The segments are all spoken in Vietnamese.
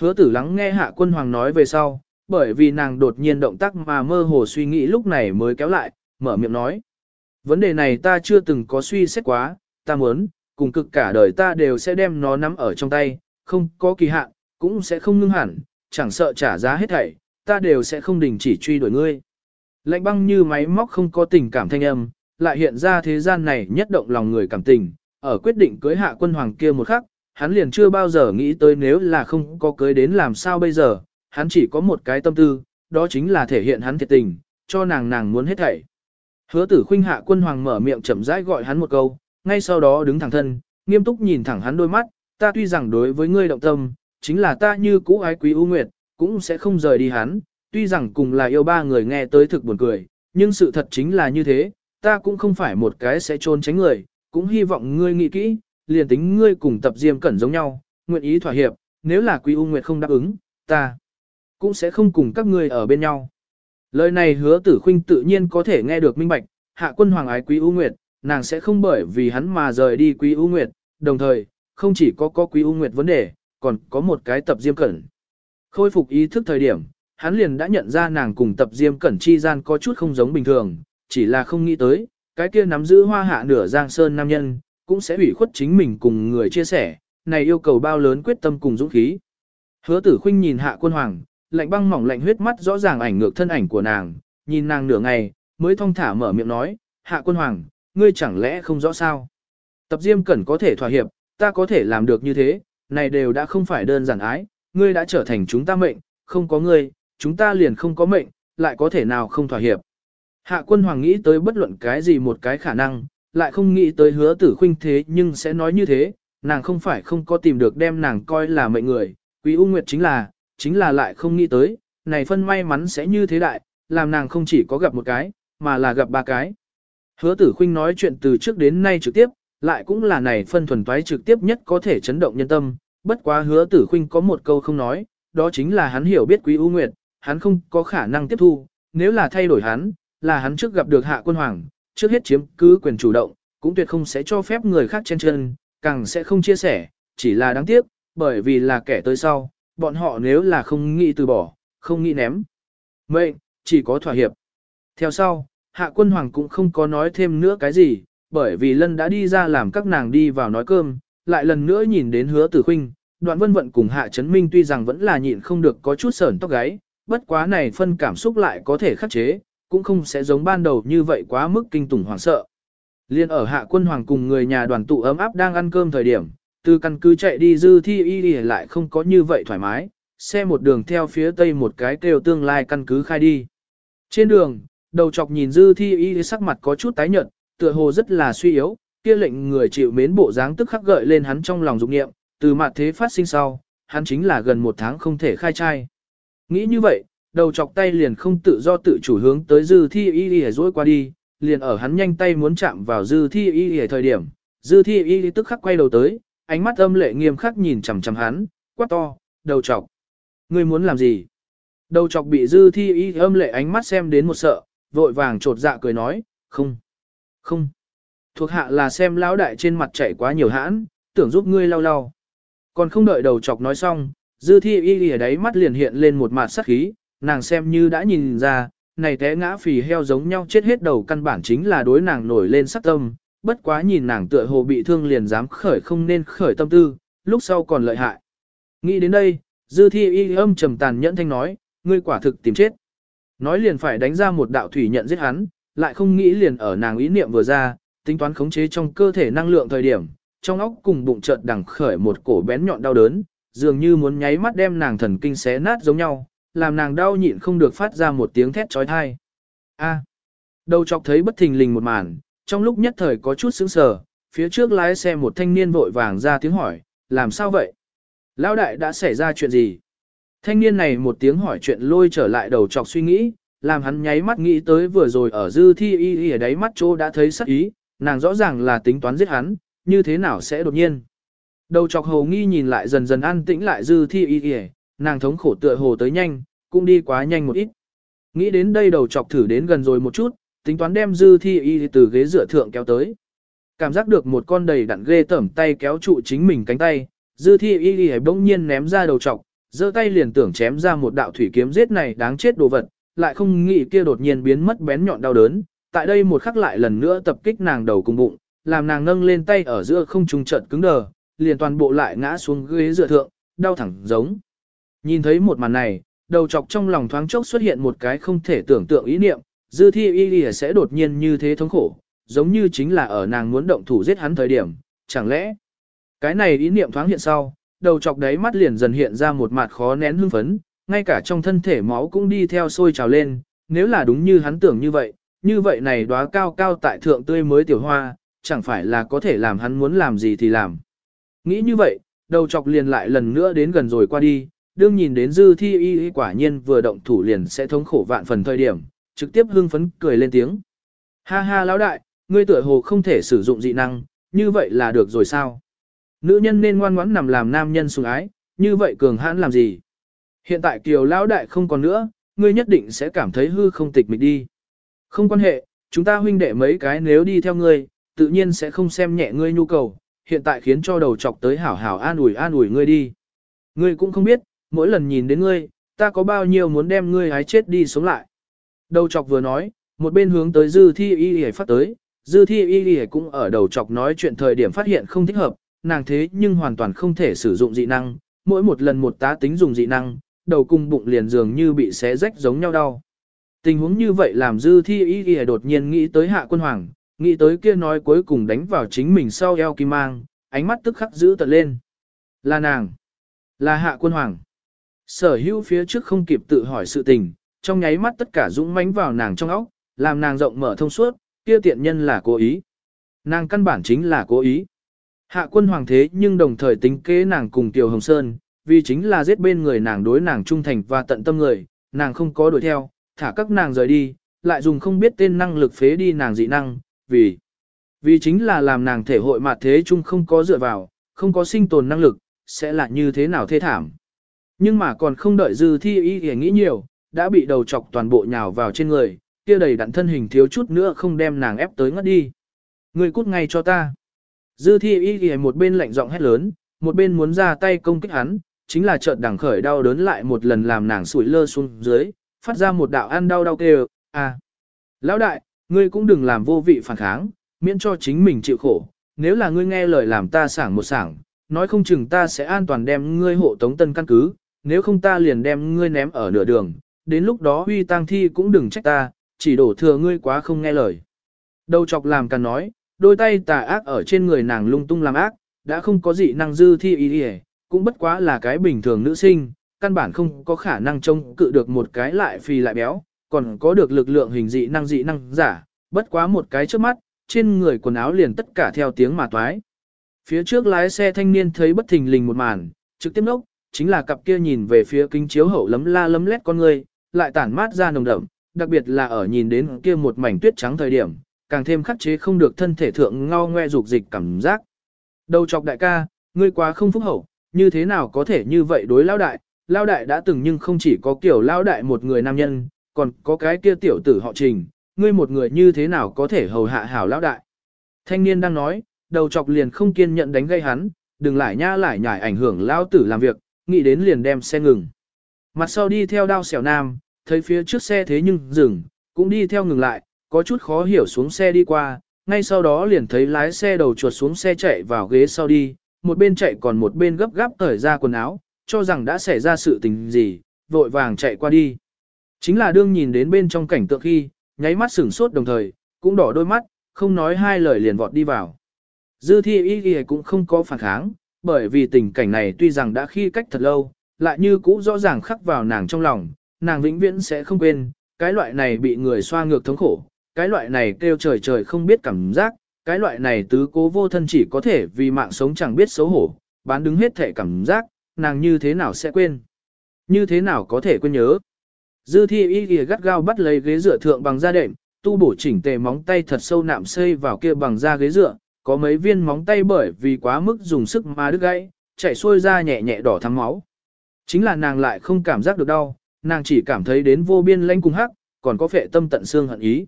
Hứa tử lắng nghe hạ quân hoàng nói về sau, bởi vì nàng đột nhiên động tác mà mơ hồ suy nghĩ lúc này mới kéo lại, mở miệng nói. Vấn đề này ta chưa từng có suy xét quá, ta muốn, cùng cực cả đời ta đều sẽ đem nó nắm ở trong tay, không có kỳ hạn, cũng sẽ không ngưng hẳn, chẳng sợ trả giá hết thảy, ta đều sẽ không đình chỉ truy đuổi ngươi. Lạnh băng như máy móc không có tình cảm thanh âm, lại hiện ra thế gian này nhất động lòng người cảm tình, ở quyết định cưới hạ quân hoàng kia một khắc, hắn liền chưa bao giờ nghĩ tới nếu là không có cưới đến làm sao bây giờ, hắn chỉ có một cái tâm tư, đó chính là thể hiện hắn thiệt tình, cho nàng nàng muốn hết thảy. Hứa tử khuynh hạ quân hoàng mở miệng chậm rãi gọi hắn một câu, ngay sau đó đứng thẳng thân, nghiêm túc nhìn thẳng hắn đôi mắt, ta tuy rằng đối với ngươi động tâm, chính là ta như cũ ái quý ưu nguyệt, cũng sẽ không rời đi hắn, tuy rằng cùng là yêu ba người nghe tới thực buồn cười, nhưng sự thật chính là như thế, ta cũng không phải một cái sẽ trôn tránh người, cũng hy vọng ngươi nghĩ kỹ, liền tính ngươi cùng tập diêm cẩn giống nhau, nguyện ý thỏa hiệp, nếu là quý u nguyệt không đáp ứng, ta cũng sẽ không cùng các ngươi ở bên nhau. Lời này hứa tử khuynh tự nhiên có thể nghe được minh bạch, hạ quân hoàng ái quý u nguyệt, nàng sẽ không bởi vì hắn mà rời đi quý u nguyệt, đồng thời, không chỉ có có quý u nguyệt vấn đề, còn có một cái tập diêm cẩn. Khôi phục ý thức thời điểm, hắn liền đã nhận ra nàng cùng tập diêm cẩn chi gian có chút không giống bình thường, chỉ là không nghĩ tới, cái kia nắm giữ hoa hạ nửa giang sơn nam nhân, cũng sẽ ủy khuất chính mình cùng người chia sẻ, này yêu cầu bao lớn quyết tâm cùng dũng khí. Hứa tử khinh nhìn hạ quân hoàng, lạnh băng mỏng lạnh huyết mắt rõ ràng ảnh ngược thân ảnh của nàng, nhìn nàng nửa ngày, mới thong thả mở miệng nói, hạ quân hoàng, ngươi chẳng lẽ không rõ sao? Tập diêm cẩn có thể thỏa hiệp, ta có thể làm được như thế, này đều đã không phải đơn giản ái, ngươi đã trở thành chúng ta mệnh, không có ngươi, chúng ta liền không có mệnh, lại có thể nào không thỏa hiệp. Hạ quân hoàng nghĩ tới bất luận cái gì một cái khả năng, lại không nghĩ tới hứa tử khuynh thế nhưng sẽ nói như thế, nàng không phải không có tìm được đem nàng coi là mệnh người, quý u nguyệt chính là, chính là lại không nghĩ tới, này phân may mắn sẽ như thế đại, làm nàng không chỉ có gặp một cái, mà là gặp ba cái. Hứa tử khuynh nói chuyện từ trước đến nay trực tiếp, lại cũng là này phân thuần toái trực tiếp nhất có thể chấn động nhân tâm, bất quá hứa tử khuynh có một câu không nói, đó chính là hắn hiểu biết quý u nguyệt, hắn không có khả năng tiếp thu, nếu là thay đổi hắn, là hắn trước gặp được hạ quân hoàng, trước hết chiếm cứ quyền chủ động, cũng tuyệt không sẽ cho phép người khác chen chân, càng sẽ không chia sẻ, chỉ là đáng tiếc, bởi vì là kẻ tới sau, bọn họ nếu là không nghĩ từ bỏ, không nghĩ ném. Mệnh, chỉ có thỏa hiệp. Theo sau, hạ quân hoàng cũng không có nói thêm nữa cái gì, bởi vì lân đã đi ra làm các nàng đi vào nói cơm, lại lần nữa nhìn đến hứa tử khinh, đoạn vân vận cùng hạ chấn minh tuy rằng vẫn là nhịn không được có chút sởn tóc gáy, bất quá này phân cảm xúc lại có thể khắc chế, cũng không sẽ giống ban đầu như vậy quá mức kinh tủng hoảng sợ. Liên ở hạ quân hoàng cùng người nhà đoàn tụ ấm áp đang ăn cơm thời điểm, từ căn cứ chạy đi dư thi y đi lại không có như vậy thoải mái, xe một đường theo phía tây một cái kêu tương lai căn cứ khai đi. Trên đường, đầu chọc nhìn dư thi y sắc mặt có chút tái nhợt, tựa hồ rất là suy yếu, kia lệnh người chịu mến bộ dáng tức khắc gợi lên hắn trong lòng dục nghiệm, từ mặt thế phát sinh sau, hắn chính là gần một tháng không thể khai trai. Nghĩ như vậy, đầu chọc tay liền không tự do tự chủ hướng tới dư thi y y dối qua đi, liền ở hắn nhanh tay muốn chạm vào dư thi y y thời điểm, dư thi y tức khắc quay đầu tới, ánh mắt âm lệ nghiêm khắc nhìn chằm chằm hắn, quát to, đầu chọc. Ngươi muốn làm gì? Đầu chọc bị dư thi y âm lệ ánh mắt xem đến một sợ, vội vàng trột dạ cười nói, không, không. Thuộc hạ là xem lão đại trên mặt chảy quá nhiều hãn, tưởng giúp ngươi lau lau. Còn không đợi đầu chọc nói xong, dư thi y ở đấy mắt liền hiện lên một mặt sắc khí, nàng xem như đã nhìn ra, này té ngã phì heo giống nhau chết hết đầu căn bản chính là đối nàng nổi lên sắc tâm, bất quá nhìn nàng tựa hồ bị thương liền dám khởi không nên khởi tâm tư, lúc sau còn lợi hại. Nghĩ đến đây, dư thi y âm trầm tàn nhẫn thanh nói, ngươi quả thực tìm chết. Nói liền phải đánh ra một đạo thủy nhận giết hắn, lại không nghĩ liền ở nàng ý niệm vừa ra, tính toán khống chế trong cơ thể năng lượng thời điểm, trong óc cùng bụng chợt đằng khởi một cổ bén nhọn đau đớn, dường như muốn nháy mắt đem nàng thần kinh xé nát giống nhau, làm nàng đau nhịn không được phát ra một tiếng thét chói tai. A. Đầu chọc thấy bất thình lình một màn, trong lúc nhất thời có chút sững sờ, phía trước lái xe một thanh niên vội vàng ra tiếng hỏi, làm sao vậy? Lão đại đã xảy ra chuyện gì? Thanh niên này một tiếng hỏi chuyện lôi trở lại đầu chọc suy nghĩ, làm hắn nháy mắt nghĩ tới vừa rồi ở dư thi y y ở đáy mắt chỗ đã thấy sắc ý, nàng rõ ràng là tính toán giết hắn, như thế nào sẽ đột nhiên. Đầu chọc hầu nghi nhìn lại dần dần an tĩnh lại dư thi y y, nàng thống khổ tựa hồ tới nhanh, cũng đi quá nhanh một ít. Nghĩ đến đây đầu chọc thử đến gần rồi một chút, tính toán đem dư thi y từ ghế dựa thượng kéo tới. Cảm giác được một con đầy đặn ghê tẩm tay kéo trụ chính mình cánh tay, dư thi y y bỗng nhiên ném ra đầu chọc, giơ tay liền tưởng chém ra một đạo thủy kiếm giết này đáng chết đồ vật, lại không nghĩ kia đột nhiên biến mất bén nhọn đau đớn, tại đây một khắc lại lần nữa tập kích nàng đầu cùng bụng, làm nàng nâng lên tay ở giữa không trung trận cứng đờ, liền toàn bộ lại ngã xuống ghế dựa thượng, đau thẳng giống. Nhìn thấy một màn này, đầu chọc trong lòng thoáng chốc xuất hiện một cái không thể tưởng tượng ý niệm, dư thi y y sẽ đột nhiên như thế thống khổ, giống như chính là ở nàng muốn động thủ giết hắn thời điểm, chẳng lẽ cái này ý niệm thoáng hiện sau, đầu chọc đấy mắt liền dần hiện ra một mặt khó nén hưng phấn, ngay cả trong thân thể máu cũng đi theo sôi trào lên, nếu là đúng như hắn tưởng như vậy, như vậy này đóa cao cao tại thượng tươi mới tiểu hoa, chẳng phải là có thể làm hắn muốn làm gì thì làm. Nghĩ như vậy, đầu chọc liền lại lần nữa đến gần rồi qua đi, đương nhìn đến dư thi y quả nhiên vừa động thủ liền sẽ thống khổ vạn phần thời điểm, trực tiếp hưng phấn cười lên tiếng. Ha ha lão đại, ngươi tuổi hồ không thể sử dụng dị năng, như vậy là được rồi sao? Nữ nhân nên ngoan ngoãn nằm làm nam nhân sủng ái, như vậy cường hãn làm gì? Hiện tại kiều lão đại không còn nữa, ngươi nhất định sẽ cảm thấy hư không tịch mịch đi. Không quan hệ, chúng ta huynh đệ mấy cái nếu đi theo ngươi, tự nhiên sẽ không xem nhẹ ngươi nhu cầu, hiện tại khiến cho đầu chọc tới hảo hảo an ủi an ủi ngươi đi. Ngươi cũng không biết, mỗi lần nhìn đến ngươi, ta có bao nhiêu muốn đem ngươi hái chết đi sống lại. Đầu chọc vừa nói, một bên hướng tới dư thi y y phát tới, dư thi y y cũng ở đầu chọc nói chuyện thời điểm phát hiện không thích hợp, nàng thế nhưng hoàn toàn không thể sử dụng dị năng, mỗi một lần một tá tính dùng dị năng, đầu cung bụng liền dường như bị xé rách giống nhau đau. Tình huống như vậy làm dư thi y y đột nhiên nghĩ tới hạ quân hoàng, nghĩ tới kia nói cuối cùng đánh vào chính mình sau eo kim mang, ánh mắt tức khắc giữ tận lên. Là nàng, là hạ quân hoàng. Sở hữu phía trước không kịp tự hỏi sự tình, trong nháy mắt tất cả dũng mãnh vào nàng trong óc, làm nàng rộng mở thông suốt, kia tiện nhân là cố ý. Nàng căn bản chính là cố ý. Hạ quân hoàng thế nhưng đồng thời tính kế nàng cùng Tiểu Hồng Sơn, vì chính là giết bên người nàng đối nàng trung thành và tận tâm người, nàng không có đuổi theo, thả các nàng rời đi, lại dùng không biết tên năng lực phế đi nàng dị năng, vì vì chính là làm nàng thể hội mà thế chung không có dựa vào, không có sinh tồn năng lực, sẽ là như thế nào thê thảm. Nhưng mà còn không đợi dư thi y thì nghĩ nhiều, đã bị đầu chọc toàn bộ nhào vào trên người, kia đầy đặn thân hình thiếu chút nữa không đem nàng ép tới ngất đi. Người cút ngay cho ta. Dư thi y thì một bên lạnh giọng hét lớn, một bên muốn ra tay công kích hắn, chính là chợt đằng khởi đau đớn lại một lần làm nàng sủi lơ xuống dưới, phát ra một đạo ăn đau đau kêu, à. Lão đại, ngươi cũng đừng làm vô vị phản kháng, miễn cho chính mình chịu khổ, nếu là ngươi nghe lời làm ta sảng một sảng, nói không chừng ta sẽ an toàn đem ngươi hộ tống tân căn cứ, nếu không ta liền đem ngươi ném ở nửa đường, đến lúc đó huy tang thi cũng đừng trách ta, chỉ đổ thừa ngươi quá không nghe lời. Đầu chọc làm càng nói, đôi tay tà ác ở trên người nàng lung tung làm ác, đã không có gì năng dư thi ý hề, cũng bất quá là cái bình thường nữ sinh, căn bản không có khả năng trông cự được một cái lại phì lại béo, còn có được lực lượng hình dị năng dị năng giả, bất quá một cái trước mắt, trên người quần áo liền tất cả theo tiếng mà toái. Phía trước lái xe thanh niên thấy bất thình lình một màn, trực tiếp nốc, chính là cặp kia nhìn về phía kính chiếu hậu lấm la lấm lét con người, lại tản mát ra nồng đậm, đặc biệt là ở nhìn đến kia một mảnh tuyết trắng thời điểm, càng thêm khắc chế không được thân thể thượng ngao ngoe dục dịch cảm giác. Đầu chọc đại ca, ngươi quá không phúc hậu, như thế nào có thể như vậy đối lao đại, lao đại đã từng nhưng không chỉ có kiểu lao đại một người nam nhân, còn có cái kia tiểu tử họ trình, ngươi một người như thế nào có thể hầu hạ hảo lao đại. Thanh niên đang nói, đầu chọc liền không kiên nhận đánh gây hắn, đừng lại nha lại nhải ảnh hưởng lao tử làm việc, nghĩ đến liền đem xe ngừng. Mặt sau đi theo đao xẻo nam, thấy phía trước xe thế nhưng dừng, cũng đi theo ngừng lại, có chút khó hiểu xuống xe đi qua, ngay sau đó liền thấy lái xe đầu chuột xuống xe chạy vào ghế sau đi, một bên chạy còn một bên gấp gáp cởi ra quần áo, cho rằng đã xảy ra sự tình gì, vội vàng chạy qua đi. Chính là đương nhìn đến bên trong cảnh tượng khi, nháy mắt sửng sốt đồng thời, cũng đỏ đôi mắt, không nói hai lời liền vọt đi vào. Dư thi y y cũng không có phản kháng, bởi vì tình cảnh này tuy rằng đã khi cách thật lâu, lại như cũ rõ ràng khắc vào nàng trong lòng, nàng vĩnh viễn sẽ không quên, cái loại này bị người xoa ngược thống khổ, cái loại này kêu trời trời không biết cảm giác, cái loại này tứ cố vô thân chỉ có thể vì mạng sống chẳng biết xấu hổ, bán đứng hết thể cảm giác, nàng như thế nào sẽ quên. Như thế nào có thể quên nhớ. Dư thi y ghi gắt gao bắt lấy ghế dựa thượng bằng da đệm, tu bổ chỉnh tề móng tay thật sâu nạm xây vào kia bằng da ghế dựa, có mấy viên móng tay bởi vì quá mức dùng sức mà đứt gãy, chảy xuôi ra nhẹ nhẹ đỏ thắm máu. Chính là nàng lại không cảm giác được đau, nàng chỉ cảm thấy đến vô biên lanh cung hắc, còn có vẻ tâm tận xương hận ý.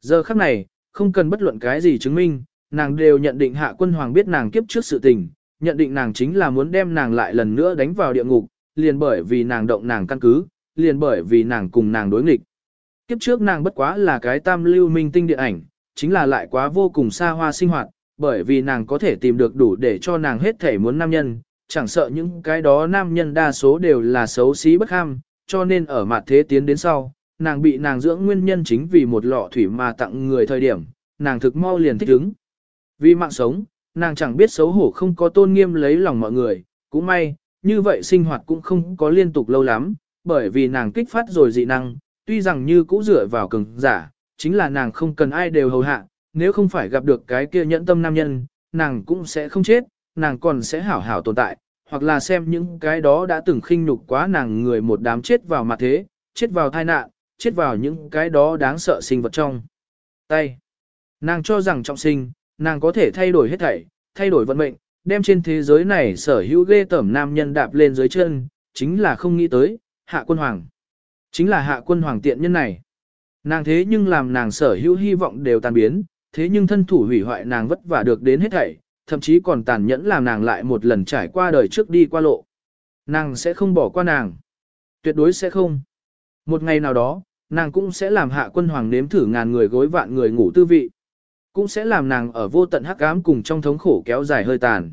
Giờ khắc này, không cần bất luận cái gì chứng minh, nàng đều nhận định hạ quân hoàng biết nàng kiếp trước sự tình, nhận định nàng chính là muốn đem nàng lại lần nữa đánh vào địa ngục, liền bởi vì nàng động nàng căn cứ, liền bởi vì nàng cùng nàng đối nghịch. Kiếp trước nàng bất quá là cái tam lưu minh tinh điện ảnh, chính là lại quá vô cùng xa hoa sinh hoạt, bởi vì nàng có thể tìm được đủ để cho nàng hết thể muốn nam nhân, chẳng sợ những cái đó nam nhân đa số đều là xấu xí bất ham, cho nên ở mặt thế tiến đến sau, nàng bị nàng dưỡng nguyên nhân chính vì một lọ thủy mà tặng người thời điểm, nàng thực mau liền thích ứng. Vì mạng sống, nàng chẳng biết xấu hổ không có tôn nghiêm lấy lòng mọi người, cũng may, như vậy sinh hoạt cũng không có liên tục lâu lắm, bởi vì nàng kích phát rồi dị năng, tuy rằng như cũ dựa vào cường giả, chính là nàng không cần ai đều hầu hạ, nếu không phải gặp được cái kia nhẫn tâm nam nhân, nàng cũng sẽ không chết, nàng còn sẽ hảo hảo tồn tại, hoặc là xem những cái đó đã từng khinh nhục quá nàng người một đám chết vào mặt thế, chết vào tai nạn, chết vào những cái đó đáng sợ sinh vật trong. Tay. Nàng cho rằng trọng sinh, nàng có thể thay đổi hết thảy, thay đổi vận mệnh, đem trên thế giới này sở hữu ghê tẩm nam nhân đạp lên dưới chân, chính là không nghĩ tới, hạ quân hoàng. Chính là hạ quân hoàng tiện nhân này. Nàng thế nhưng làm nàng sở hữu hy vọng đều tan biến, thế nhưng thân thủ hủy hoại nàng vất vả được đến hết thảy, thậm chí còn tàn nhẫn làm nàng lại một lần trải qua đời trước đi qua lộ. Nàng sẽ không bỏ qua nàng. Tuyệt đối sẽ không. Một ngày nào đó, nàng cũng sẽ làm hạ quân hoàng nếm thử ngàn người gối vạn người ngủ tư vị. Cũng sẽ làm nàng ở vô tận hắc ám cùng trong thống khổ kéo dài hơi tàn.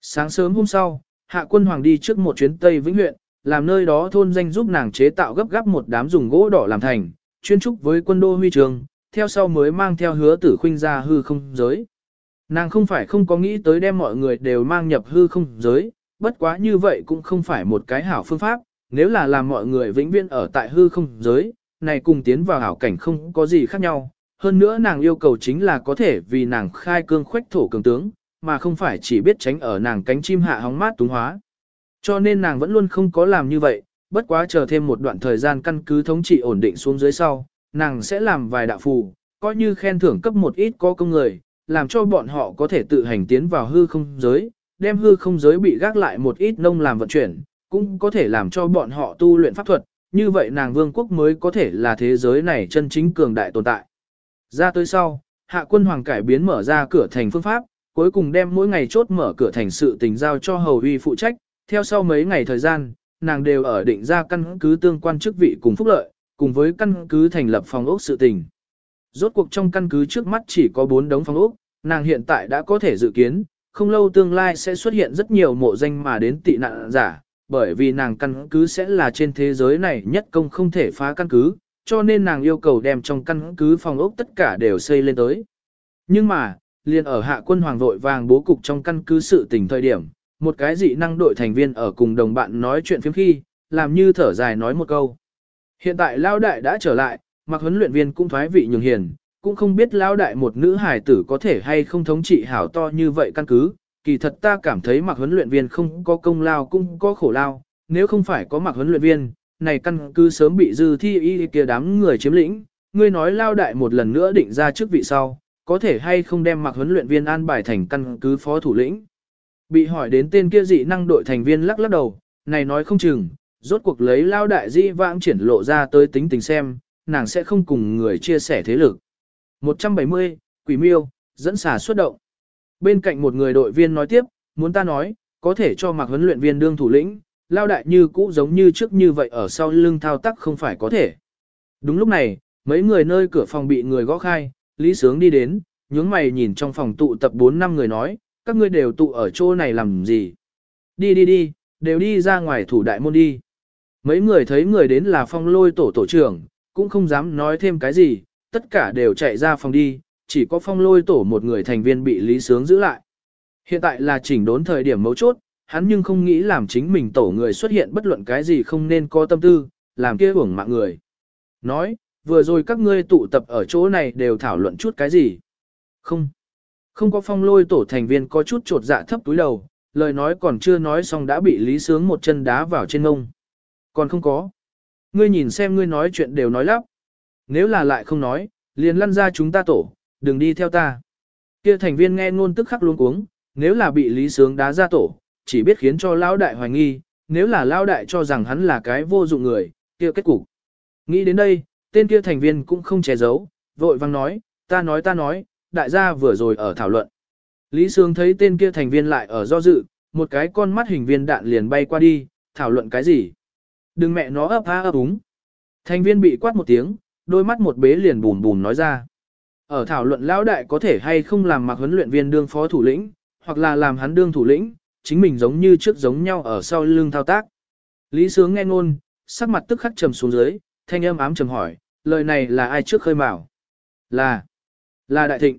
Sáng sớm hôm sau, hạ quân hoàng đi trước một chuyến Tây Vĩnh huyện, làm nơi đó thôn danh giúp nàng chế tạo gấp gáp một đám dùng gỗ đỏ làm thành, chuyên trúc với quân đô huy trường, theo sau mới mang theo hứa tử khuynh ra hư không giới. Nàng không phải không có nghĩ tới đem mọi người đều mang nhập hư không giới, bất quá như vậy cũng không phải một cái hảo phương pháp, nếu là làm mọi người vĩnh viễn ở tại hư không giới, này cùng tiến vào hảo cảnh không có gì khác nhau. Hơn nữa nàng yêu cầu chính là có thể vì nàng khai cương khuếch thổ cường tướng, mà không phải chỉ biết tránh ở nàng cánh chim hạ hóng mát túng hóa. Cho nên nàng vẫn luôn không có làm như vậy, bất quá chờ thêm một đoạn thời gian căn cứ thống trị ổn định xuống dưới sau, nàng sẽ làm vài đạo phù, coi như khen thưởng cấp một ít có công người, làm cho bọn họ có thể tự hành tiến vào hư không giới, đem hư không giới bị gác lại một ít nông làm vận chuyển, cũng có thể làm cho bọn họ tu luyện pháp thuật, như vậy nàng vương quốc mới có thể là thế giới này chân chính cường đại tồn tại. Ra tới sau, hạ quân hoàng cải biến mở ra cửa thành phương pháp, cuối cùng đem mỗi ngày chốt mở cửa thành sự tình giao cho hầu uy phụ trách, theo sau mấy ngày thời gian, nàng đều ở định ra căn cứ tương quan chức vị cùng phúc lợi, cùng với căn cứ thành lập phòng ốc sự tình. Rốt cuộc trong căn cứ trước mắt chỉ có 4 đống phòng ốc, nàng hiện tại đã có thể dự kiến, không lâu tương lai sẽ xuất hiện rất nhiều mộ danh mà đến tị nạn giả, bởi vì nàng căn cứ sẽ là trên thế giới này nhất công không thể phá căn cứ, cho nên nàng yêu cầu đem trong căn cứ phòng ốc tất cả đều xây lên tới. Nhưng mà, liền ở hạ quân hoàng vội vàng bố cục trong căn cứ sự tình thời điểm, một cái dị năng đội thành viên ở cùng đồng bạn nói chuyện phiếm khi, làm như thở dài nói một câu. Hiện tại Lao Đại đã trở lại, mặc huấn luyện viên cũng thoái vị nhường hiền, cũng không biết Lao Đại một nữ hài tử có thể hay không thống trị hảo to như vậy căn cứ. Kỳ thật ta cảm thấy mặc huấn luyện viên không có công lao cũng có khổ lao, nếu không phải có mặc huấn luyện viên, này căn cứ sớm bị dư thi y kia đám người chiếm lĩnh. Ngươi nói Lao Đại một lần nữa định ra chức vị sau, có thể hay không đem mặc huấn luyện viên an bài thành căn cứ phó thủ lĩnh. Bị hỏi đến tên kia dị năng đội thành viên lắc lắc đầu, này nói không chừng, rốt cuộc lấy lao đại di vãng triển lộ ra tới tính tình xem, nàng sẽ không cùng người chia sẻ thế lực. 170, Quỷ Miêu, dẫn xà xuất động. Bên cạnh một người đội viên nói tiếp, muốn ta nói, có thể cho mặc huấn luyện viên đương thủ lĩnh, lao đại như cũ giống như trước như vậy ở sau lưng thao tác không phải có thể. Đúng lúc này, mấy người nơi cửa phòng bị người gõ khai, Lý Sướng đi đến, nhướng mày nhìn trong phòng tụ tập 4 năm người nói, các ngươi đều tụ ở chỗ này làm gì? Đi đi đi, đều đi ra ngoài thủ đại môn đi. Mấy người thấy người đến là phong lôi tổ tổ trưởng, cũng không dám nói thêm cái gì, tất cả đều chạy ra phòng đi, chỉ có phong lôi tổ một người thành viên bị Lý Sướng giữ lại. Hiện tại là chỉnh đốn thời điểm mấu chốt, hắn nhưng không nghĩ làm chính mình tổ người xuất hiện bất luận cái gì không nên có tâm tư, làm kia uổng mạng người. Nói, vừa rồi các ngươi tụ tập ở chỗ này đều thảo luận chút cái gì? Không. Không có phong lôi tổ thành viên có chút trột dạ thấp túi đầu, lời nói còn chưa nói xong đã bị Lý Sướng một chân đá vào trên ngông. Còn không có. Ngươi nhìn xem ngươi nói chuyện đều nói lắp. Nếu là lại không nói, liền lăn ra chúng ta tổ, đừng đi theo ta. Kia thành viên nghe ngôn tức khắc luôn cuống, nếu là bị Lý Sướng đá ra tổ, chỉ biết khiến cho Lão Đại hoài nghi, nếu là Lão Đại cho rằng hắn là cái vô dụng người, kia kết cục. Nghĩ đến đây, tên kia thành viên cũng không che giấu, vội vang nói, ta nói ta nói, đại gia vừa rồi ở thảo luận. Lý Sướng thấy tên kia thành viên lại ở do dự, một cái con mắt hình viên đạn liền bay qua đi, thảo luận cái gì? Đừng mẹ nó ấp a ấp úng. Thành viên bị quát một tiếng, đôi mắt một bế liền bùn bùn nói ra. Ở thảo luận lão đại có thể hay không làm mặc huấn luyện viên đương phó thủ lĩnh, hoặc là làm hắn đương thủ lĩnh, chính mình giống như trước giống nhau ở sau lưng thao tác. Lý Sướng nghe ngôn, sắc mặt tức khắc trầm xuống dưới, thanh âm ám trầm hỏi, lời này là ai trước khơi mào? Là, là Đại Thịnh.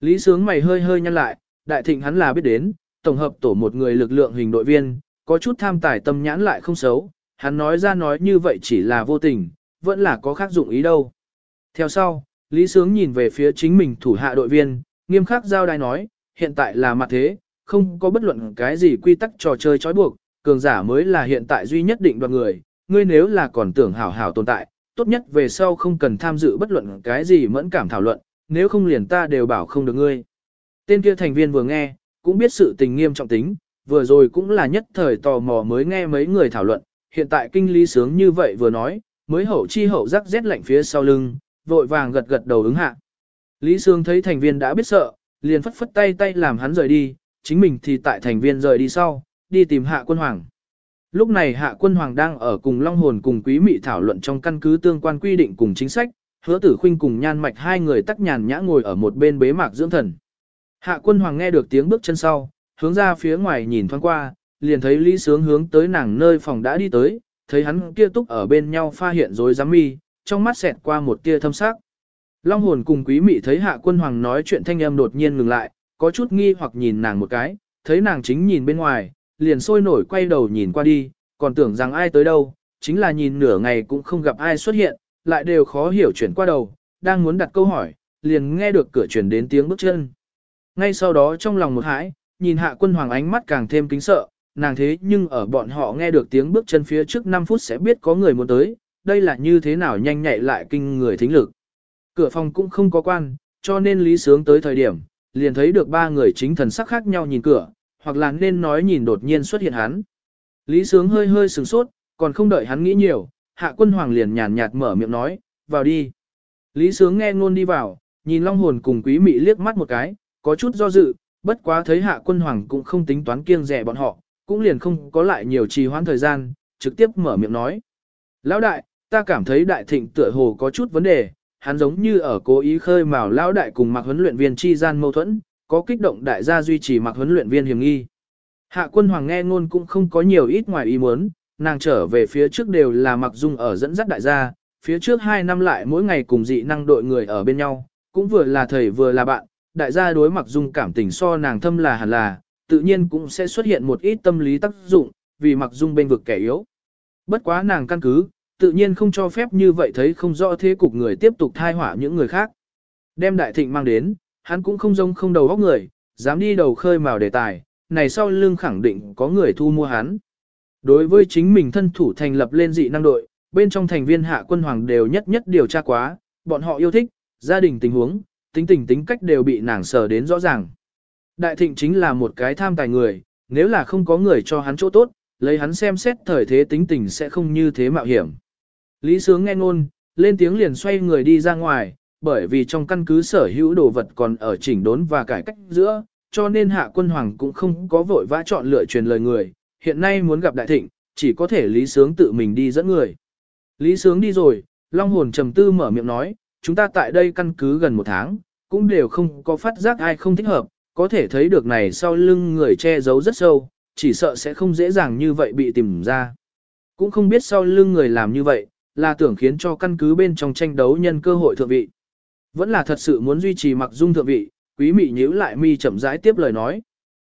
Lý Sướng mày hơi hơi nhăn lại, Đại Thịnh hắn là biết đến, tổng hợp tổ một người lực lượng hình đội viên, có chút tham tài tâm nhãn lại không xấu, hắn nói ra nói như vậy chỉ là vô tình, vẫn là có khác dụng ý đâu. Theo sau, Lý Sướng nhìn về phía chính mình thủ hạ đội viên, nghiêm khắc giao đai nói, hiện tại là mặt thế, không có bất luận cái gì quy tắc trò chơi trói buộc, cường giả mới là hiện tại duy nhất định đoạt người, ngươi nếu là còn tưởng hảo hảo tồn tại, tốt nhất về sau không cần tham dự bất luận cái gì mẫn cảm thảo luận, nếu không liền ta đều bảo không được ngươi. Tên kia thành viên vừa nghe, cũng biết sự tình nghiêm trọng tính, vừa rồi cũng là nhất thời tò mò mới nghe mấy người thảo luận, hiện tại kinh lý sướng như vậy vừa nói, mới hậu chi hậu rắc rét lạnh phía sau lưng, vội vàng gật gật đầu ứng hạ. Lý Sướng thấy thành viên đã biết sợ, liền phất phất tay tay làm hắn rời đi, chính mình thì tại thành viên rời đi sau, đi tìm hạ quân hoàng. Lúc này hạ quân hoàng đang ở cùng Long Hồn cùng Quý Mị thảo luận trong căn cứ tương quan quy định cùng chính sách, hứa tử khinh cùng nhan mạch hai người tắc nhàn nhã ngồi ở một bên bế mạc dưỡng thần. Hạ quân hoàng nghe được tiếng bước chân sau, hướng ra phía ngoài nhìn thoáng qua, liền thấy Lý Sướng hướng tới nàng nơi phòng đã đi tới, thấy hắn kia túc ở bên nhau pha hiện rồi giám mi, trong mắt xẹt qua một tia thâm sắc. Long hồn cùng quý mị thấy hạ quân hoàng nói chuyện thanh âm đột nhiên ngừng lại, có chút nghi hoặc nhìn nàng một cái, thấy nàng chính nhìn bên ngoài, liền sôi nổi quay đầu nhìn qua đi, còn tưởng rằng ai tới đâu, chính là nhìn nửa ngày cũng không gặp ai xuất hiện, lại đều khó hiểu chuyển qua đầu, đang muốn đặt câu hỏi, liền nghe được cửa chuyển đến tiếng bước chân. Ngay sau đó trong lòng một hãi, nhìn hạ quân hoàng ánh mắt càng thêm kính sợ, nàng thế nhưng ở bọn họ nghe được tiếng bước chân phía trước 5 phút sẽ biết có người muốn tới, đây là như thế nào nhanh nhạy lại kinh người thính lực. Cửa phòng cũng không có quan, cho nên Lý Sướng tới thời điểm, liền thấy được ba người chính thần sắc khác nhau nhìn cửa, hoặc là nên nói nhìn đột nhiên xuất hiện hắn. Lý Sướng hơi hơi sửng sốt, còn không đợi hắn nghĩ nhiều, hạ quân hoàng liền nhàn nhạt mở miệng nói, vào đi. Lý Sướng nghe ngôn đi vào, nhìn Long Hồn cùng Quý Mị liếc mắt một cái, có chút do dự, bất quá thấy hạ quân hoàng cũng không tính toán kiêng dè bọn họ, cũng liền không có lại nhiều trì hoãn thời gian, trực tiếp mở miệng nói. Lão đại, ta cảm thấy đại thịnh tựa hồ có chút vấn đề, hắn giống như ở cố ý khơi mào lão đại cùng mặc huấn luyện viên chi gian mâu thuẫn, có kích động đại gia duy trì mặc huấn luyện viên hiểm nghi. Hạ quân hoàng nghe ngôn cũng không có nhiều ít ngoài ý muốn, nàng trở về phía trước đều là mặc dung ở dẫn dắt đại gia, phía trước hai năm lại mỗi ngày cùng dị năng đội người ở bên nhau, cũng vừa là thầy vừa là bạn, đại gia đối mặc dung cảm tình so nàng thâm là hẳn là, tự nhiên cũng sẽ xuất hiện một ít tâm lý tác dụng, vì mặc dung bên vực kẻ yếu. Bất quá nàng căn cứ, tự nhiên không cho phép như vậy thấy không rõ thế cục người tiếp tục thai hỏa những người khác. Đem đại thịnh mang đến, hắn cũng không rông không đầu góc người, dám đi đầu khơi mào đề tài, này sau lưng khẳng định có người thu mua hắn. Đối với chính mình thân thủ thành lập lên dị năng đội, bên trong thành viên hạ quân hoàng đều nhất nhất điều tra quá, bọn họ yêu thích, gia đình tình huống, tính tình tính cách đều bị nàng sờ đến rõ ràng. Đại thịnh chính là một cái tham tài người, nếu là không có người cho hắn chỗ tốt, lấy hắn xem xét thời thế tính tình sẽ không như thế mạo hiểm. Lý Sướng nghe ngôn, lên tiếng liền xoay người đi ra ngoài, bởi vì trong căn cứ sở hữu đồ vật còn ở chỉnh đốn và cải cách giữa, cho nên hạ quân hoàng cũng không có vội vã chọn lựa truyền lời người, hiện nay muốn gặp đại thịnh, chỉ có thể Lý Sướng tự mình đi dẫn người. Lý Sướng đi rồi, Long Hồn trầm tư mở miệng nói, chúng ta tại đây căn cứ gần một tháng, cũng đều không có phát giác ai không thích hợp, có thể thấy được này sau lưng người che giấu rất sâu, chỉ sợ sẽ không dễ dàng như vậy bị tìm ra. Cũng không biết sau lưng người làm như vậy, là tưởng khiến cho căn cứ bên trong tranh đấu nhân cơ hội thượng vị. Vẫn là thật sự muốn duy trì mặc dung thượng vị, quý mị nhíu lại mi chậm rãi tiếp lời nói.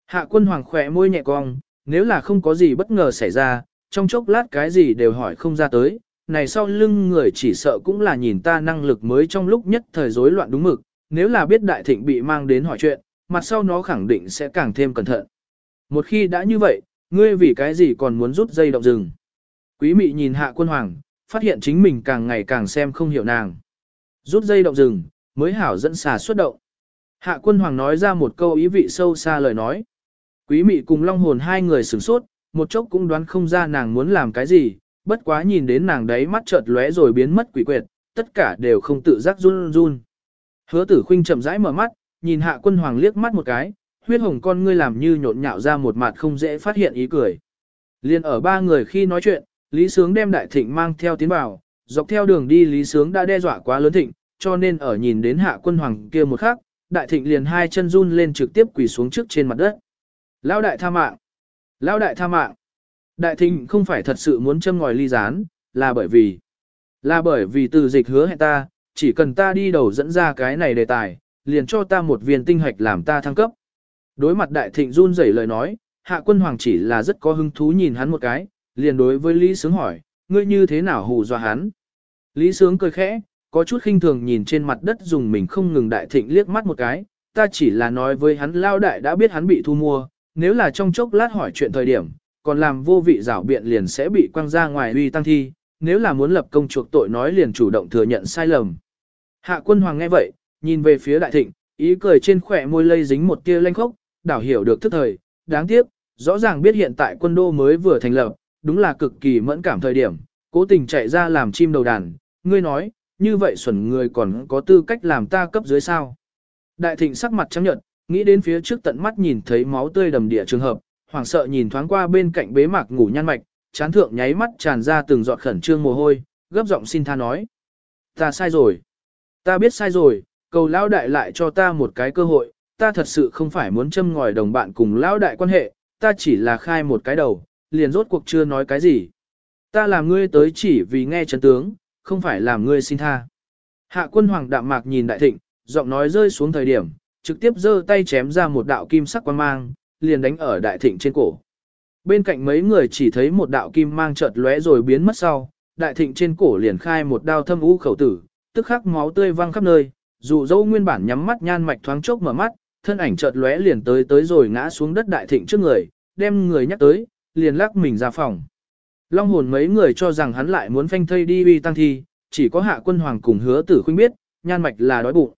Hạ quân hoàng khỏe môi nhẹ cong, nếu là không có gì bất ngờ xảy ra, trong chốc lát cái gì đều hỏi không ra tới, này sau lưng người chỉ sợ cũng là nhìn ta năng lực mới trong lúc nhất thời rối loạn đúng mực, nếu là biết đại thịnh bị mang đến hỏi chuyện, mặt sau nó khẳng định sẽ càng thêm cẩn thận. Một khi đã như vậy, ngươi vì cái gì còn muốn rút dây động rừng? Quý mị nhìn hạ quân hoàng, phát hiện chính mình càng ngày càng xem không hiểu nàng. Rút dây động rừng, mới hảo dẫn xà xuất động. Hạ quân hoàng nói ra một câu ý vị sâu xa lời nói. Quý mị cùng long hồn hai người sửng sốt, một chốc cũng đoán không ra nàng muốn làm cái gì, bất quá nhìn đến nàng đấy mắt chợt lóe rồi biến mất quỷ quyệt, tất cả đều không tự giác run run. Hứa tử khinh chậm rãi mở mắt, nhìn hạ quân hoàng liếc mắt một cái, huyết hồng con ngươi làm như nhộn nhạo ra một mặt không dễ phát hiện ý cười. Liên ở ba người khi nói chuyện, Lý Sướng đem Đại Thịnh mang theo tiến vào, dọc theo đường đi Lý Sướng đã đe dọa quá lớn thịnh, cho nên ở nhìn đến hạ quân hoàng kia một khắc, Đại Thịnh liền hai chân run lên trực tiếp quỳ xuống trước trên mặt đất. Lão đại tha mạng! Lão đại tha mạng! Đại Thịnh không phải thật sự muốn châm ngòi ly gián, là bởi vì là bởi vì từ dịch hứa hẹn ta, chỉ cần ta đi đầu dẫn ra cái này đề tài, liền cho ta một viên tinh hạch làm ta thăng cấp. Đối mặt Đại Thịnh run rẩy lời nói, Hạ Quân Hoàng chỉ là rất có hứng thú nhìn hắn một cái, liền đối với Lý Sướng hỏi, ngươi như thế nào hù dọa hắn? Lý Sướng cười khẽ, có chút khinh thường nhìn trên mặt đất dùng mình không ngừng Đại Thịnh liếc mắt một cái, ta chỉ là nói với hắn lao đại đã biết hắn bị thu mua, nếu là trong chốc lát hỏi chuyện thời điểm, còn làm vô vị rảo biện liền sẽ bị quăng ra ngoài uy tăng thi, nếu là muốn lập công chuộc tội nói liền chủ động thừa nhận sai lầm. Hạ quân hoàng nghe vậy, nhìn về phía đại thịnh, ý cười trên khỏe môi lây dính một tia lanh khốc, đảo hiểu được thức thời, đáng tiếc, rõ ràng biết hiện tại quân đô mới vừa thành lập, đúng là cực kỳ mẫn cảm thời điểm, cố tình chạy ra làm chim đầu đàn, ngươi nói, như vậy xuẩn người còn có tư cách làm ta cấp dưới sao. Đại thịnh sắc mặt trắng nhợt, nghĩ đến phía trước tận mắt nhìn thấy máu tươi đầm địa trường hợp, hoảng sợ nhìn thoáng qua bên cạnh bế mạc ngủ nhăn mạch, chán thượng nháy mắt tràn ra từng giọt khẩn trương mồ hôi, gấp giọng xin tha nói. Ta sai rồi. Ta biết sai rồi, cầu lão đại lại cho ta một cái cơ hội, ta thật sự không phải muốn châm ngòi đồng bạn cùng lão đại quan hệ, ta chỉ là khai một cái đầu, liền rốt cuộc chưa nói cái gì. Ta làm ngươi tới chỉ vì nghe chấn tướng, không phải làm ngươi xin tha. Hạ quân hoàng đạm mạc nhìn đại thịnh, giọng nói rơi xuống thời điểm, trực tiếp giơ tay chém ra một đạo kim sắc quan mang, liền đánh ở đại thịnh trên cổ. Bên cạnh mấy người chỉ thấy một đạo kim mang chợt lóe rồi biến mất sau, đại thịnh trên cổ liền khai một đao thâm u khẩu tử, tức khắc máu tươi văng khắp nơi, dù dâu nguyên bản nhắm mắt nhan mạch thoáng chốc mở mắt, thân ảnh chợt lóe liền tới tới rồi ngã xuống đất đại thịnh trước người, đem người nhắc tới, liền lắc mình ra phòng. Long hồn mấy người cho rằng hắn lại muốn phanh thây đi uy tăng thi, chỉ có hạ quân hoàng cùng hứa tử khuynh biết, nhan mạch là đói bụng.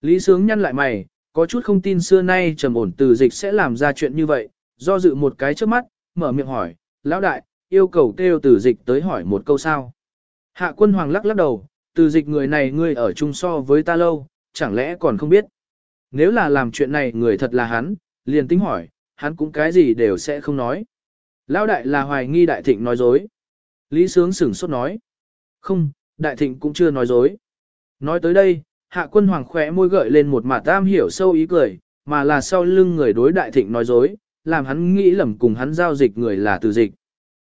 Lý sướng nhăn lại mày, có chút không tin xưa nay trầm ổn từ dịch sẽ làm ra chuyện như vậy, do dự một cái trước mắt, mở miệng hỏi, lão đại, yêu cầu kêu từ dịch tới hỏi một câu sao. Hạ quân hoàng lắc lắc đầu, từ dịch người này ngươi ở chung so với ta lâu, chẳng lẽ còn không biết. Nếu là làm chuyện này người thật là hắn, liền tính hỏi, hắn cũng cái gì đều sẽ không nói. Lão đại là hoài nghi đại thịnh nói dối. Lý sướng sửng sốt nói. Không, đại thịnh cũng chưa nói dối. Nói tới đây, hạ quân hoàng khỏe môi gợi lên một mặt tam hiểu sâu ý cười, mà là sau lưng người đối đại thịnh nói dối, làm hắn nghĩ lầm cùng hắn giao dịch người là từ dịch.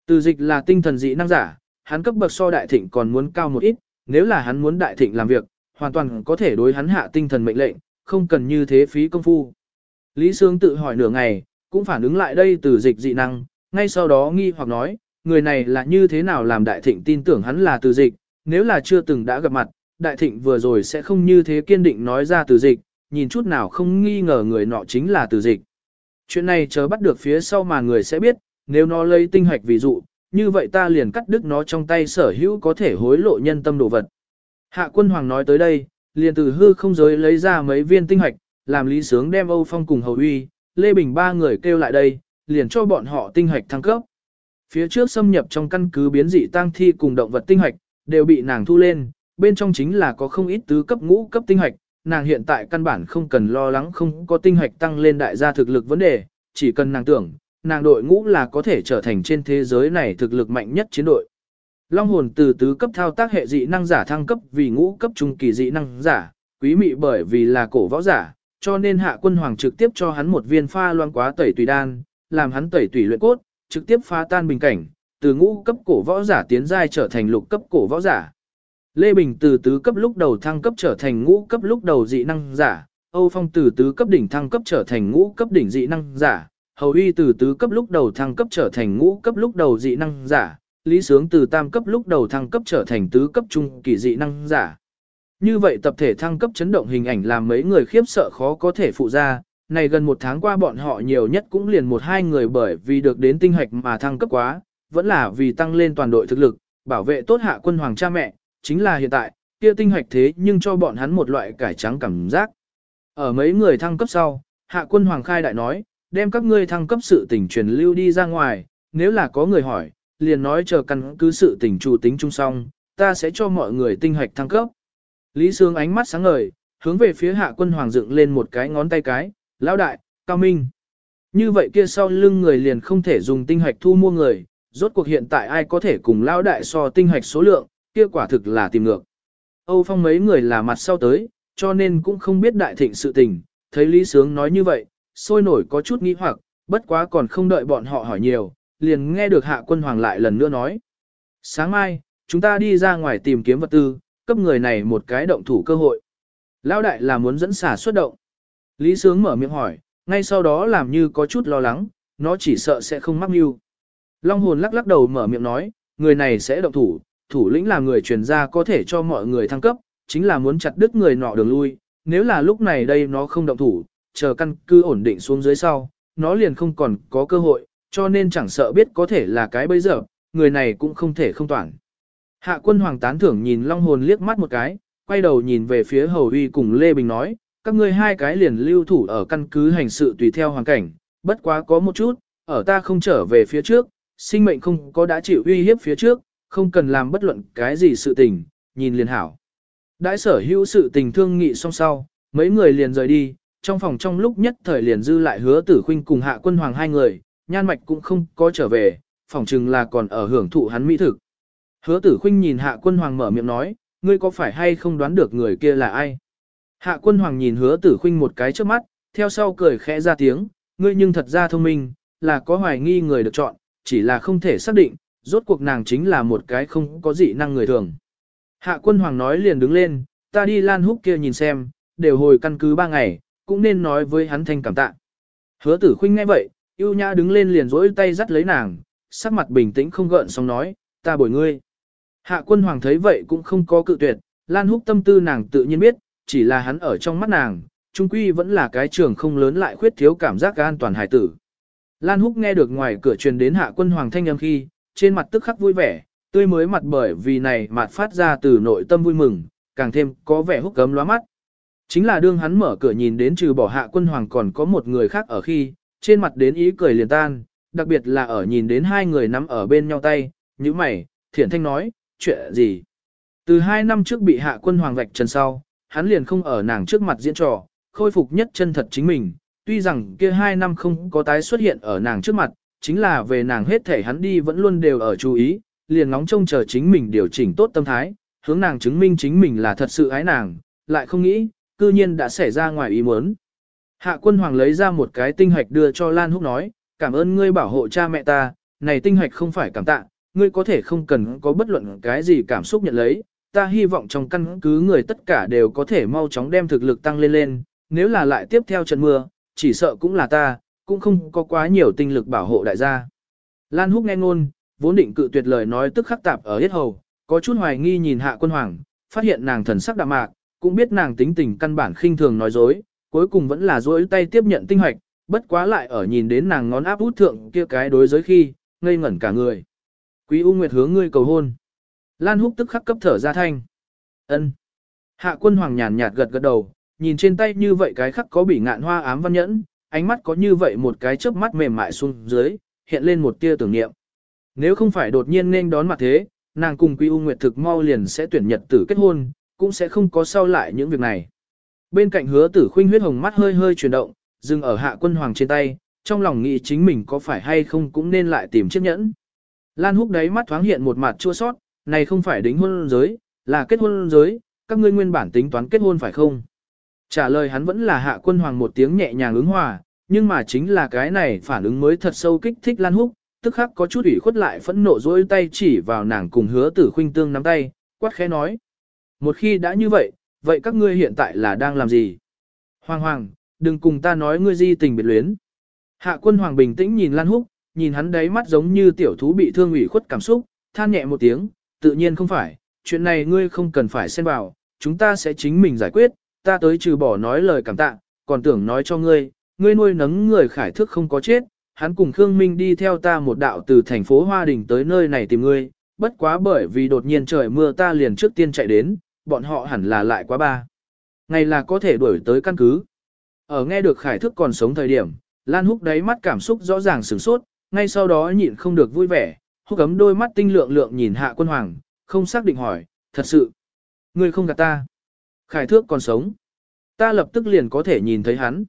Từ dịch là tinh thần dị năng giả, hắn cấp bậc so đại thịnh còn muốn cao một ít, nếu là hắn muốn đại thịnh làm việc, hoàn toàn có thể đối hắn hạ tinh thần mệnh lệnh, không cần như thế phí công phu. Lý Sương tự hỏi nửa ngày, cũng phản ứng lại đây từ dịch dị năng, ngay sau đó nghi hoặc nói, người này là như thế nào làm đại thịnh tin tưởng hắn là từ dịch, nếu là chưa từng đã gặp mặt, đại thịnh vừa rồi sẽ không như thế kiên định nói ra từ dịch, nhìn chút nào không nghi ngờ người nọ chính là từ dịch. Chuyện này chờ bắt được phía sau mà người sẽ biết, nếu nó lấy tinh hoạch ví dụ, như vậy ta liền cắt đứt nó trong tay sở hữu có thể hối lộ nhân tâm đồ vật. Hạ quân hoàng nói tới đây, liền từ hư không giới lấy ra mấy viên tinh hoạch, làm lý sướng đem Âu Phong cùng Hầu Uy, Lê Bình ba người kêu lại đây, liền cho bọn họ tinh hoạch thăng cấp. Phía trước xâm nhập trong căn cứ biến dị tang thi cùng động vật tinh hoạch, đều bị nàng thu lên, bên trong chính là có không ít tứ cấp ngũ cấp tinh hoạch, nàng hiện tại căn bản không cần lo lắng không có tinh hoạch tăng lên đại gia thực lực vấn đề, chỉ cần nàng tưởng, nàng đội ngũ là có thể trở thành trên thế giới này thực lực mạnh nhất chiến đội. Long hồn từ tứ cấp thao tác hệ dị năng giả thăng cấp vì ngũ cấp trung kỳ dị năng giả, quý mị bởi vì là cổ võ giả, cho nên hạ quân hoàng trực tiếp cho hắn một viên pha loang quá tẩy tùy đan, làm hắn tẩy tùy luyện cốt, trực tiếp phá tan bình cảnh, từ ngũ cấp cổ võ giả tiến giai trở thành lục cấp cổ võ giả. Lê Bình từ tứ cấp lúc đầu thăng cấp trở thành ngũ cấp lúc đầu dị năng giả, Âu Phong từ tứ cấp đỉnh thăng cấp trở thành ngũ cấp đỉnh dị năng giả, Hầu Uy từ tứ cấp lúc đầu thăng cấp trở thành ngũ cấp lúc đầu dị năng giả, Lý Sướng từ tam cấp lúc đầu thăng cấp trở thành tứ cấp trung kỳ dị năng giả. Như vậy tập thể thăng cấp chấn động hình ảnh làm mấy người khiếp sợ khó có thể phụ ra, này gần một tháng qua bọn họ nhiều nhất cũng liền một hai người bởi vì được đến tinh hoạch mà thăng cấp quá, vẫn là vì tăng lên toàn đội thực lực, bảo vệ tốt hạ quân hoàng cha mẹ, chính là hiện tại, kia tinh hoạch thế nhưng cho bọn hắn một loại cải trắng cảm giác. Ở mấy người thăng cấp sau, hạ quân hoàng khai đại nói, đem các ngươi thăng cấp sự tình truyền lưu đi ra ngoài, nếu là có người hỏi, liền nói chờ căn cứ sự tình chủ tính chung song, ta sẽ cho mọi người tinh hoạch thăng cấp. Lý Sương ánh mắt sáng ngời, hướng về phía hạ quân hoàng dựng lên một cái ngón tay cái, lão đại, cao minh. Như vậy kia sau lưng người liền không thể dùng tinh hạch thu mua người, rốt cuộc hiện tại ai có thể cùng Lão đại so tinh hạch số lượng, kia quả thực là tìm ngược. Âu Phong mấy người là mặt sau tới, cho nên cũng không biết đại thịnh sự tình, thấy Lý Sướng nói như vậy, sôi nổi có chút nghi hoặc, bất quá còn không đợi bọn họ hỏi nhiều, liền nghe được hạ quân hoàng lại lần nữa nói. Sáng mai, chúng ta đi ra ngoài tìm kiếm vật tư, cấp người này một cái động thủ cơ hội. Lão đại là muốn dẫn xả xuất động. Lý Sướng mở miệng hỏi, ngay sau đó làm như có chút lo lắng, nó chỉ sợ sẽ không mắc mưu. Long hồn lắc lắc đầu mở miệng nói, người này sẽ động thủ, thủ lĩnh là người truyền ra có thể cho mọi người thăng cấp, chính là muốn chặt đứt người nọ đường lui, nếu là lúc này đây nó không động thủ, chờ căn cứ ổn định xuống dưới sau, nó liền không còn có cơ hội, cho nên chẳng sợ biết có thể là cái bây giờ, người này cũng không thể không toàn. Hạ quân hoàng tán thưởng nhìn Long hồn liếc mắt một cái, quay đầu nhìn về phía Hầu Uy cùng Lê Bình nói, các ngươi hai cái liền lưu thủ ở căn cứ hành sự tùy theo hoàn cảnh, bất quá có một chút, ở ta không trở về phía trước, sinh mệnh không có đã chịu uy hiếp phía trước, không cần làm bất luận cái gì sự tình, nhìn liền hảo. Đãi sở hữu sự tình thương nghị xong sau, mấy người liền rời đi, trong phòng trong lúc nhất thời liền dư lại hứa tử khuynh cùng hạ quân hoàng hai người, nhan mạch cũng không có trở về, phòng chừng là còn ở hưởng thụ hắn mỹ thực. Hứa tử khuynh nhìn hạ quân hoàng mở miệng nói, ngươi có phải hay không đoán được người kia là ai? Hạ quân hoàng nhìn hứa tử khuynh một cái trước mắt, theo sau cười khẽ ra tiếng, ngươi nhưng thật ra thông minh, là có hoài nghi người được chọn, chỉ là không thể xác định, rốt cuộc nàng chính là một cái không có dị năng người thường. Hạ quân hoàng nói liền đứng lên, ta đi lan húc kia nhìn xem, đều hồi căn cứ ba ngày, cũng nên nói với hắn thanh cảm tạ. Hứa tử khuynh nghe vậy, yêu nhã đứng lên liền rỗi tay dắt lấy nàng, sắc mặt bình tĩnh không gợn xong nói, ta bồi ngươi. Hạ quân hoàng thấy vậy cũng không có cự tuyệt, lan húc tâm tư nàng tự nhiên biết, chỉ là hắn ở trong mắt nàng, trung quy vẫn là cái trường không lớn lại khuyết thiếu cảm giác an toàn hải tử. Lan Húc nghe được ngoài cửa truyền đến hạ quân hoàng thanh âm khi, trên mặt tức khắc vui vẻ, tươi mới mặt bởi vì này mặt phát ra từ nội tâm vui mừng, càng thêm có vẻ húc cấm lóa mắt. Chính là đương hắn mở cửa nhìn đến trừ bỏ hạ quân hoàng còn có một người khác ở khi, trên mặt đến ý cười liền tan, đặc biệt là ở nhìn đến hai người nắm ở bên nhau tay, như mày, thiển thanh nói, chuyện gì? Từ hai năm trước bị hạ quân hoàng vạch trần sau, hắn liền không ở nàng trước mặt diễn trò, khôi phục nhất chân thật chính mình, tuy rằng kia hai năm không có tái xuất hiện ở nàng trước mặt, chính là về nàng hết thể hắn đi vẫn luôn đều ở chú ý, liền ngóng trông chờ chính mình điều chỉnh tốt tâm thái, hướng nàng chứng minh chính mình là thật sự ái nàng, lại không nghĩ, cư nhiên đã xảy ra ngoài ý muốn. Hạ quân hoàng lấy ra một cái tinh hạch đưa cho Lan Húc nói, cảm ơn ngươi bảo hộ cha mẹ ta, này tinh hạch không phải cảm tạ, ngươi có thể không cần có bất luận cái gì cảm xúc nhận lấy, ta hy vọng trong căn cứ người tất cả đều có thể mau chóng đem thực lực tăng lên lên, nếu là lại tiếp theo trận mưa, chỉ sợ cũng là ta, cũng không có quá nhiều tinh lực bảo hộ đại gia. Lan Húc nghe ngôn, vốn định cự tuyệt lời nói tức khắc tạp ở hết hầu, có chút hoài nghi nhìn hạ quân hoàng, phát hiện nàng thần sắc đạm mạc, cũng biết nàng tính tình căn bản khinh thường nói dối, cuối cùng vẫn là dối tay tiếp nhận tinh hoạch, bất quá lại ở nhìn đến nàng ngón áp út thượng kia cái đối giới khi, ngây ngẩn cả người. Quý U Nguyệt hướng ngươi cầu hôn. Lan Húc tức khắc cấp thở ra thanh. Ân. Hạ quân hoàng nhàn nhạt gật gật đầu, nhìn trên tay như vậy cái khắc có bị ngạn hoa ám văn nhẫn, ánh mắt có như vậy một cái chớp mắt mềm mại xuống dưới, hiện lên một tia tưởng niệm. Nếu không phải đột nhiên nên đón mặt thế, nàng cùng Quý U Nguyệt thực mau liền sẽ tuyển nhật tử kết hôn, cũng sẽ không có sau lại những việc này. Bên cạnh hứa tử khuynh huyết hồng mắt hơi hơi chuyển động, dừng ở hạ quân hoàng trên tay, trong lòng nghĩ chính mình có phải hay không cũng nên lại tìm chiếc nhẫn. Lan húc đấy mắt thoáng hiện một mặt chua sót, này không phải đính hôn giới, là kết hôn giới, các ngươi nguyên bản tính toán kết hôn phải không? Trả lời hắn vẫn là hạ quân hoàng một tiếng nhẹ nhàng ứng hòa, nhưng mà chính là cái này phản ứng mới thật sâu kích thích Lan Húc, tức khắc có chút ủy khuất lại phẫn nộ dỗi tay chỉ vào nàng cùng hứa tử khuynh tương nắm tay, quát khẽ nói. Một khi đã như vậy, vậy các ngươi hiện tại là đang làm gì? Hoàng hoàng, đừng cùng ta nói ngươi di tình biệt luyến. Hạ quân hoàng bình tĩnh nhìn Lan Húc, nhìn hắn đáy mắt giống như tiểu thú bị thương ủy khuất cảm xúc, than nhẹ một tiếng, tự nhiên không phải, chuyện này ngươi không cần phải xen vào, chúng ta sẽ chính mình giải quyết, ta tới trừ bỏ nói lời cảm tạ, còn tưởng nói cho ngươi, ngươi nuôi nấng người khải thức không có chết, hắn cùng Khương Minh đi theo ta một đạo từ thành phố Hoa Đình tới nơi này tìm ngươi, bất quá bởi vì đột nhiên trời mưa ta liền trước tiên chạy đến, bọn họ hẳn là lại quá ba. Ngày là có thể đuổi tới căn cứ. Ở nghe được khải thức còn sống thời điểm, Lan Húc đáy mắt cảm xúc rõ ràng sửng sốt, ngay sau đó nhịn không được vui vẻ, húc ấm đôi mắt tinh lượng lượng nhìn hạ quân hoàng, không xác định hỏi, thật sự, ngươi không gạt ta. Khải thước còn sống. Ta lập tức liền có thể nhìn thấy hắn.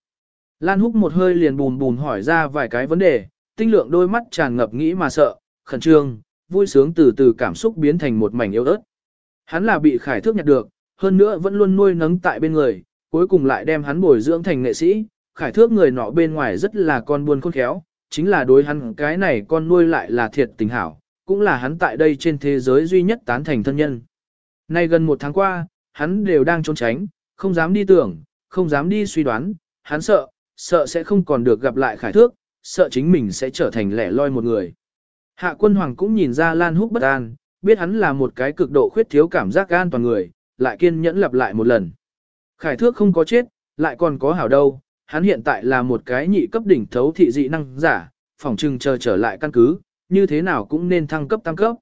Lan Húc một hơi liền bùn bùn hỏi ra vài cái vấn đề, tinh lượng đôi mắt tràn ngập nghĩ mà sợ, khẩn trương, vui sướng từ từ cảm xúc biến thành một mảnh yếu ớt. Hắn là bị khải thước nhặt được, hơn nữa vẫn luôn nuôi nấng tại bên người, cuối cùng lại đem hắn bồi dưỡng thành nghệ sĩ, khải thước người nọ bên ngoài rất là con buôn khôn khéo, chính là đối hắn cái này con nuôi lại là thiệt tình hảo, cũng là hắn tại đây trên thế giới duy nhất tán thành thân nhân. Nay gần một tháng qua, hắn đều đang trốn tránh, không dám đi tưởng, không dám đi suy đoán, hắn sợ, sợ sẽ không còn được gặp lại khải thước, sợ chính mình sẽ trở thành lẻ loi một người. Hạ quân hoàng cũng nhìn ra Lan Húc bất an, biết hắn là một cái cực độ khuyết thiếu cảm giác an toàn người, lại kiên nhẫn lặp lại một lần. Khải thước không có chết, lại còn có hảo đâu, hắn hiện tại là một cái nhị cấp đỉnh thấu thị dị năng giả, phỏng trừng chờ trở lại căn cứ, như thế nào cũng nên thăng cấp tăng cấp.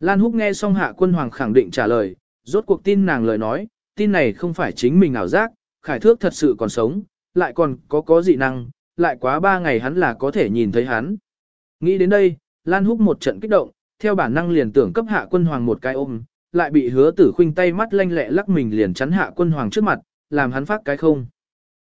Lan Húc nghe xong hạ quân hoàng khẳng định trả lời, rốt cuộc tin nàng lời nói, tin này không phải chính mình ảo giác, khải thước thật sự còn sống, lại còn có có dị năng, lại quá ba ngày hắn là có thể nhìn thấy hắn. Nghĩ đến đây, Lan Húc một trận kích động, theo bản năng liền tưởng cấp hạ quân hoàng một cái ôm, lại bị hứa tử khuynh tay mắt lanh lẹ lắc mình liền chắn hạ quân hoàng trước mặt, làm hắn phát cái không.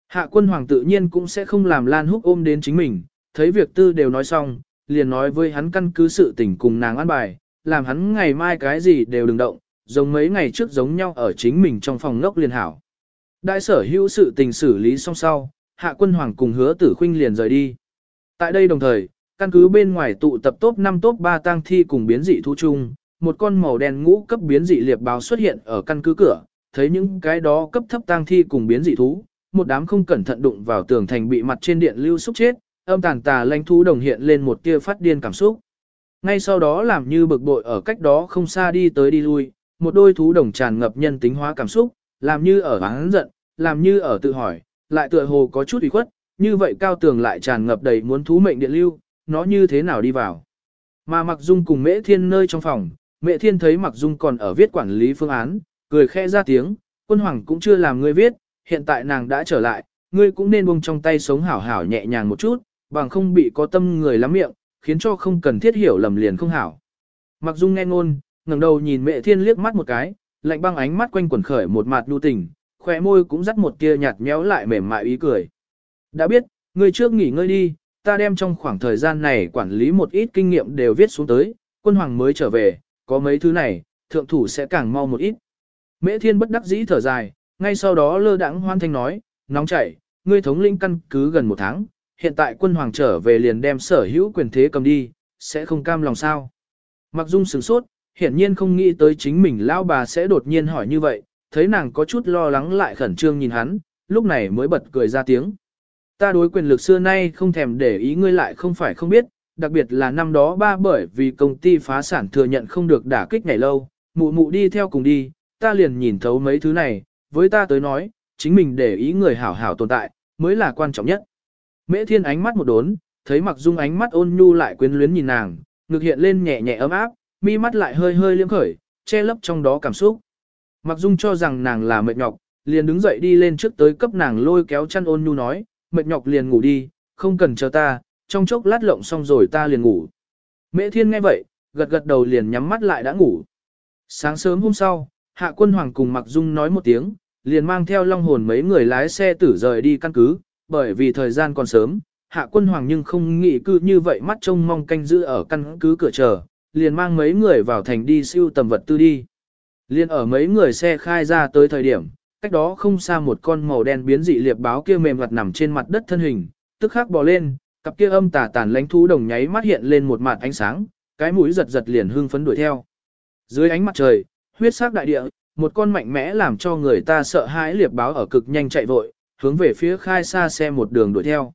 Hạ quân hoàng tự nhiên cũng sẽ không làm Lan Húc ôm đến chính mình, thấy việc tư đều nói xong, liền nói với hắn căn cứ sự tình cùng nàng ăn bài, làm hắn ngày mai cái gì đều đừng động, giống mấy ngày trước giống nhau ở chính mình trong phòng ngốc liền hảo. Đại sở hữu sự tình xử lý xong sau, hạ quân hoàng cùng hứa tử khuynh liền rời đi. Tại đây đồng thời, căn cứ bên ngoài tụ tập top 5 top 3 tang thi cùng biến dị thu chung, một con màu đen ngũ cấp biến dị liệp báo xuất hiện ở căn cứ cửa, thấy những cái đó cấp thấp tang thi cùng biến dị thú, một đám không cẩn thận đụng vào tường thành bị mặt trên điện lưu xúc chết, âm tàn tà lãnh thú đồng hiện lên một tia phát điên cảm xúc. Ngay sau đó làm như bực bội ở cách đó không xa đi tới đi lui, một đôi thú đồng tràn ngập nhân tính hóa cảm xúc, làm như ở hắn giận, làm như ở tự hỏi, lại tựa hồ có chút ủy khuất, như vậy cao tường lại tràn ngập đầy muốn thú mệnh điện lưu, nó như thế nào đi vào. Mà Mặc Dung cùng Mễ Thiên nơi trong phòng, Mễ Thiên thấy Mặc Dung còn ở viết quản lý phương án, cười khẽ ra tiếng, quân hoàng cũng chưa làm ngươi viết, hiện tại nàng đã trở lại, ngươi cũng nên buông trong tay sống hảo hảo nhẹ nhàng một chút, bằng không bị có tâm người lắm miệng, khiến cho không cần thiết hiểu lầm liền không hảo. Mặc Dung nghe ngôn, ngẩng đầu nhìn Mẹ Thiên liếc mắt một cái, lạnh băng ánh mắt quanh quẩn khởi một mặt nhu tình, khóe môi cũng dắt một tia nhạt méo lại mềm mại ý cười. Đã biết, ngươi trước nghỉ ngơi đi, ta đem trong khoảng thời gian này quản lý một ít kinh nghiệm đều viết xuống tới, quân hoàng mới trở về, có mấy thứ này, thượng thủ sẽ càng mau một ít. Mễ Thiên bất đắc dĩ thở dài, ngay sau đó lơ đãng hoan thanh nói, nóng chảy, ngươi thống lĩnh căn cứ gần một tháng, hiện tại quân hoàng trở về liền đem sở hữu quyền thế cầm đi, sẽ không cam lòng sao. Mặc dung sửng sốt, hiển nhiên không nghĩ tới chính mình lão bà sẽ đột nhiên hỏi như vậy, thấy nàng có chút lo lắng lại khẩn trương nhìn hắn, lúc này mới bật cười ra tiếng. Ta đối quyền lực xưa nay không thèm để ý ngươi lại không phải không biết, đặc biệt là năm đó ba bởi vì công ty phá sản thừa nhận không được đả kích ngày lâu, mụ mụ đi theo cùng đi, ta liền nhìn thấu mấy thứ này, với ta tới nói, chính mình để ý người hảo hảo tồn tại, mới là quan trọng nhất. Mễ thiên ánh mắt một đốn, thấy mặc dung ánh mắt ôn nhu lại quyến luyến nhìn nàng, ngực hiện lên nhẹ nhẹ ấm áp, mi mắt lại hơi hơi liếm khởi, che lấp trong đó cảm xúc. Mặc dung cho rằng nàng là mệt nhọc, liền đứng dậy đi lên trước tới cấp nàng lôi kéo chăn ôn nhu nói, mệt nhọc liền ngủ đi, không cần chờ ta, trong chốc lát lộng xong rồi ta liền ngủ. Mễ thiên nghe vậy, gật gật đầu liền nhắm mắt lại đã ngủ. Sáng sớm hôm sau, Hạ quân hoàng cùng Mặc Dung nói một tiếng, liền mang theo long hồn mấy người lái xe tử rời đi căn cứ, bởi vì thời gian còn sớm, hạ quân hoàng nhưng không nghĩ cư như vậy mắt trông mong canh giữ ở căn cứ cửa chờ, liền mang mấy người vào thành đi siêu tầm vật tư đi. Liên ở mấy người xe khai ra tới thời điểm, cách đó không xa một con màu đen biến dị liệp báo kia mềm mặt nằm trên mặt đất thân hình, tức khắc bò lên, cặp kia âm tà tàn lánh thú đồng nháy mắt hiện lên một mặt ánh sáng, cái mũi giật giật liền hưng phấn đuổi theo. Dưới ánh mặt trời, huyết sắc đại địa, một con mạnh mẽ làm cho người ta sợ hãi liệp báo ở cực nhanh chạy vội, hướng về phía khai xa xe một đường đuổi theo.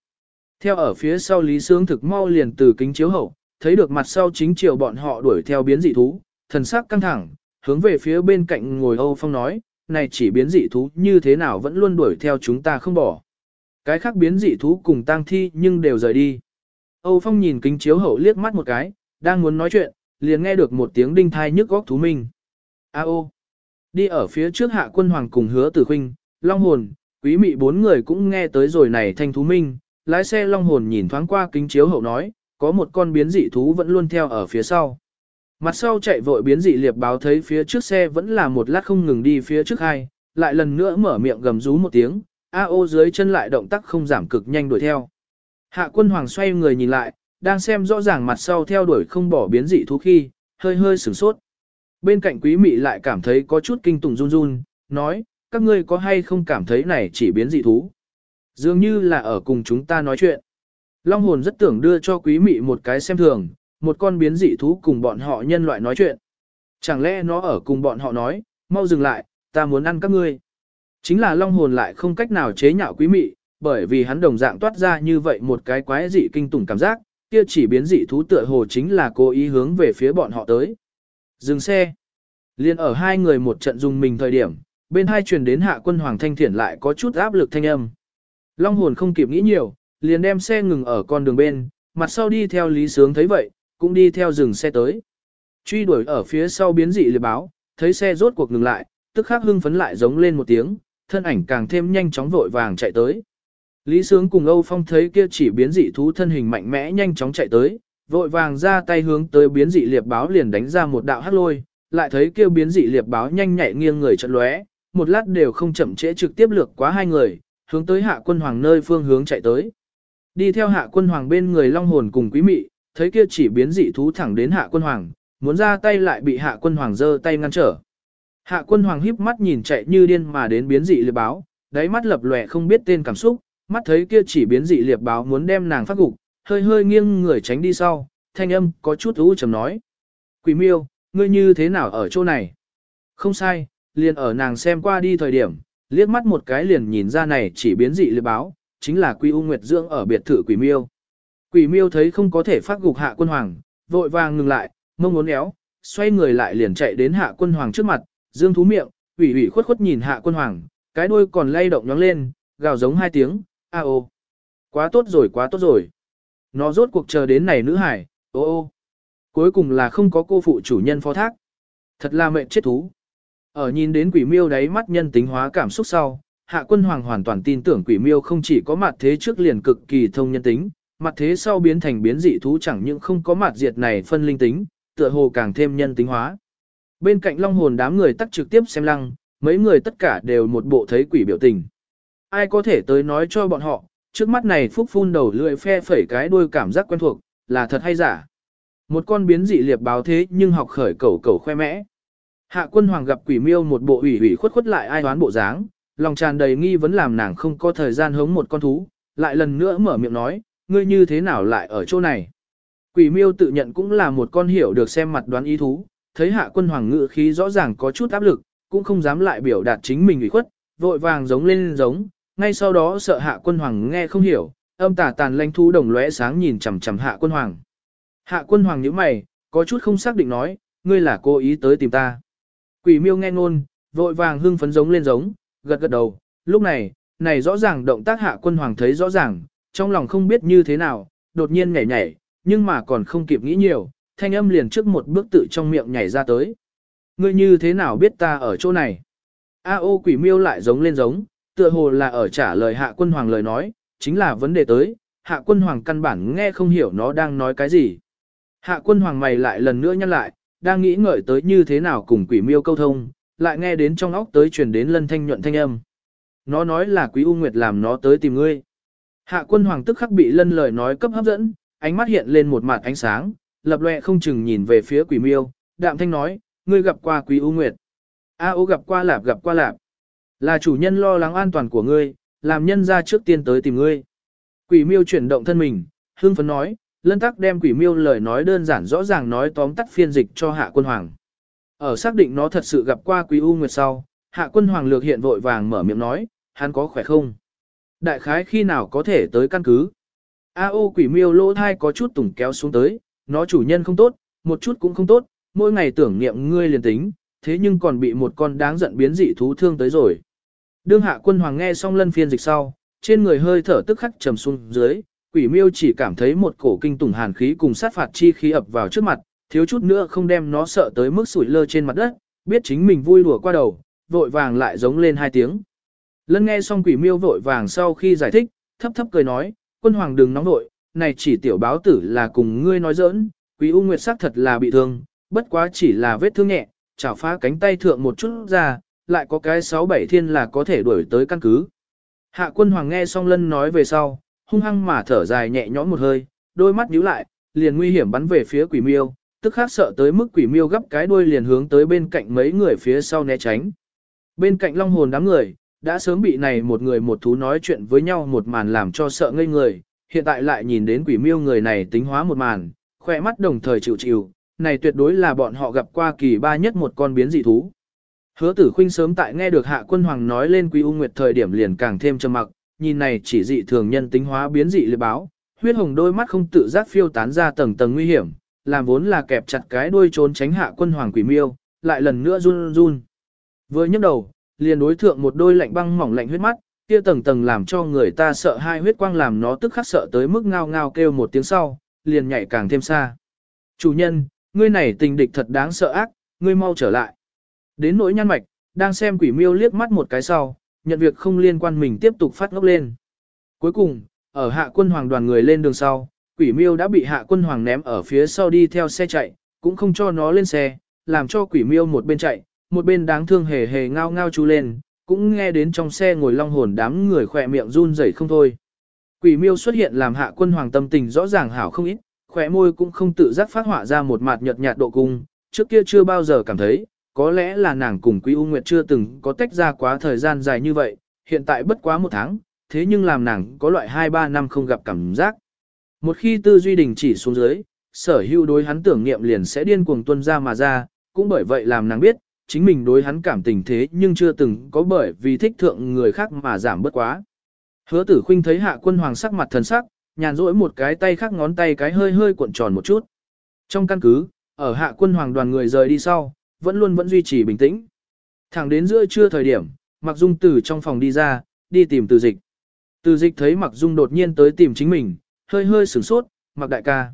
Theo ở phía sau Lý Sướng thực mau liền từ kính chiếu hậu, thấy được mặt sau chính chiều bọn họ đuổi theo biến dị thú, thần sắc căng thẳng, hướng về phía bên cạnh ngồi Âu Phong nói, này chỉ biến dị thú như thế nào vẫn luôn đuổi theo chúng ta không bỏ. Cái khác biến dị thú cùng tang thi nhưng đều rời đi. Âu Phong nhìn kính chiếu hậu liếc mắt một cái, đang muốn nói chuyện, liền nghe được một tiếng đinh thai nhức góc thú minh. A ô! Đi ở phía trước hạ quân hoàng cùng hứa tử khinh, long hồn, quý mị bốn người cũng nghe tới rồi này thanh thú minh, lái xe long hồn nhìn thoáng qua kính chiếu hậu nói, có một con biến dị thú vẫn luôn theo ở phía sau. Mặt sau chạy vội biến dị liệp báo thấy phía trước xe vẫn là một lát không ngừng đi phía trước hai, lại lần nữa mở miệng gầm rú một tiếng, A ô dưới chân lại động tác không giảm cực nhanh đuổi theo. Hạ quân hoàng xoay người nhìn lại, đang xem rõ ràng mặt sau theo đuổi không bỏ biến dị thú khi, hơi hơi sửng sốt. Bên cạnh quý mị lại cảm thấy có chút kinh tủng run run, nói, các ngươi có hay không cảm thấy này chỉ biến dị thú. Dường như là ở cùng chúng ta nói chuyện. Long hồn rất tưởng đưa cho quý mị một cái xem thường, một con biến dị thú cùng bọn họ nhân loại nói chuyện. Chẳng lẽ nó ở cùng bọn họ nói, mau dừng lại, ta muốn ăn các ngươi. Chính là long hồn lại không cách nào chế nhạo quý mị, bởi vì hắn đồng dạng toát ra như vậy một cái quái dị kinh tủng cảm giác, kia chỉ biến dị thú tựa hồ chính là cố ý hướng về phía bọn họ tới. Dừng xe. Liên ở hai người một trận dùng mình thời điểm, bên hai truyền đến hạ quân Hoàng Thanh Thiển lại có chút áp lực thanh âm. Long hồn không kịp nghĩ nhiều, liền đem xe ngừng ở con đường bên, mặt sau đi theo Lý Sướng thấy vậy, cũng đi theo dừng xe tới. Truy đuổi ở phía sau biến dị liệt báo, thấy xe rốt cuộc ngừng lại, tức khắc hưng phấn lại giống lên một tiếng, thân ảnh càng thêm nhanh chóng vội vàng chạy tới. Lý Sướng cùng Âu Phong thấy kia chỉ biến dị thú thân hình mạnh mẽ nhanh chóng chạy tới, vội vàng ra tay hướng tới biến dị liệp báo liền đánh ra một đạo hắc lôi, lại thấy kia biến dị liệp báo nhanh nhạy nghiêng người chợt lóe, một lát đều không chậm trễ trực tiếp lược quá hai người, hướng tới hạ quân hoàng nơi phương hướng chạy tới. Đi theo hạ quân hoàng bên người long hồn cùng quý mị, thấy kia chỉ biến dị thú thẳng đến hạ quân hoàng, muốn ra tay lại bị hạ quân hoàng giơ tay ngăn trở. Hạ quân hoàng híp mắt nhìn chạy như điên mà đến biến dị liệp báo, đáy mắt lập lòe không biết tên cảm xúc, mắt thấy kia chỉ biến dị liệp báo muốn đem nàng phát gục, hơi hơi nghiêng người tránh đi sau, thanh âm có chút u trầm nói. Quỷ miêu, ngươi như thế nào ở chỗ này? Không sai, liền ở nàng xem qua đi thời điểm, liếc mắt một cái liền nhìn ra này chỉ biến dị liệp báo, chính là Quy U Nguyệt dưỡng ở biệt thự quỷ miêu. Quỷ miêu thấy không có thể phát gục hạ quân hoàng, vội vàng ngừng lại, mông muốn éo, xoay người lại liền chạy đến hạ quân hoàng trước mặt, dương thú miệng, ủy ủy khuất khuất nhìn hạ quân hoàng, cái đuôi còn lay động nhóng lên, gào giống hai tiếng, a ô. Quá tốt rồi quá tốt rồi. Nó rốt cuộc chờ đến này nữ hải, ô ô. Cuối cùng là không có cô phụ chủ nhân phó thác. Thật là mệnh chết thú. Ở nhìn đến quỷ miêu đáy mắt nhân tính hóa cảm xúc sau, hạ quân hoàng hoàn toàn tin tưởng quỷ miêu không chỉ có mặt thế trước liền cực kỳ thông nhân tính, mặt thế sau biến thành biến dị thú chẳng những không có mặt diệt này phân linh tính, tựa hồ càng thêm nhân tính hóa. Bên cạnh long hồn đám người tắt trực tiếp xem lăng, mấy người tất cả đều một bộ thấy quỷ biểu tình. Ai có thể tới nói cho bọn họ, trước mắt này phúc phun đầu lưỡi phe phẩy cái đuôi cảm giác quen thuộc, là thật hay giả. Một con biến dị liệp báo thế nhưng học khởi cẩu cẩu khoe mẽ. Hạ quân hoàng gặp quỷ miêu một bộ ủy ủy khuất khuất lại ai đoán bộ dáng, lòng tràn đầy nghi vấn làm nàng không có thời gian hống một con thú, lại lần nữa mở miệng nói, ngươi như thế nào lại ở chỗ này. Quỷ miêu tự nhận cũng là một con hiểu được xem mặt đoán ý thú, thấy hạ quân hoàng ngự khí rõ ràng có chút áp lực, cũng không dám lại biểu đạt chính mình ủy khuất, vội vàng giống lên giống, ngay sau đó sợ hạ quân hoàng nghe không hiểu, âm tà tàn lanh thú đồng lóe sáng nhìn chằm chằm hạ quân hoàng. Hạ quân hoàng nhíu mày, có chút không xác định nói, ngươi là cố ý tới tìm ta. Quỷ miêu nghe ngôn, vội vàng hưng phấn giống lên giống, gật gật đầu, lúc này, này rõ ràng động tác hạ quân hoàng thấy rõ ràng, trong lòng không biết như thế nào, đột nhiên nhảy nhảy, nhưng mà còn không kịp nghĩ nhiều, thanh âm liền trước một bước tự trong miệng nhảy ra tới. Ngươi như thế nào biết ta ở chỗ này? A ô quỷ miêu lại giống lên giống, tựa hồ là ở trả lời hạ quân hoàng lời nói, chính là vấn đề tới, hạ quân hoàng căn bản nghe không hiểu nó đang nói cái gì. Hạ quân hoàng mày lại lần nữa nhăn lại, đang nghĩ ngợi tới như thế nào cùng quỷ miêu câu thông, lại nghe đến trong óc tới truyền đến lân thanh nhuận thanh âm. Nó nói là quý U Nguyệt làm nó tới tìm ngươi. Hạ quân hoàng tức khắc bị lân lời nói cấp hấp dẫn, ánh mắt hiện lên một mặt ánh sáng, lập loè không chừng nhìn về phía quỷ miêu, đạm thanh nói, ngươi gặp qua quý U Nguyệt. A ô gặp qua lạp gặp qua lạp. Là chủ nhân lo lắng an toàn của ngươi, làm nhân ra trước tiên tới tìm ngươi. Quỷ miêu chuyển động thân mình, hương phấn nói, lân tắc đem quỷ miêu lời nói đơn giản rõ ràng nói tóm tắt phiên dịch cho hạ quân hoàng. Ở xác định nó thật sự gặp qua quý U Nguyệt sau, hạ quân hoàng lược hiện vội vàng mở miệng nói, hắn có khỏe không? Đại khái khi nào có thể tới căn cứ? A ô quỷ miêu lỗ thai có chút tủng kéo xuống tới, nó chủ nhân không tốt, một chút cũng không tốt, mỗi ngày tưởng niệm ngươi liền tính, thế nhưng còn bị một con đáng giận biến dị thú thương tới rồi. Đương hạ quân hoàng nghe xong lân phiên dịch sau, trên người hơi thở tức khắc trầm xuống dưới, quỷ miêu chỉ cảm thấy một cổ kinh tủng hàn khí cùng sát phạt chi khí ập vào trước mặt, thiếu chút nữa không đem nó sợ tới mức sủi lơ trên mặt đất, biết chính mình vui đùa qua đầu, vội vàng lại giống lên hai tiếng. Lân nghe xong quỷ miêu vội vàng sau khi giải thích, thấp thấp cười nói, quân hoàng đừng nóng nội, này chỉ tiểu báo tử là cùng ngươi nói giỡn, quý u nguyệt sắc thật là bị thương, bất quá chỉ là vết thương nhẹ, chảo phá cánh tay thượng một chút ra, lại có cái sáu bảy thiên là có thể đuổi tới căn cứ. Hạ quân hoàng nghe xong lân nói về sau, hung hăng mà thở dài nhẹ nhõm một hơi, đôi mắt nhíu lại, liền nguy hiểm bắn về phía quỷ miêu, tức khác sợ tới mức quỷ miêu gấp cái đuôi liền hướng tới bên cạnh mấy người phía sau né tránh. Bên cạnh long hồn đám người, đã sớm bị này một người một thú nói chuyện với nhau một màn làm cho sợ ngây người, hiện tại lại nhìn đến quỷ miêu người này tính hóa một màn, khỏe mắt đồng thời chịu chịu, này tuyệt đối là bọn họ gặp qua kỳ ba nhất một con biến dị thú. Hứa tử khuynh sớm tại nghe được hạ quân hoàng nói lên quý u nguyệt thời điểm liền càng thêm trầm mặc, nhìn này chỉ dị thường nhân tính hóa biến dị lệ báo, huyết hồng đôi mắt không tự giác phiêu tán ra tầng tầng nguy hiểm, làm vốn là kẹp chặt cái đuôi trốn tránh hạ quân hoàng quỷ miêu, lại lần nữa run run. Vừa nhấc đầu, liền đối thượng một đôi lạnh băng mỏng lạnh huyết mắt, kia tầng tầng làm cho người ta sợ hai huyết quang làm nó tức khắc sợ tới mức ngao ngao kêu một tiếng sau, liền nhảy càng thêm xa. Chủ nhân, ngươi này tình địch thật đáng sợ ác, ngươi mau trở lại. Đến nỗi nhăn mạch, đang xem quỷ miêu liếc mắt một cái sau, nhận việc không liên quan mình tiếp tục phát ngốc lên. Cuối cùng, ở hạ quân hoàng đoàn người lên đường sau, quỷ miêu đã bị hạ quân hoàng ném ở phía sau đi theo xe chạy, cũng không cho nó lên xe, làm cho quỷ miêu một bên chạy, một bên đáng thương hề hề ngao ngao chú lên, cũng nghe đến trong xe ngồi long hồn đám người khỏe miệng run rẩy không thôi. Quỷ miêu xuất hiện làm hạ quân hoàng tâm tình rõ ràng hảo không ít, khỏe môi cũng không tự giác phát họa ra một mặt nhợt nhạt độ cung, trước kia chưa bao giờ cảm thấy, có lẽ là nàng cùng Quý U Nguyệt chưa từng có tách ra quá thời gian dài như vậy, hiện tại bất quá một tháng, thế nhưng làm nàng có loại 2-3 năm không gặp cảm giác. Một khi tư duy đình chỉ xuống dưới, sở hữu đối hắn tưởng niệm liền sẽ điên cuồng tuân ra mà ra, cũng bởi vậy làm nàng biết, chính mình đối hắn cảm tình thế nhưng chưa từng có bởi vì thích thượng người khác mà giảm bớt quá. Hứa tử khinh thấy hạ quân hoàng sắc mặt thần sắc, nhàn rỗi một cái tay khác ngón tay cái hơi hơi cuộn tròn một chút. Trong căn cứ, ở hạ quân hoàng đoàn người rời đi sau, vẫn luôn vẫn duy trì bình tĩnh. Thẳng đến giữa trưa thời điểm, Mặc Dung từ trong phòng đi ra, đi tìm từ dịch. Từ dịch thấy Mặc Dung đột nhiên tới tìm chính mình, hơi hơi sửng sốt, Mặc đại ca.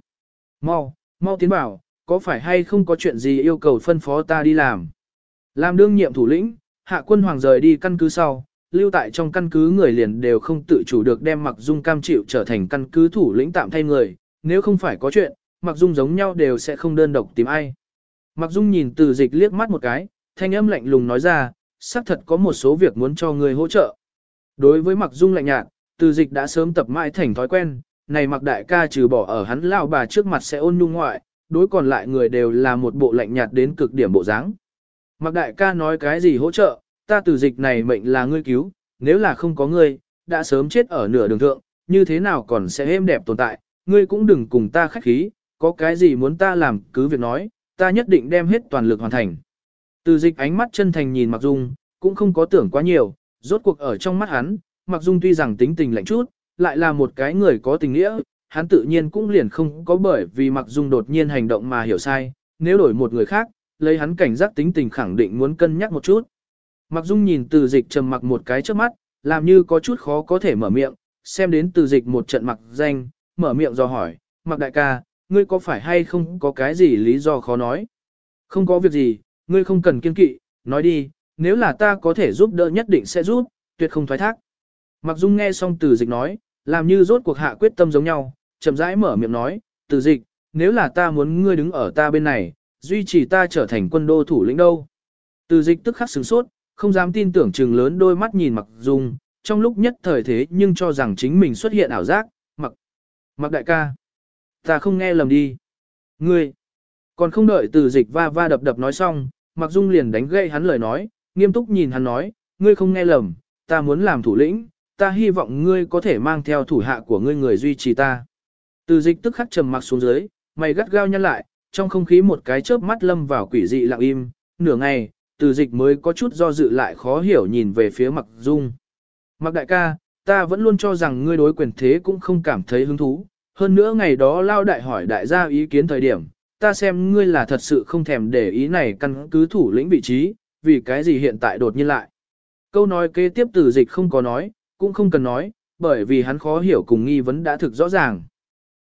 Mau, mau tiến bảo, có phải hay không có chuyện gì yêu cầu phân phó ta đi làm. Làm đương nhiệm thủ lĩnh, hạ quân hoàng rời đi căn cứ sau, lưu tại trong căn cứ người liền đều không tự chủ được đem Mặc Dung cam chịu trở thành căn cứ thủ lĩnh tạm thay người, nếu không phải có chuyện, Mặc Dung giống nhau đều sẽ không đơn độc tìm ai. Mặc Dung nhìn từ dịch liếc mắt một cái, thanh âm lạnh lùng nói ra, xác thật có một số việc muốn cho người hỗ trợ. Đối với Mặc Dung lạnh nhạt, từ dịch đã sớm tập mãi thành thói quen, này Mặc Đại ca trừ bỏ ở hắn lão bà trước mặt sẽ ôn nhu ngoại, đối còn lại người đều là một bộ lạnh nhạt đến cực điểm bộ dáng. Mạc Đại ca nói cái gì hỗ trợ, ta từ dịch này mệnh là ngươi cứu, nếu là không có ngươi, đã sớm chết ở nửa đường thượng, như thế nào còn sẽ êm đẹp tồn tại, ngươi cũng đừng cùng ta khách khí, có cái gì muốn ta làm cứ việc nói, ta nhất định đem hết toàn lực hoàn thành. Từ dịch ánh mắt chân thành nhìn Mặc Dung, cũng không có tưởng quá nhiều, rốt cuộc ở trong mắt hắn, Mặc Dung tuy rằng tính tình lạnh chút, lại là một cái người có tình nghĩa, hắn tự nhiên cũng liền không có bởi vì Mặc Dung đột nhiên hành động mà hiểu sai, nếu đổi một người khác, lấy hắn cảnh giác tính tình khẳng định muốn cân nhắc một chút. Mặc Dung nhìn từ dịch trầm mặc một cái trước mắt, làm như có chút khó có thể mở miệng, xem đến từ dịch một trận mặc danh, mở miệng do hỏi, mặc đại ca, ngươi có phải hay không có cái gì lý do khó nói? Không có việc gì, ngươi không cần kiên kỵ, nói đi, nếu là ta có thể giúp đỡ nhất định sẽ giúp, tuyệt không thoái thác. Mặc Dung nghe xong từ dịch nói, làm như rốt cuộc hạ quyết tâm giống nhau, chậm rãi mở miệng nói, từ dịch, nếu là ta muốn ngươi đứng ở ta bên này, duy trì ta trở thành quân đô thủ lĩnh đâu. Từ dịch tức khắc sửng sốt, không dám tin tưởng trừng lớn đôi mắt nhìn Mặc Dung, trong lúc nhất thời thế nhưng cho rằng chính mình xuất hiện ảo giác, Mặc, Mặc đại ca. Ta không nghe lầm đi. Ngươi, còn không đợi từ dịch va va đập đập nói xong, Mặc Dung liền đánh gậy hắn lời nói, nghiêm túc nhìn hắn nói, ngươi không nghe lầm, ta muốn làm thủ lĩnh, ta hy vọng ngươi có thể mang theo thủ hạ của ngươi người duy trì ta. Từ dịch tức khắc trầm mặc xuống dưới, mày gắt gao nhăn lại, trong không khí một cái chớp mắt lâm vào quỷ dị lặng im, nửa ngày, từ dịch mới có chút do dự lại khó hiểu nhìn về phía Mặc Dung. Mặc đại ca, ta vẫn luôn cho rằng ngươi đối quyền thế cũng không cảm thấy hứng thú, hơn nữa ngày đó lao đại hỏi đại gia ý kiến thời điểm, ta xem ngươi là thật sự không thèm để ý này căn cứ thủ lĩnh vị trí, vì cái gì hiện tại đột nhiên lại. Câu nói kế tiếp từ dịch không có nói, cũng không cần nói, bởi vì hắn khó hiểu cùng nghi vấn đã thực rõ ràng.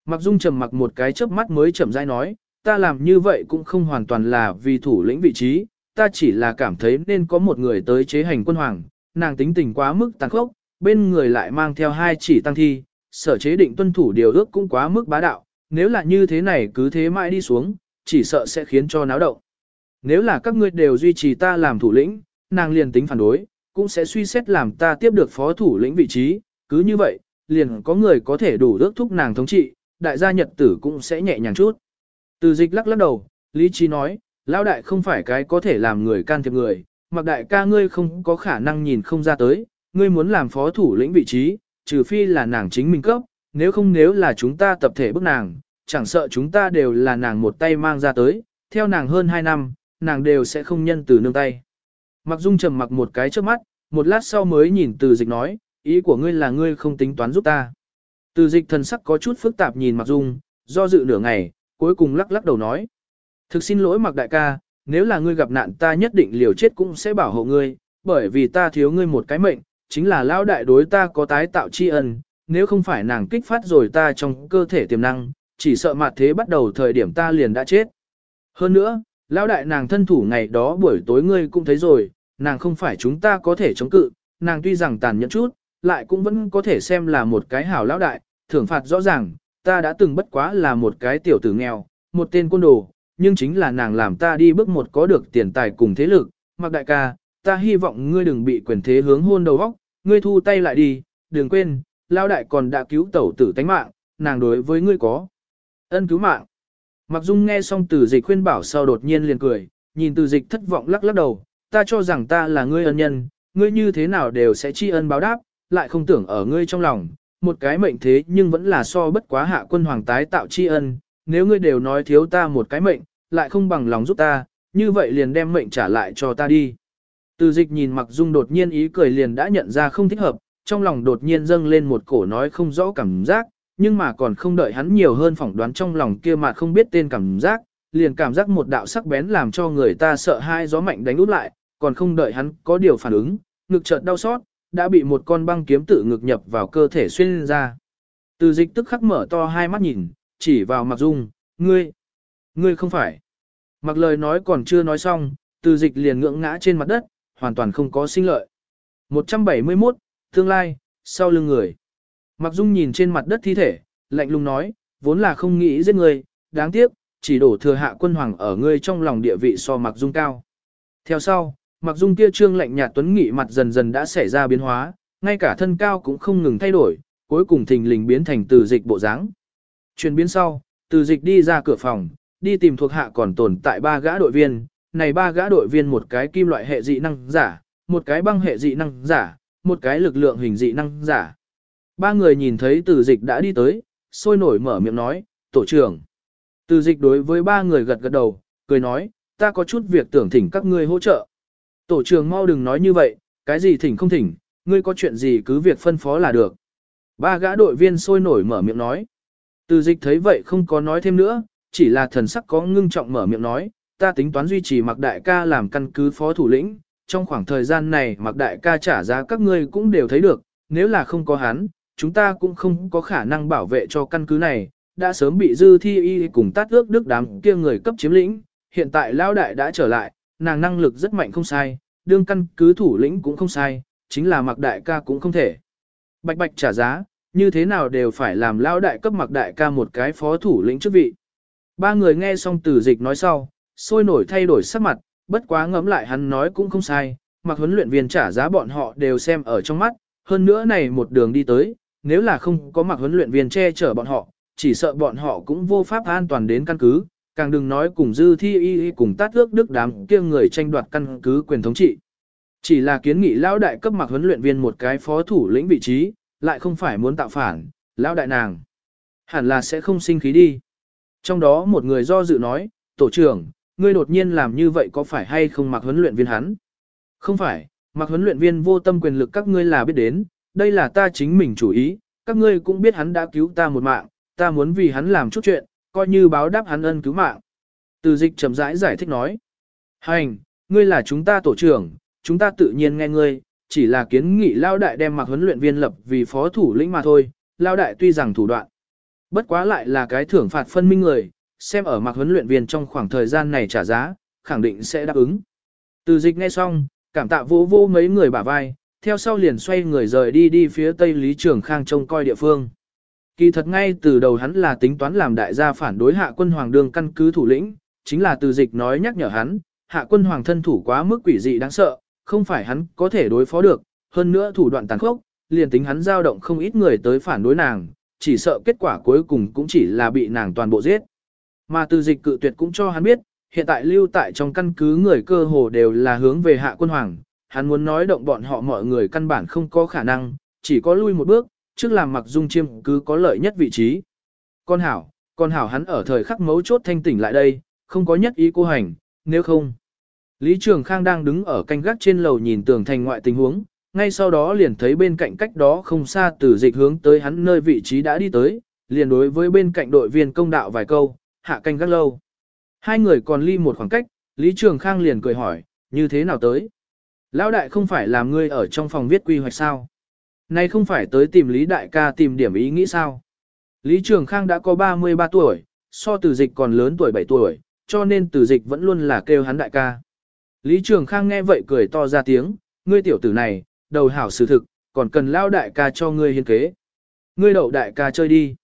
Mặc dung trầm mặc một cái chớp mắt mới chậm rãi nói, ta làm như vậy cũng không hoàn toàn là vì thủ lĩnh vị trí, ta chỉ là cảm thấy nên có một người tới chế hành quân hoàng, nàng tính tình quá mức tàn khốc, bên người lại mang theo hai chỉ tăng thi, sở chế định tuân thủ điều ước cũng quá mức bá đạo, nếu là như thế này cứ thế mãi đi xuống, chỉ sợ sẽ khiến cho náo động. Nếu là các ngươi đều duy trì ta làm thủ lĩnh, nàng liền tính phản đối, cũng sẽ suy xét làm ta tiếp được phó thủ lĩnh vị trí, cứ như vậy, liền có người có thể đủ ước thúc nàng thống trị, đại gia nhật tử cũng sẽ nhẹ nhàng chút. Từ dịch lắc lắc đầu, lý trí nói, lão đại không phải cái có thể làm người can thiệp người, mặc đại ca ngươi không có khả năng nhìn không ra tới, ngươi muốn làm phó thủ lĩnh vị trí, trừ phi là nàng chính mình cấp, nếu không nếu là chúng ta tập thể bức nàng, chẳng sợ chúng ta đều là nàng một tay mang ra tới, theo nàng hơn 2 năm, nàng đều sẽ không nhân từ nương tay. Mặc dung trầm mặc một cái trước mắt, một lát sau mới nhìn từ dịch nói, ý của ngươi là ngươi không tính toán giúp ta. Từ dịch thần sắc có chút phức tạp nhìn mặc dung, do dự nửa ngày, cuối cùng lắc lắc đầu nói. Thực xin lỗi mặc đại ca, nếu là ngươi gặp nạn ta nhất định liều chết cũng sẽ bảo hộ ngươi, bởi vì ta thiếu ngươi một cái mệnh, chính là lão đại đối ta có tái tạo tri ân, nếu không phải nàng kích phát rồi ta trong cơ thể tiềm năng, chỉ sợ mặt thế bắt đầu thời điểm ta liền đã chết. Hơn nữa, lão đại nàng thân thủ ngày đó buổi tối ngươi cũng thấy rồi, nàng không phải chúng ta có thể chống cự, nàng tuy rằng tàn nhẫn chút, lại cũng vẫn có thể xem là một cái hảo lão đại, thưởng phạt rõ ràng, ta đã từng bất quá là một cái tiểu tử nghèo, một tên quân đồ, nhưng chính là nàng làm ta đi bước một có được tiền tài cùng thế lực, mặc đại ca, ta hy vọng ngươi đừng bị quyền thế hướng hôn đầu góc, ngươi thu tay lại đi, đừng quên, lao đại còn đã cứu tẩu tử tánh mạng, nàng đối với ngươi có ân cứu mạng. Mặc dung nghe xong từ dịch khuyên bảo sau đột nhiên liền cười, nhìn từ dịch thất vọng lắc lắc đầu, ta cho rằng ta là ngươi ân nhân, ngươi như thế nào đều sẽ tri ân báo đáp, lại không tưởng ở ngươi trong lòng, một cái mệnh thế nhưng vẫn là so bất quá hạ quân hoàng tái tạo tri ân, nếu ngươi đều nói thiếu ta một cái mệnh, lại không bằng lòng giúp ta, như vậy liền đem mệnh trả lại cho ta đi. Từ dịch nhìn mặc dung đột nhiên ý cười liền đã nhận ra không thích hợp, trong lòng đột nhiên dâng lên một cổ nói không rõ cảm giác, nhưng mà còn không đợi hắn nhiều hơn phỏng đoán trong lòng kia mà không biết tên cảm giác, liền cảm giác một đạo sắc bén làm cho người ta sợ hai gió mạnh đánh út lại, còn không đợi hắn có điều phản ứng, ngực chợt đau xót, đã bị một con băng kiếm tự ngực nhập vào cơ thể xuyên ra. Từ dịch tức khắc mở to hai mắt nhìn, chỉ vào mặc dung, ngươi, ngươi không phải. Mặc lời nói còn chưa nói xong, từ dịch liền ngưỡng ngã trên mặt đất, hoàn toàn không có sinh lợi. 171, tương lai, sau lưng người. Mặc dung nhìn trên mặt đất thi thể, lạnh lùng nói, vốn là không nghĩ giết ngươi, đáng tiếc, chỉ đổ thừa hạ quân hoàng ở ngươi trong lòng địa vị so mặc dung cao. Theo sau, mặc dung kia trương lạnh nhạt tuấn nghị mặt dần dần đã xảy ra biến hóa, ngay cả thân cao cũng không ngừng thay đổi, cuối cùng thình lình biến thành từ dịch bộ dáng. Chuyển biến sau, từ dịch đi ra cửa phòng, đi tìm thuộc hạ còn tồn tại ba gã đội viên, này ba gã đội viên một cái kim loại hệ dị năng giả, một cái băng hệ dị năng giả, một cái lực lượng hình dị năng giả. Ba người nhìn thấy từ dịch đã đi tới, sôi nổi mở miệng nói, tổ trưởng. Từ dịch đối với ba người gật gật đầu, cười nói, ta có chút việc tưởng thỉnh các ngươi hỗ trợ. Tổ trưởng mau đừng nói như vậy, cái gì thỉnh không thỉnh, ngươi có chuyện gì cứ việc phân phó là được. Ba gã đội viên sôi nổi mở miệng nói. Từ dịch thấy vậy không có nói thêm nữa, chỉ là thần sắc có ngưng trọng mở miệng nói, ta tính toán duy trì mặc đại ca làm căn cứ phó thủ lĩnh, trong khoảng thời gian này mặc đại ca trả giá các ngươi cũng đều thấy được, nếu là không có hắn, chúng ta cũng không có khả năng bảo vệ cho căn cứ này, đã sớm bị dư thi y cùng tát ước đức đám kia người cấp chiếm lĩnh, hiện tại lao đại đã trở lại, nàng năng lực rất mạnh không sai, đương căn cứ thủ lĩnh cũng không sai, chính là mặc đại ca cũng không thể. Bạch bạch trả giá, như thế nào đều phải làm lao đại cấp mặc đại ca một cái phó thủ lĩnh chức vị. Ba người nghe xong từ dịch nói sau, sôi nổi thay đổi sắc mặt, bất quá ngẫm lại hắn nói cũng không sai, mặc huấn luyện viên trả giá bọn họ đều xem ở trong mắt, hơn nữa này một đường đi tới, nếu là không có mặc huấn luyện viên che chở bọn họ, chỉ sợ bọn họ cũng vô pháp an toàn đến căn cứ, càng đừng nói cùng dư thi y cùng tát ước đức đám kia người tranh đoạt căn cứ quyền thống trị. Chỉ là kiến nghị lão đại cấp mặc huấn luyện viên một cái phó thủ lĩnh vị trí, lại không phải muốn tạo phản, lão đại nàng. Hẳn là sẽ không sinh khí đi. Trong đó một người do dự nói, tổ trưởng, ngươi đột nhiên làm như vậy có phải hay không mặc huấn luyện viên hắn? Không phải, mặc huấn luyện viên vô tâm quyền lực các ngươi là biết đến, đây là ta chính mình chủ ý, các ngươi cũng biết hắn đã cứu ta một mạng, ta muốn vì hắn làm chút chuyện, coi như báo đáp hắn ân cứu mạng. Từ dịch chậm rãi giải thích nói. Hành, ngươi là chúng ta tổ trưởng, chúng ta tự nhiên nghe ngươi, chỉ là kiến nghị lao đại đem mặc huấn luyện viên lập vì phó thủ lĩnh mà thôi, lao đại tuy rằng thủ đoạn. Bất quá lại là cái thưởng phạt phân minh người, xem ở mặc huấn luyện viên trong khoảng thời gian này trả giá, khẳng định sẽ đáp ứng. Từ dịch nghe xong, cảm tạ vô vô mấy người bả vai, theo sau liền xoay người rời đi đi phía tây Lý Trường Khang trông coi địa phương. Kỳ thật ngay từ đầu hắn là tính toán làm đại gia phản đối hạ quân hoàng đương căn cứ thủ lĩnh, chính là từ dịch nói nhắc nhở hắn, hạ quân hoàng thân thủ quá mức quỷ dị đáng sợ, không phải hắn có thể đối phó được, hơn nữa thủ đoạn tàn khốc, liền tính hắn giao động không ít người tới phản đối nàng, chỉ sợ kết quả cuối cùng cũng chỉ là bị nàng toàn bộ giết. Mà từ dịch cự tuyệt cũng cho hắn biết, hiện tại lưu tại trong căn cứ người cơ hồ đều là hướng về hạ quân hoàng, hắn muốn nói động bọn họ mọi người căn bản không có khả năng, chỉ có lui một bước, trước làm mặc dung chiêm cứ có lợi nhất vị trí. Con hảo, con hảo hắn ở thời khắc mấu chốt thanh tỉnh lại đây, không có nhất ý cô hành, nếu không. Lý Trường Khang đang đứng ở canh gác trên lầu nhìn tường thành ngoại tình huống, ngay sau đó liền thấy bên cạnh cách đó không xa từ dịch hướng tới hắn nơi vị trí đã đi tới, liền đối với bên cạnh đội viên công đạo vài câu, hạ canh gác lâu. Hai người còn ly một khoảng cách, Lý Trường Khang liền cười hỏi, như thế nào tới? Lão đại không phải làm ngươi ở trong phòng viết quy hoạch sao? Nay không phải tới tìm Lý Đại ca tìm điểm ý nghĩ sao? Lý Trường Khang đã có 33 tuổi, so từ dịch còn lớn tuổi 7 tuổi, cho nên từ dịch vẫn luôn là kêu hắn đại ca. Lý Trường Khang nghe vậy cười to ra tiếng, ngươi tiểu tử này, đầu hảo sự thực, còn cần lao đại ca cho ngươi hiên kế. Ngươi đậu đại ca chơi đi.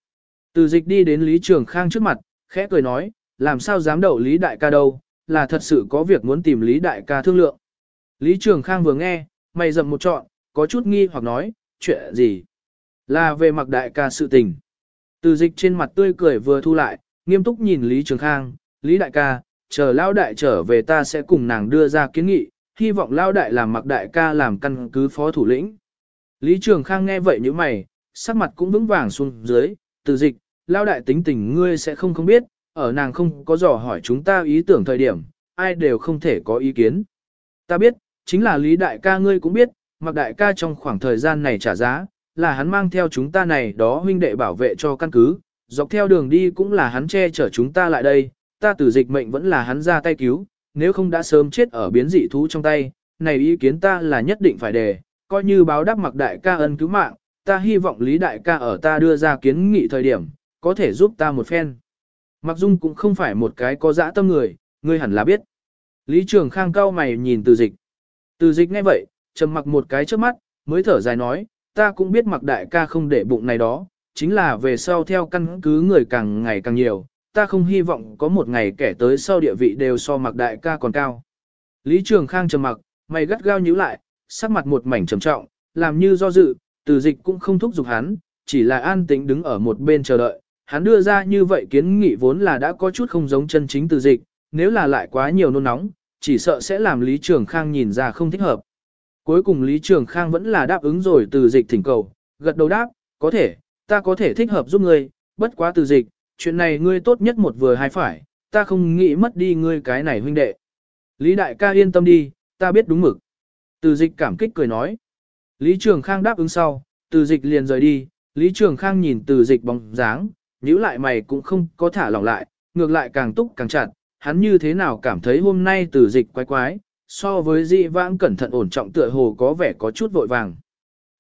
Từ dịch đi đến Lý Trường Khang trước mặt, khẽ cười nói, làm sao dám đậu Lý đại ca đâu, là thật sự có việc muốn tìm Lý đại ca thương lượng. Lý Trường Khang vừa nghe, mày rậm một trọn, có chút nghi hoặc nói, chuyện gì? Là về mặc đại ca sự tình. Từ dịch trên mặt tươi cười vừa thu lại, nghiêm túc nhìn Lý Trường Khang, Lý đại ca, chờ lao đại trở về ta sẽ cùng nàng đưa ra kiến nghị, hy vọng lao đại làm mặc đại ca làm căn cứ phó thủ lĩnh. Lý Trường Khang nghe vậy như mày, sắc mặt cũng vững vàng xuống dưới, từ dịch, lao đại tính tình ngươi sẽ không không biết, ở nàng không có dò hỏi chúng ta ý tưởng thời điểm, ai đều không thể có ý kiến. Ta biết, chính là Lý đại ca ngươi cũng biết, mặc đại ca trong khoảng thời gian này trả giá, là hắn mang theo chúng ta này đó huynh đệ bảo vệ cho căn cứ, dọc theo đường đi cũng là hắn che chở chúng ta lại đây, ta tử dịch mệnh vẫn là hắn ra tay cứu, nếu không đã sớm chết ở biến dị thú trong tay, này ý kiến ta là nhất định phải đề, coi như báo đáp mặc đại ca ân cứu mạng, ta hy vọng Lý đại ca ở ta đưa ra kiến nghị thời điểm, có thể giúp ta một phen. Mặc dung cũng không phải một cái có dã tâm người, ngươi hẳn là biết. Lý Trường Khang cao mày nhìn từ dịch. Từ dịch ngay vậy, trầm mặc một cái trước mắt, mới thở dài nói, ta cũng biết mặc đại ca không để bụng này đó, chính là về sau theo căn cứ người càng ngày càng nhiều, ta không hy vọng có một ngày kẻ tới sau địa vị đều so mặc đại ca còn cao. Lý Trường Khang trầm mặc, mày gắt gao nhíu lại, sắc mặt một mảnh trầm trọng, làm như do dự, từ dịch cũng không thúc giục hắn, chỉ là an tĩnh đứng ở một bên chờ đợi. Hắn đưa ra như vậy kiến nghị vốn là đã có chút không giống chân chính từ dịch, nếu là lại quá nhiều nôn nóng, chỉ sợ sẽ làm Lý Trường Khang nhìn ra không thích hợp. Cuối cùng Lý Trường Khang vẫn là đáp ứng rồi từ dịch thỉnh cầu, gật đầu đáp, có thể, ta có thể thích hợp giúp ngươi, bất quá từ dịch, chuyện này ngươi tốt nhất một vừa hai phải, ta không nghĩ mất đi ngươi cái này huynh đệ. Lý đại ca yên tâm đi, ta biết đúng mực. Từ dịch cảm kích cười nói. Lý Trường Khang đáp ứng sau, từ dịch liền rời đi, Lý Trường Khang nhìn từ dịch bóng dáng, nhíu lại mày cũng không có thả lỏng lại, ngược lại càng túc càng chặt, hắn như thế nào cảm thấy hôm nay từ dịch quái quái, so với dị vãng cẩn thận ổn trọng tựa hồ có vẻ có chút vội vàng.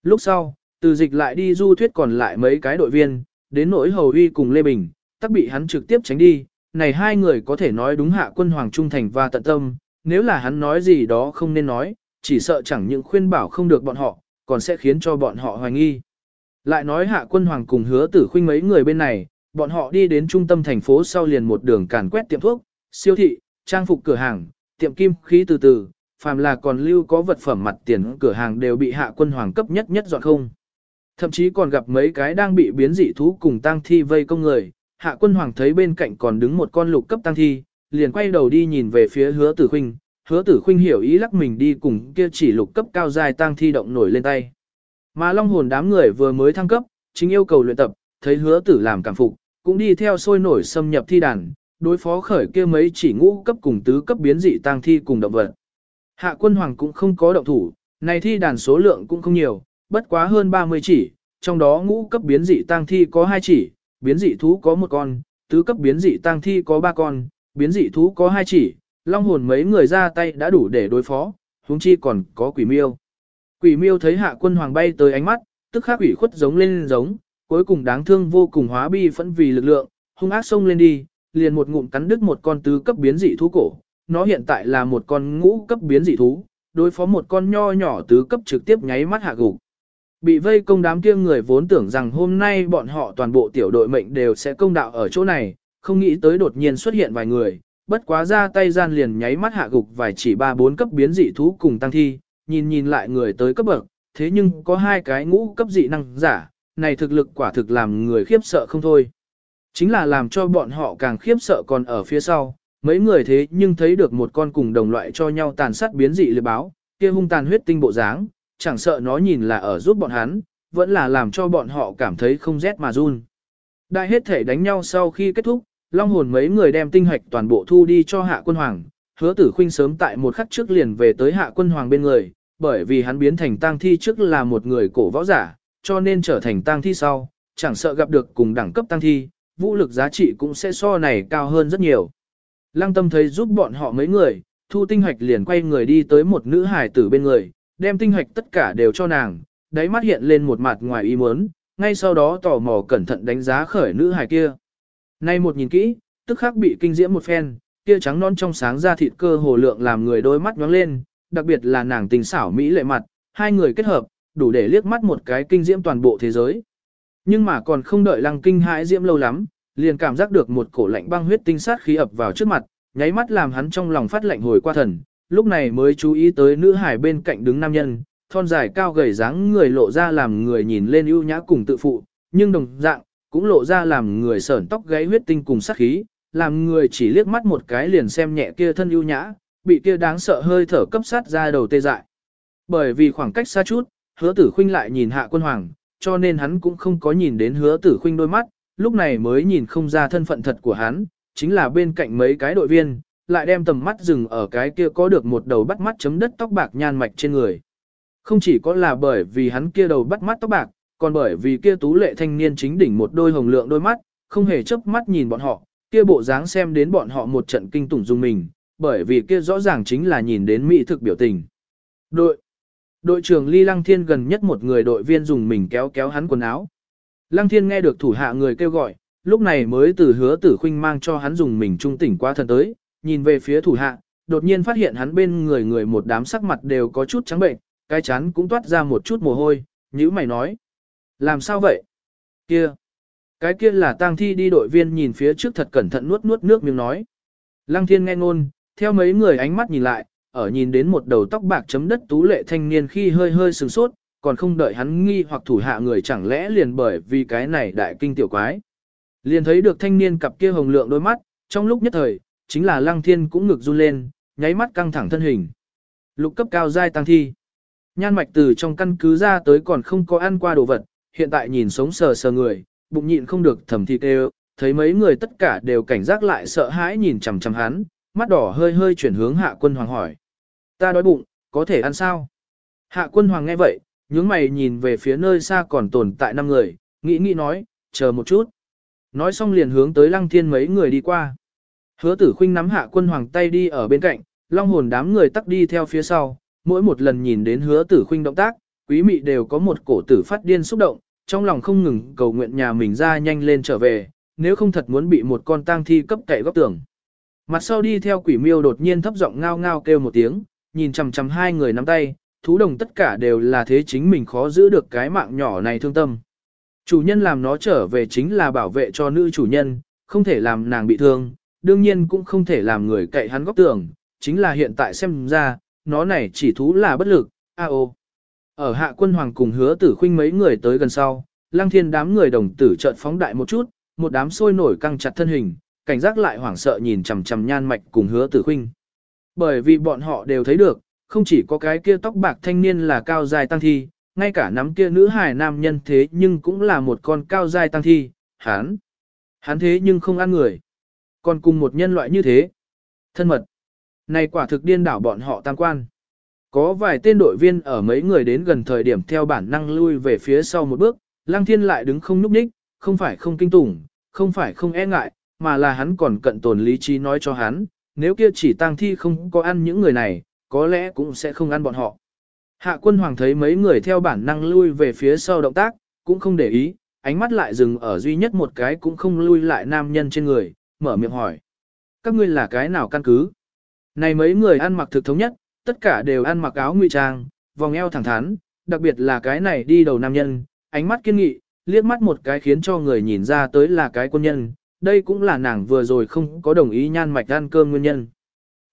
Lúc sau, từ dịch lại đi du thuyết còn lại mấy cái đội viên, đến nỗi hầu uy cùng Lê Bình, tắc bị hắn trực tiếp tránh đi, này hai người có thể nói đúng hạ quân hoàng trung thành và tận tâm, nếu là hắn nói gì đó không nên nói, chỉ sợ chẳng những khuyên bảo không được bọn họ, còn sẽ khiến cho bọn họ hoài nghi. Lại nói hạ quân hoàng cùng hứa tử khuynh mấy người bên này, bọn họ đi đến trung tâm thành phố sau liền một đường càn quét tiệm thuốc, siêu thị, trang phục cửa hàng, tiệm kim khí từ từ, phàm là còn lưu có vật phẩm mặt tiền cửa hàng đều bị hạ quân hoàng cấp nhất nhất dọn không. Thậm chí còn gặp mấy cái đang bị biến dị thú cùng tăng thi vây công người, hạ quân hoàng thấy bên cạnh còn đứng một con lục cấp tăng thi, liền quay đầu đi nhìn về phía hứa tử khuynh, hứa tử khuynh hiểu ý lắc mình đi cùng kia chỉ lục cấp cao dài tăng thi động nổi lên tay. Mà long hồn đám người vừa mới thăng cấp, chính yêu cầu luyện tập, thấy hứa tử làm cảm phục, cũng đi theo sôi nổi xâm nhập thi đàn, đối phó khởi kia mấy chỉ ngũ cấp cùng tứ cấp biến dị tăng thi cùng động vật. Hạ quân hoàng cũng không có động thủ, này thi đàn số lượng cũng không nhiều, bất quá hơn 30 chỉ, trong đó ngũ cấp biến dị tăng thi có 2 chỉ, biến dị thú có một con, tứ cấp biến dị tăng thi có ba con, biến dị thú có hai chỉ, long hồn mấy người ra tay đã đủ để đối phó, huống chi còn có quỷ miêu. Quỷ miêu thấy hạ quân hoàng bay tới ánh mắt, tức khắc quỷ khuất giống lên giống, cuối cùng đáng thương vô cùng hóa bi phẫn vì lực lượng, hung ác xông lên đi, liền một ngụm cắn đứt một con tứ cấp biến dị thú cổ. Nó hiện tại là một con ngũ cấp biến dị thú, đối phó một con nho nhỏ tứ cấp trực tiếp nháy mắt hạ gục. Bị vây công đám kia người vốn tưởng rằng hôm nay bọn họ toàn bộ tiểu đội mệnh đều sẽ công đạo ở chỗ này, không nghĩ tới đột nhiên xuất hiện vài người, bất quá ra tay gian liền nháy mắt hạ gục vài chỉ ba bốn cấp biến dị thú cùng tăng thi, nhìn nhìn lại người tới cấp bậc, thế nhưng có hai cái ngũ cấp dị năng giả, này thực lực quả thực làm người khiếp sợ không thôi. Chính là làm cho bọn họ càng khiếp sợ còn ở phía sau, mấy người thế nhưng thấy được một con cùng đồng loại cho nhau tàn sát biến dị lừa báo, kia hung tàn huyết tinh bộ dáng, chẳng sợ nó nhìn là ở giúp bọn hắn, vẫn là làm cho bọn họ cảm thấy không rét mà run. Đại hết thể đánh nhau sau khi kết thúc, Long hồn mấy người đem tinh hạch toàn bộ thu đi cho hạ quân hoàng, hứa tử khinh sớm tại một khắc trước liền về tới hạ quân hoàng bên người, bởi vì hắn biến thành tang thi trước là một người cổ võ giả, cho nên trở thành tang thi sau, chẳng sợ gặp được cùng đẳng cấp tang thi, vũ lực giá trị cũng sẽ so này cao hơn rất nhiều. Lăng tâm thấy giúp bọn họ mấy người, thu tinh hoạch liền quay người đi tới một nữ hài tử bên người, đem tinh hoạch tất cả đều cho nàng, đáy mắt hiện lên một mặt ngoài ý muốn, ngay sau đó tò mò cẩn thận đánh giá khởi nữ hài kia. Nay một nhìn kỹ, tức khắc bị kinh diễm một phen, kia trắng non trong sáng da thịt cơ hồ lượng làm người đôi mắt nhoáng lên, đặc biệt là nàng tình xảo mỹ lệ mặt, hai người kết hợp, đủ để liếc mắt một cái kinh diễm toàn bộ thế giới. Nhưng mà còn không đợi lăng kinh hãi diễm lâu lắm, liền cảm giác được một cổ lạnh băng huyết tinh sát khí ập vào trước mặt, nháy mắt làm hắn trong lòng phát lạnh hồi qua thần, lúc này mới chú ý tới nữ hải bên cạnh đứng nam nhân, thon dài cao gầy dáng người lộ ra làm người nhìn lên ưu nhã cùng tự phụ, nhưng đồng dạng, cũng lộ ra làm người sởn tóc gáy huyết tinh cùng sát khí, làm người chỉ liếc mắt một cái liền xem nhẹ kia thân ưu nhã, bị kia đáng sợ hơi thở cấp sát ra đầu tê dại. Bởi vì khoảng cách xa chút, hứa tử khuynh lại nhìn hạ quân hoàng, cho nên hắn cũng không có nhìn đến hứa tử khuynh đôi mắt, lúc này mới nhìn không ra thân phận thật của hắn, chính là bên cạnh mấy cái đội viên, lại đem tầm mắt dừng ở cái kia có được một đầu bắt mắt chấm đất tóc bạc nhan mạch trên người. Không chỉ có là bởi vì hắn kia đầu bắt mắt tóc bạc, còn bởi vì kia tú lệ thanh niên chính đỉnh một đôi hồng lượng đôi mắt, không hề chớp mắt nhìn bọn họ, kia bộ dáng xem đến bọn họ một trận kinh tủng dung mình, bởi vì kia rõ ràng chính là nhìn đến mỹ thực biểu tình. Đội Đội trưởng Ly Lăng Thiên gần nhất một người đội viên dùng mình kéo kéo hắn quần áo. Lăng Thiên nghe được thủ hạ người kêu gọi, lúc này mới từ hứa tử khuynh mang cho hắn dùng mình trung tỉnh qua thần tới, nhìn về phía thủ hạ, đột nhiên phát hiện hắn bên người người một đám sắc mặt đều có chút trắng bệnh, cái chán cũng toát ra một chút mồ hôi, nhữ mày nói. Làm sao vậy? Kia! Cái kia là tang thi đi đội viên nhìn phía trước thật cẩn thận nuốt nuốt nước miếng nói. Lăng thiên nghe ngôn, theo mấy người ánh mắt nhìn lại, ở nhìn đến một đầu tóc bạc chấm đất tú lệ thanh niên khi hơi hơi sừng sốt, còn không đợi hắn nghi hoặc thủ hạ người chẳng lẽ liền bởi vì cái này đại kinh tiểu quái. Liền thấy được thanh niên cặp kia hồng lượng đôi mắt, trong lúc nhất thời, chính là lăng thiên cũng ngực run lên, nháy mắt căng thẳng thân hình. Lục cấp cao giai tăng thi. Nhan mạch từ trong căn cứ ra tới còn không có ăn qua đồ vật, hiện tại nhìn sống sờ sờ người, bụng nhịn không được thầm thịt đều, thấy mấy người tất cả đều cảnh giác lại sợ hãi nhìn chằm chằm hắn, mắt đỏ hơi hơi chuyển hướng hạ quân hoàng hỏi. Ta đói bụng, có thể ăn sao? Hạ quân hoàng nghe vậy, nhướng mày nhìn về phía nơi xa còn tồn tại năm người, nghĩ nghĩ nói, chờ một chút. Nói xong liền hướng tới lăng thiên mấy người đi qua. Hứa tử khinh nắm hạ quân hoàng tay đi ở bên cạnh, long hồn đám người tắc đi theo phía sau, mỗi một lần nhìn đến hứa tử khinh động tác, quý mị đều có một cổ tử phát điên xúc động, trong lòng không ngừng cầu nguyện nhà mình ra nhanh lên trở về, nếu không thật muốn bị một con tang thi cấp cậy góc tường. Mặt sau đi theo quỷ miêu đột nhiên thấp giọng ngao ngao kêu một tiếng, nhìn chằm chằm hai người nắm tay, thú đồng tất cả đều là thế chính mình khó giữ được cái mạng nhỏ này thương tâm. Chủ nhân làm nó trở về chính là bảo vệ cho nữ chủ nhân, không thể làm nàng bị thương, đương nhiên cũng không thể làm người cậy hắn góc tường, chính là hiện tại xem ra, nó này chỉ thú là bất lực, a ô. Ở hạ quân hoàng cùng hứa tử khuynh mấy người tới gần sau, lăng thiên đám người đồng tử chợt phóng đại một chút, một đám sôi nổi căng chặt thân hình, cảnh giác lại hoảng sợ nhìn chằm chằm nhan mạch cùng hứa tử khuynh. Bởi vì bọn họ đều thấy được, không chỉ có cái kia tóc bạc thanh niên là cao dài tăng thi, ngay cả nắm kia nữ hài nam nhân thế nhưng cũng là một con cao dài tăng thi, hắn. Hắn thế nhưng không ăn người. Còn cùng một nhân loại như thế. Thân mật. Này quả thực điên đảo bọn họ tam quan. Có vài tên đội viên ở mấy người đến gần thời điểm theo bản năng lui về phía sau một bước, Lăng Thiên lại đứng không nhúc nhích, không phải không kinh tủng, không phải không e ngại, mà là hắn còn cận tồn lý trí nói cho hắn, nếu kia chỉ tang thi không có ăn những người này, có lẽ cũng sẽ không ăn bọn họ. Hạ quân hoàng thấy mấy người theo bản năng lui về phía sau động tác, cũng không để ý, ánh mắt lại dừng ở duy nhất một cái cũng không lui lại nam nhân trên người, mở miệng hỏi. Các ngươi là cái nào căn cứ? Này mấy người ăn mặc thực thống nhất, tất cả đều ăn mặc áo ngụy trang, vòng eo thẳng thắn, đặc biệt là cái này đi đầu nam nhân, ánh mắt kiên nghị, liếc mắt một cái khiến cho người nhìn ra tới là cái quân nhân, đây cũng là nàng vừa rồi không có đồng ý nhan mạch ăn cơm nguyên nhân.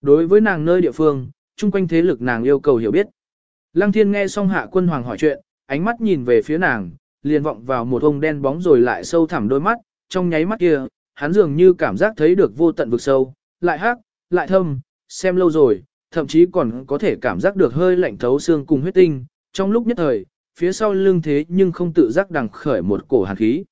Đối với nàng nơi địa phương, chung quanh thế lực nàng yêu cầu hiểu biết. Lăng thiên nghe xong hạ quân hoàng hỏi chuyện, ánh mắt nhìn về phía nàng, liền vọng vào một ông đen bóng rồi lại sâu thẳm đôi mắt, trong nháy mắt kia, hắn dường như cảm giác thấy được vô tận vực sâu, lại hắc, lại thâm, xem lâu rồi, thậm chí còn có thể cảm giác được hơi lạnh thấu xương cùng huyết tinh, trong lúc nhất thời, phía sau lưng thế nhưng không tự giác đằng khởi một cổ hàn khí.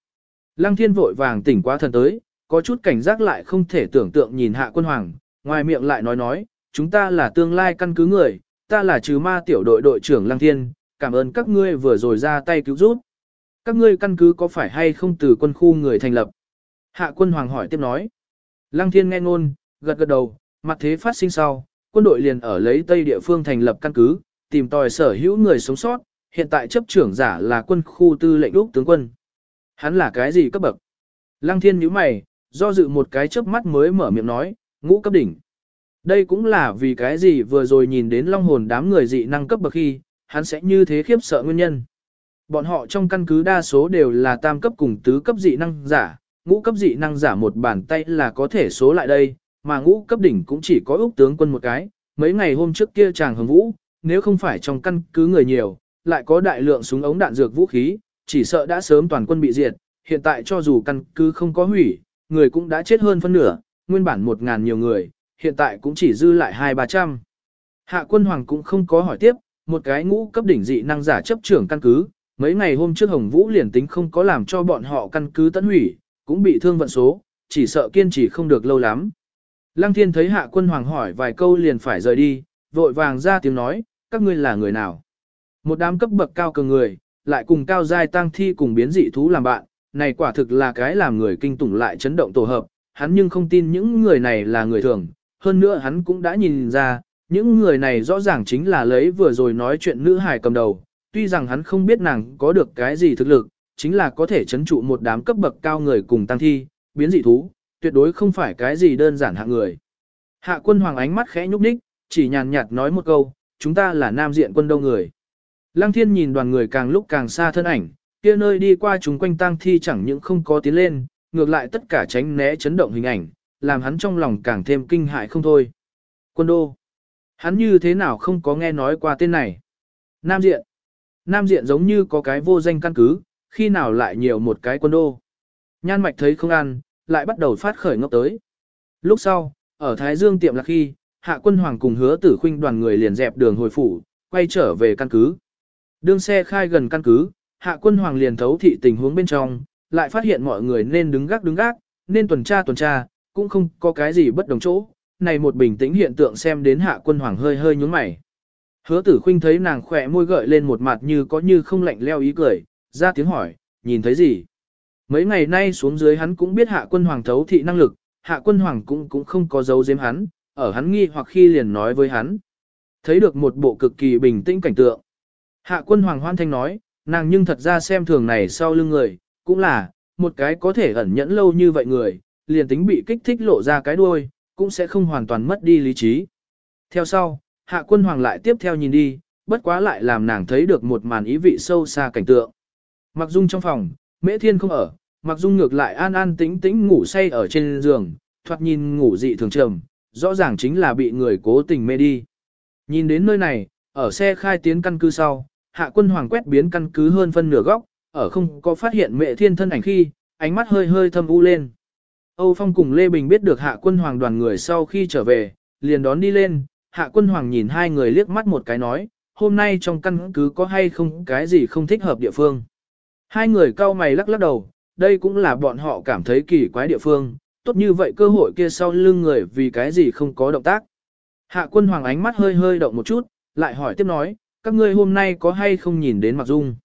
Lăng thiên vội vàng tỉnh qua thần tới, có chút cảnh giác lại không thể tưởng tượng nhìn hạ quân hoàng, ngoài miệng lại nói nói, chúng ta là tương lai căn cứ người, ta là trừ ma tiểu đội đội trưởng Lăng Thiên, cảm ơn các ngươi vừa rồi ra tay cứu giúp. Các ngươi căn cứ có phải hay không từ quân khu người thành lập? Hạ quân hoàng hỏi tiếp nói. Lăng Thiên nghe ngôn, gật gật đầu, mặt thế phát sinh sau, quân đội liền ở lấy Tây địa phương thành lập căn cứ, tìm tòi sở hữu người sống sót, hiện tại chấp trưởng giả là quân khu tư lệnh Úc tướng quân. Hắn là cái gì cấp bậc? Lăng Thiên nhíu mày, do dự một cái chớp mắt mới mở miệng nói, ngũ cấp đỉnh. Đây cũng là vì cái gì vừa rồi nhìn đến long hồn đám người dị năng cấp bậc khi, hắn sẽ như thế khiếp sợ nguyên nhân. Bọn họ trong căn cứ đa số đều là tam cấp cùng tứ cấp dị năng giả, ngũ cấp dị năng giả một bàn tay là có thể số lại đây, mà ngũ cấp đỉnh cũng chỉ có úc tướng quân một cái. Mấy ngày hôm trước kia chàng hồng vũ, nếu không phải trong căn cứ người nhiều, lại có đại lượng súng ống đạn dược vũ khí, chỉ sợ đã sớm toàn quân bị diệt. Hiện tại cho dù căn cứ không có hủy, người cũng đã chết hơn phân nửa, nguyên bản một ngàn nhiều người, hiện tại cũng chỉ dư lại hai ba trăm. Hạ quân hoàng cũng không có hỏi tiếp, một cái ngũ cấp đỉnh dị năng giả chấp trưởng căn cứ, mấy ngày hôm trước Hồng Vũ liền tính không có làm cho bọn họ căn cứ tận hủy, cũng bị thương vận số, chỉ sợ kiên trì không được lâu lắm. Lăng thiên thấy hạ quân hoàng hỏi vài câu liền phải rời đi, vội vàng ra tiếng nói, các ngươi là người nào? Một đám cấp bậc cao cường người, lại cùng cao giai tăng thi cùng biến dị thú làm bạn, này quả thực là cái làm người kinh tủng lại chấn động tổ hợp, hắn nhưng không tin những người này là người thường, hơn nữa hắn cũng đã nhìn ra, những người này rõ ràng chính là lấy vừa rồi nói chuyện nữ hải cầm đầu, tuy rằng hắn không biết nàng có được cái gì thực lực, chính là có thể chấn trụ một đám cấp bậc cao người cùng tăng thi, biến dị thú, tuyệt đối không phải cái gì đơn giản hạng người. Hạ quân hoàng ánh mắt khẽ nhúc nhích, chỉ nhàn nhạt nói một câu, chúng ta là nam diện quân đâu người. Lăng thiên nhìn đoàn người càng lúc càng xa thân ảnh, kia nơi đi qua chúng quanh tang thi chẳng những không có tiến lên, ngược lại tất cả tránh né chấn động hình ảnh, làm hắn trong lòng càng thêm kinh hại không thôi. Quân đô. Hắn như thế nào không có nghe nói qua tên này. Nam diện. Nam diện giống như có cái vô danh căn cứ, khi nào lại nhiều một cái quân đô. Nhan mạch thấy không ăn, lại bắt đầu phát khởi ngốc tới. Lúc sau, ở Thái Dương tiệm là khi, hạ quân hoàng cùng hứa tử khuynh đoàn người liền dẹp đường hồi phủ, quay trở về căn cứ. Đương xe khai gần căn cứ, hạ quân hoàng liền thấu thị tình huống bên trong, lại phát hiện mọi người nên đứng gác đứng gác, nên tuần tra tuần tra, cũng không có cái gì bất đồng chỗ. Này một bình tĩnh hiện tượng xem đến hạ quân hoàng hơi hơi nhúng mày. Hứa tử khinh thấy nàng khỏe môi gợi lên một mặt như có như không lạnh leo ý cười, ra tiếng hỏi, nhìn thấy gì? Mấy ngày nay xuống dưới hắn cũng biết hạ quân hoàng thấu thị năng lực, hạ quân hoàng cũng cũng không có dấu giếm hắn, ở hắn nghi hoặc khi liền nói với hắn. Thấy được một bộ cực kỳ bình tĩnh cảnh tượng. Hạ quân hoàng hoan thanh nói, nàng nhưng thật ra xem thường này sau lưng người, cũng là, một cái có thể ẩn nhẫn lâu như vậy người, liền tính bị kích thích lộ ra cái đuôi, cũng sẽ không hoàn toàn mất đi lý trí. Theo sau, hạ quân hoàng lại tiếp theo nhìn đi, bất quá lại làm nàng thấy được một màn ý vị sâu xa cảnh tượng. Mặc dung trong phòng, mễ thiên không ở, mặc dung ngược lại an an tĩnh tĩnh ngủ say ở trên giường, thoạt nhìn ngủ dị thường trầm, rõ ràng chính là bị người cố tình mê đi. Nhìn đến nơi này, ở xe khai tiến căn cứ sau, hạ quân hoàng quét biến căn cứ hơn phân nửa góc, ở không có phát hiện mẹ thiên thân ảnh khi, ánh mắt hơi hơi thâm u lên. Âu Phong cùng Lê Bình biết được hạ quân hoàng đoàn người sau khi trở về, liền đón đi lên, hạ quân hoàng nhìn hai người liếc mắt một cái nói, hôm nay trong căn cứ có hay không cái gì không thích hợp địa phương. Hai người cau mày lắc lắc đầu, đây cũng là bọn họ cảm thấy kỳ quái địa phương, tốt như vậy cơ hội kia sau lưng người vì cái gì không có động tác. Hạ quân hoàng ánh mắt hơi hơi động một chút, lại hỏi tiếp nói, các ngươi hôm nay có hay không nhìn đến Mặc Dung.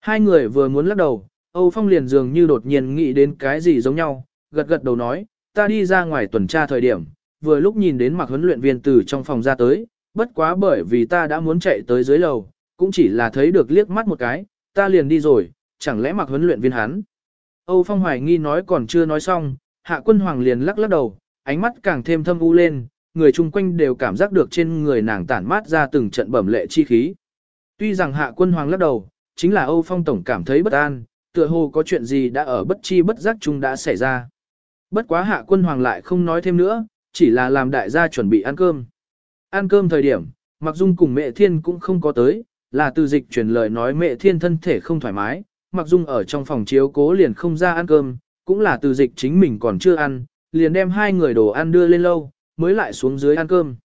Hai người vừa muốn lắc đầu, Âu Phong liền dường như đột nhiên nghĩ đến cái gì giống nhau, gật gật đầu nói, ta đi ra ngoài tuần tra thời điểm, vừa lúc nhìn đến mặc huấn luyện viên từ trong phòng ra tới, bất quá bởi vì ta đã muốn chạy tới dưới lầu, cũng chỉ là thấy được liếc mắt một cái, ta liền đi rồi, chẳng lẽ mặc huấn luyện viên hắn. Âu Phong hoài nghi nói còn chưa nói xong, hạ quân hoàng liền lắc lắc đầu, ánh mắt càng thêm thâm u lên, người chung quanh đều cảm giác được trên người nàng tản mát ra từng trận bẩm lệ chi khí. Tuy rằng hạ quân hoàng lắc đầu, chính là Âu Phong Tổng cảm thấy bất an, tựa hồ có chuyện gì đã ở bất chi bất giác chung đã xảy ra. Bất quá hạ quân hoàng lại không nói thêm nữa, chỉ là làm đại gia chuẩn bị ăn cơm. Ăn cơm thời điểm, Mặc Dung cùng mẹ thiên cũng không có tới, là từ dịch truyền lời nói mẹ thiên thân thể không thoải mái, mặc dung ở trong phòng chiếu cố liền không ra ăn cơm, cũng là từ dịch chính mình còn chưa ăn, liền đem hai người đồ ăn đưa lên lâu, mới lại xuống dưới ăn cơm.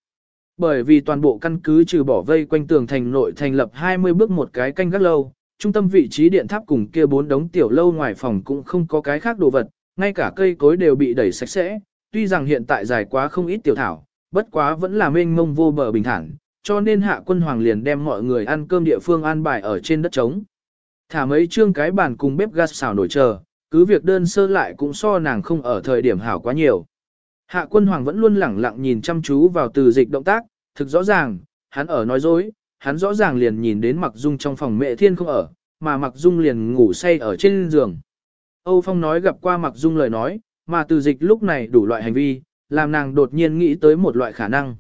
Bởi vì toàn bộ căn cứ trừ bỏ vây quanh tường thành nội thành lập 20 bước một cái canh gác lâu, trung tâm vị trí điện tháp cùng kia bốn đống tiểu lâu ngoài phòng cũng không có cái khác đồ vật, ngay cả cây cối đều bị đẩy sạch sẽ, tuy rằng hiện tại dài quá không ít tiểu thảo, bất quá vẫn là mênh mông vô bờ bình thản, cho nên hạ quân hoàng liền đem mọi người ăn cơm địa phương an bài ở trên đất trống. Thả mấy trương cái bàn cùng bếp gas xào nổi chờ, cứ việc đơn sơ lại cũng so nàng không ở thời điểm hảo quá nhiều. Hạ quân hoàng vẫn luôn lẳng lặng nhìn chăm chú vào từ dịch động tác, thực rõ ràng, hắn ở nói dối, hắn rõ ràng liền nhìn đến mặc dung trong phòng mẹ thiên không ở, mà mặc dung liền ngủ say ở trên giường. Âu Phong nói gặp qua mặc dung lời nói, mà từ dịch lúc này đủ loại hành vi, làm nàng đột nhiên nghĩ tới một loại khả năng.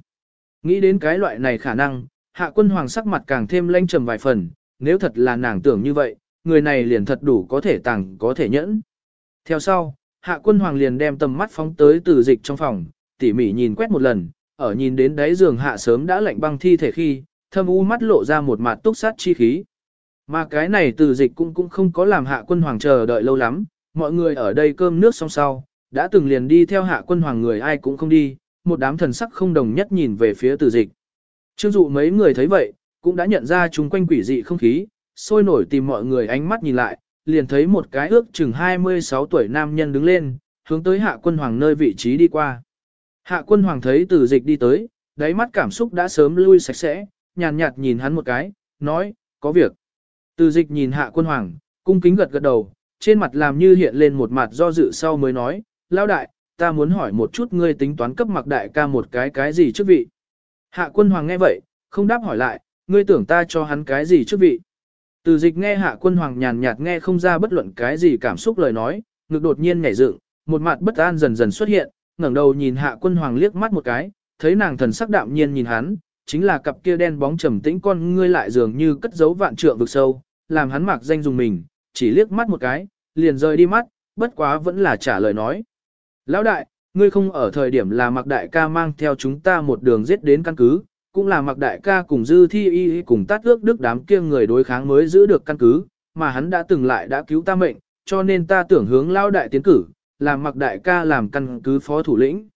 Nghĩ đến cái loại này khả năng, hạ quân hoàng sắc mặt càng thêm lanh trầm vài phần, nếu thật là nàng tưởng như vậy, người này liền thật đủ có thể tàng có thể nhẫn. Theo sau, hạ quân hoàng liền đem tầm mắt phóng tới từ dịch trong phòng, tỉ mỉ nhìn quét một lần, ở nhìn đến đáy giường hạ sớm đã lạnh băng thi thể khi, thâm u mắt lộ ra một mặt túc sát chi khí. Mà cái này từ dịch cũng cũng không có làm hạ quân hoàng chờ đợi lâu lắm, mọi người ở đây cơm nước xong sau, đã từng liền đi theo hạ quân hoàng người ai cũng không đi, một đám thần sắc không đồng nhất nhìn về phía từ dịch. Trương dụ mấy người thấy vậy, cũng đã nhận ra chúng quanh quỷ dị không khí, sôi nổi tìm mọi người ánh mắt nhìn lại, liền thấy một cái ước chừng 26 tuổi nam nhân đứng lên, hướng tới hạ quân hoàng nơi vị trí đi qua. Hạ quân hoàng thấy từ dịch đi tới, đáy mắt cảm xúc đã sớm lui sạch sẽ, nhàn nhạt nhìn hắn một cái, nói, có việc. Từ dịch nhìn hạ quân hoàng, cung kính gật gật đầu, trên mặt làm như hiện lên một mặt do dự sau mới nói, lao đại, ta muốn hỏi một chút ngươi tính toán cấp mặc đại ca một cái cái gì chức vị. Hạ quân hoàng nghe vậy, không đáp hỏi lại, ngươi tưởng ta cho hắn cái gì chức vị. Từ dịch nghe hạ quân hoàng nhàn nhạt nghe không ra bất luận cái gì cảm xúc lời nói, ngực đột nhiên nhảy dựng, một mặt bất an dần dần xuất hiện, ngẩng đầu nhìn hạ quân hoàng liếc mắt một cái, thấy nàng thần sắc đạm nhiên nhìn hắn, chính là cặp kia đen bóng trầm tĩnh con ngươi lại dường như cất giấu vạn trượng vực sâu, làm hắn mặc danh dùng mình, chỉ liếc mắt một cái, liền rời đi mắt, bất quá vẫn là trả lời nói. Lão đại, ngươi không ở thời điểm là mặc đại ca mang theo chúng ta một đường giết đến căn cứ, cũng là mặc đại ca cùng dư thi y cùng tát ước đức đám kia người đối kháng mới giữ được căn cứ, mà hắn đã từng lại đã cứu ta mệnh, cho nên ta tưởng hướng lão đại tiến cử, làm mặc đại ca làm căn cứ phó thủ lĩnh.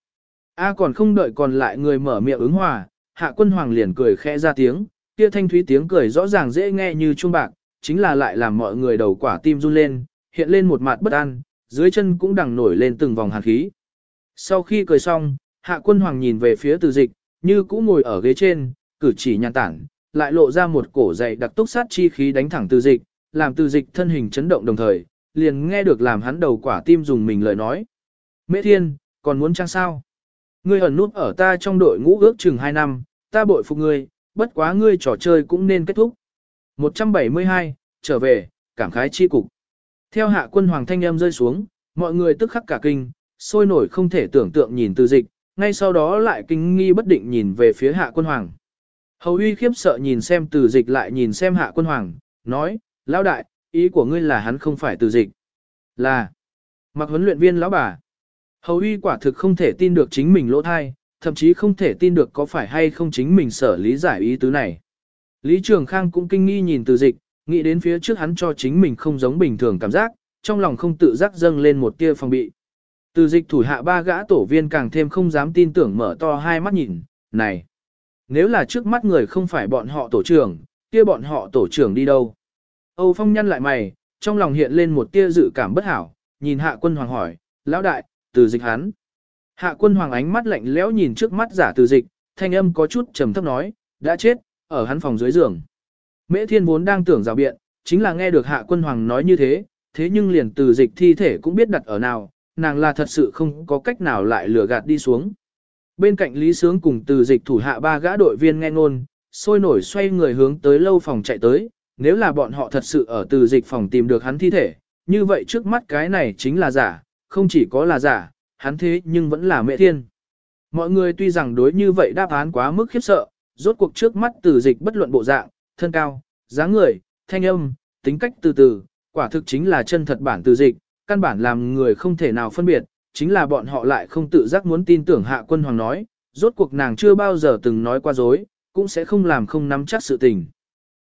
A còn không đợi còn lại người mở miệng ứng hòa, hạ quân hoàng liền cười khẽ ra tiếng, kia thanh thúy tiếng cười rõ ràng dễ nghe như chuông bạc, chính là lại làm mọi người đầu quả tim run lên, hiện lên một mặt bất an, dưới chân cũng đằng nổi lên từng vòng hàn khí. Sau khi cười xong, hạ quân hoàng nhìn về phía từ dịch, như cũ ngồi ở ghế trên, cử chỉ nhàn tản, lại lộ ra một cổ dày đặc túc sát chi khí đánh thẳng từ dịch, làm từ dịch thân hình chấn động đồng thời, liền nghe được làm hắn đầu quả tim dùng mình lời nói. Mễ thiên, còn muốn trang sao? Ngươi ẩn nút ở ta trong đội ngũ ước chừng 2 năm, ta bội phục ngươi, bất quá ngươi trò chơi cũng nên kết thúc. 172, trở về, cảm khái chi cục. Theo hạ quân hoàng thanh em rơi xuống, mọi người tức khắc cả kinh, sôi nổi không thể tưởng tượng nhìn từ dịch, ngay sau đó lại kinh nghi bất định nhìn về phía hạ quân hoàng. Hầu uy khiếp sợ nhìn xem từ dịch lại nhìn xem hạ quân hoàng, nói, lão đại, ý của ngươi là hắn không phải từ dịch. Là, mặc huấn luyện viên lão bà. Hầu uy quả thực không thể tin được chính mình lỗ thai, thậm chí không thể tin được có phải hay không chính mình sở lý giải ý tứ này. Lý Trường Khang cũng kinh nghi nhìn từ dịch, nghĩ đến phía trước hắn cho chính mình không giống bình thường cảm giác, trong lòng không tự giác dâng lên một tia phòng bị. Từ dịch thủ hạ ba gã tổ viên càng thêm không dám tin tưởng mở to hai mắt nhìn, này, nếu là trước mắt người không phải bọn họ tổ trưởng, kia bọn họ tổ trưởng đi đâu? Âu Phong nhăn lại mày, trong lòng hiện lên một tia dự cảm bất hảo, nhìn hạ quân hoàng hỏi, lão đại, từ dịch hắn. Hạ quân hoàng ánh mắt lạnh lẽo nhìn trước mắt giả từ dịch, thanh âm có chút trầm thấp nói, đã chết, ở hắn phòng dưới giường. Mễ thiên vốn đang tưởng rào biện, chính là nghe được hạ quân hoàng nói như thế, thế nhưng liền từ dịch thi thể cũng biết đặt ở nào, nàng là thật sự không có cách nào lại lừa gạt đi xuống. Bên cạnh Lý Sướng cùng từ dịch thủ hạ ba gã đội viên nghe ngôn, sôi nổi xoay người hướng tới lâu phòng chạy tới, nếu là bọn họ thật sự ở từ dịch phòng tìm được hắn thi thể, như vậy trước mắt cái này chính là giả, không chỉ có là giả, hắn thế nhưng vẫn là mẹ thiên. Mọi người tuy rằng đối như vậy đáp án quá mức khiếp sợ, rốt cuộc trước mắt từ dịch bất luận bộ dạng, thân cao, dáng người, thanh âm, tính cách từ từ, quả thực chính là chân thật bản từ dịch, căn bản làm người không thể nào phân biệt, chính là bọn họ lại không tự giác muốn tin tưởng hạ quân hoàng nói, rốt cuộc nàng chưa bao giờ từng nói qua dối, cũng sẽ không làm không nắm chắc sự tình.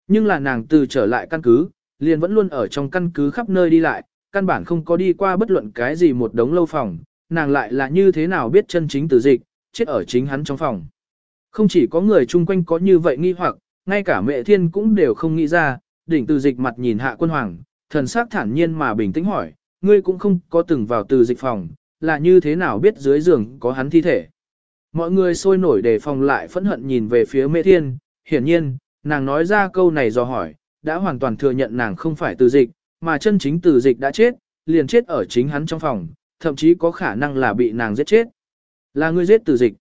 Nhưng là nàng từ trở lại căn cứ, liền vẫn luôn ở trong căn cứ khắp nơi đi lại, căn bản không có đi qua bất luận cái gì một đống lâu phòng, nàng lại là như thế nào biết chân chính từ dịch, chết ở chính hắn trong phòng. Không chỉ có người chung quanh có như vậy nghi hoặc, ngay cả mẹ thiên cũng đều không nghĩ ra, đỉnh từ dịch mặt nhìn hạ quân hoàng, thần sắc thản nhiên mà bình tĩnh hỏi, ngươi cũng không có từng vào từ dịch phòng, là như thế nào biết dưới giường có hắn thi thể. Mọi người sôi nổi để phòng lại phẫn hận nhìn về phía mê thiên, hiển nhiên, nàng nói ra câu này do hỏi, đã hoàn toàn thừa nhận nàng không phải từ dịch, mà chân chính từ dịch đã chết, liền chết ở chính hắn trong phòng, thậm chí có khả năng là bị nàng giết chết. Là ngươi giết từ dịch.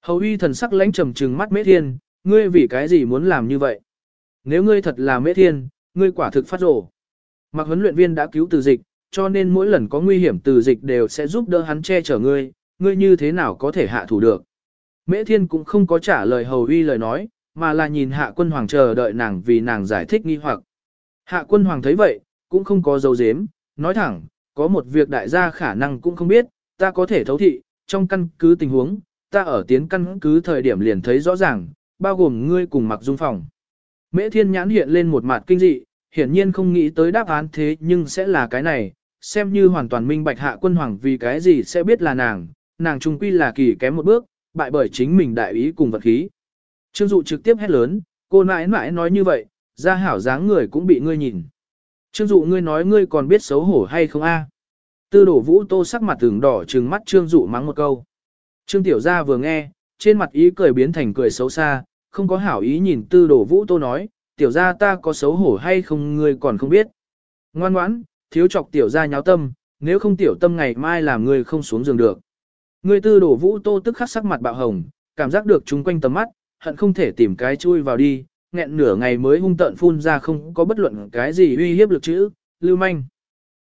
Hầu uy thần sắc lãnh trầm trừng mắt mễ thiên, ngươi vì cái gì muốn làm như vậy? Nếu ngươi thật là mễ thiên, ngươi quả thực phát rổ. Mặc huấn luyện viên đã cứu từ dịch, cho nên mỗi lần có nguy hiểm từ dịch đều sẽ giúp đỡ hắn che chở ngươi, ngươi như thế nào có thể hạ thủ được. Mễ thiên cũng không có trả lời hầu uy lời nói, mà là nhìn hạ quân hoàng chờ đợi nàng vì nàng giải thích nghi hoặc. Hạ quân hoàng thấy vậy, cũng không có dấu dếm, nói thẳng, có một việc đại gia khả năng cũng không biết, ta có thể thấu thị, trong căn cứ tình huống, ta ở tiến căn cứ thời điểm liền thấy rõ ràng, bao gồm ngươi cùng mặc dung phòng. Mễ thiên nhãn hiện lên một mặt kinh dị, hiển nhiên không nghĩ tới đáp án thế nhưng sẽ là cái này, xem như hoàn toàn minh bạch hạ quân hoàng vì cái gì sẽ biết là nàng, nàng trung quy là kỳ kém một bước, bại bởi chính mình đại ý cùng vật khí. Trương dụ trực tiếp hét lớn, cô nãi nãi nói như vậy, ra hảo dáng người cũng bị ngươi nhìn. Trương dụ ngươi nói ngươi còn biết xấu hổ hay không a? Tư đổ vũ tô sắc mặt tưởng đỏ trừng mắt trương dụ mắng một câu. Trương tiểu gia vừa nghe, trên mặt ý cười biến thành cười xấu xa, không có hảo ý nhìn tư đổ vũ tô nói, tiểu gia ta có xấu hổ hay không ngươi còn không biết. Ngoan ngoãn, thiếu chọc tiểu gia nháo tâm, nếu không tiểu tâm ngày mai làm ngươi không xuống giường được. Ngươi tư đổ vũ tô tức khắc sắc mặt bạo hồng, cảm giác được chúng quanh tầm mắt, hận không thể tìm cái chui vào đi, nghẹn nửa ngày mới hung tợn phun ra không có bất luận cái gì uy hiếp lực chữ, lưu manh.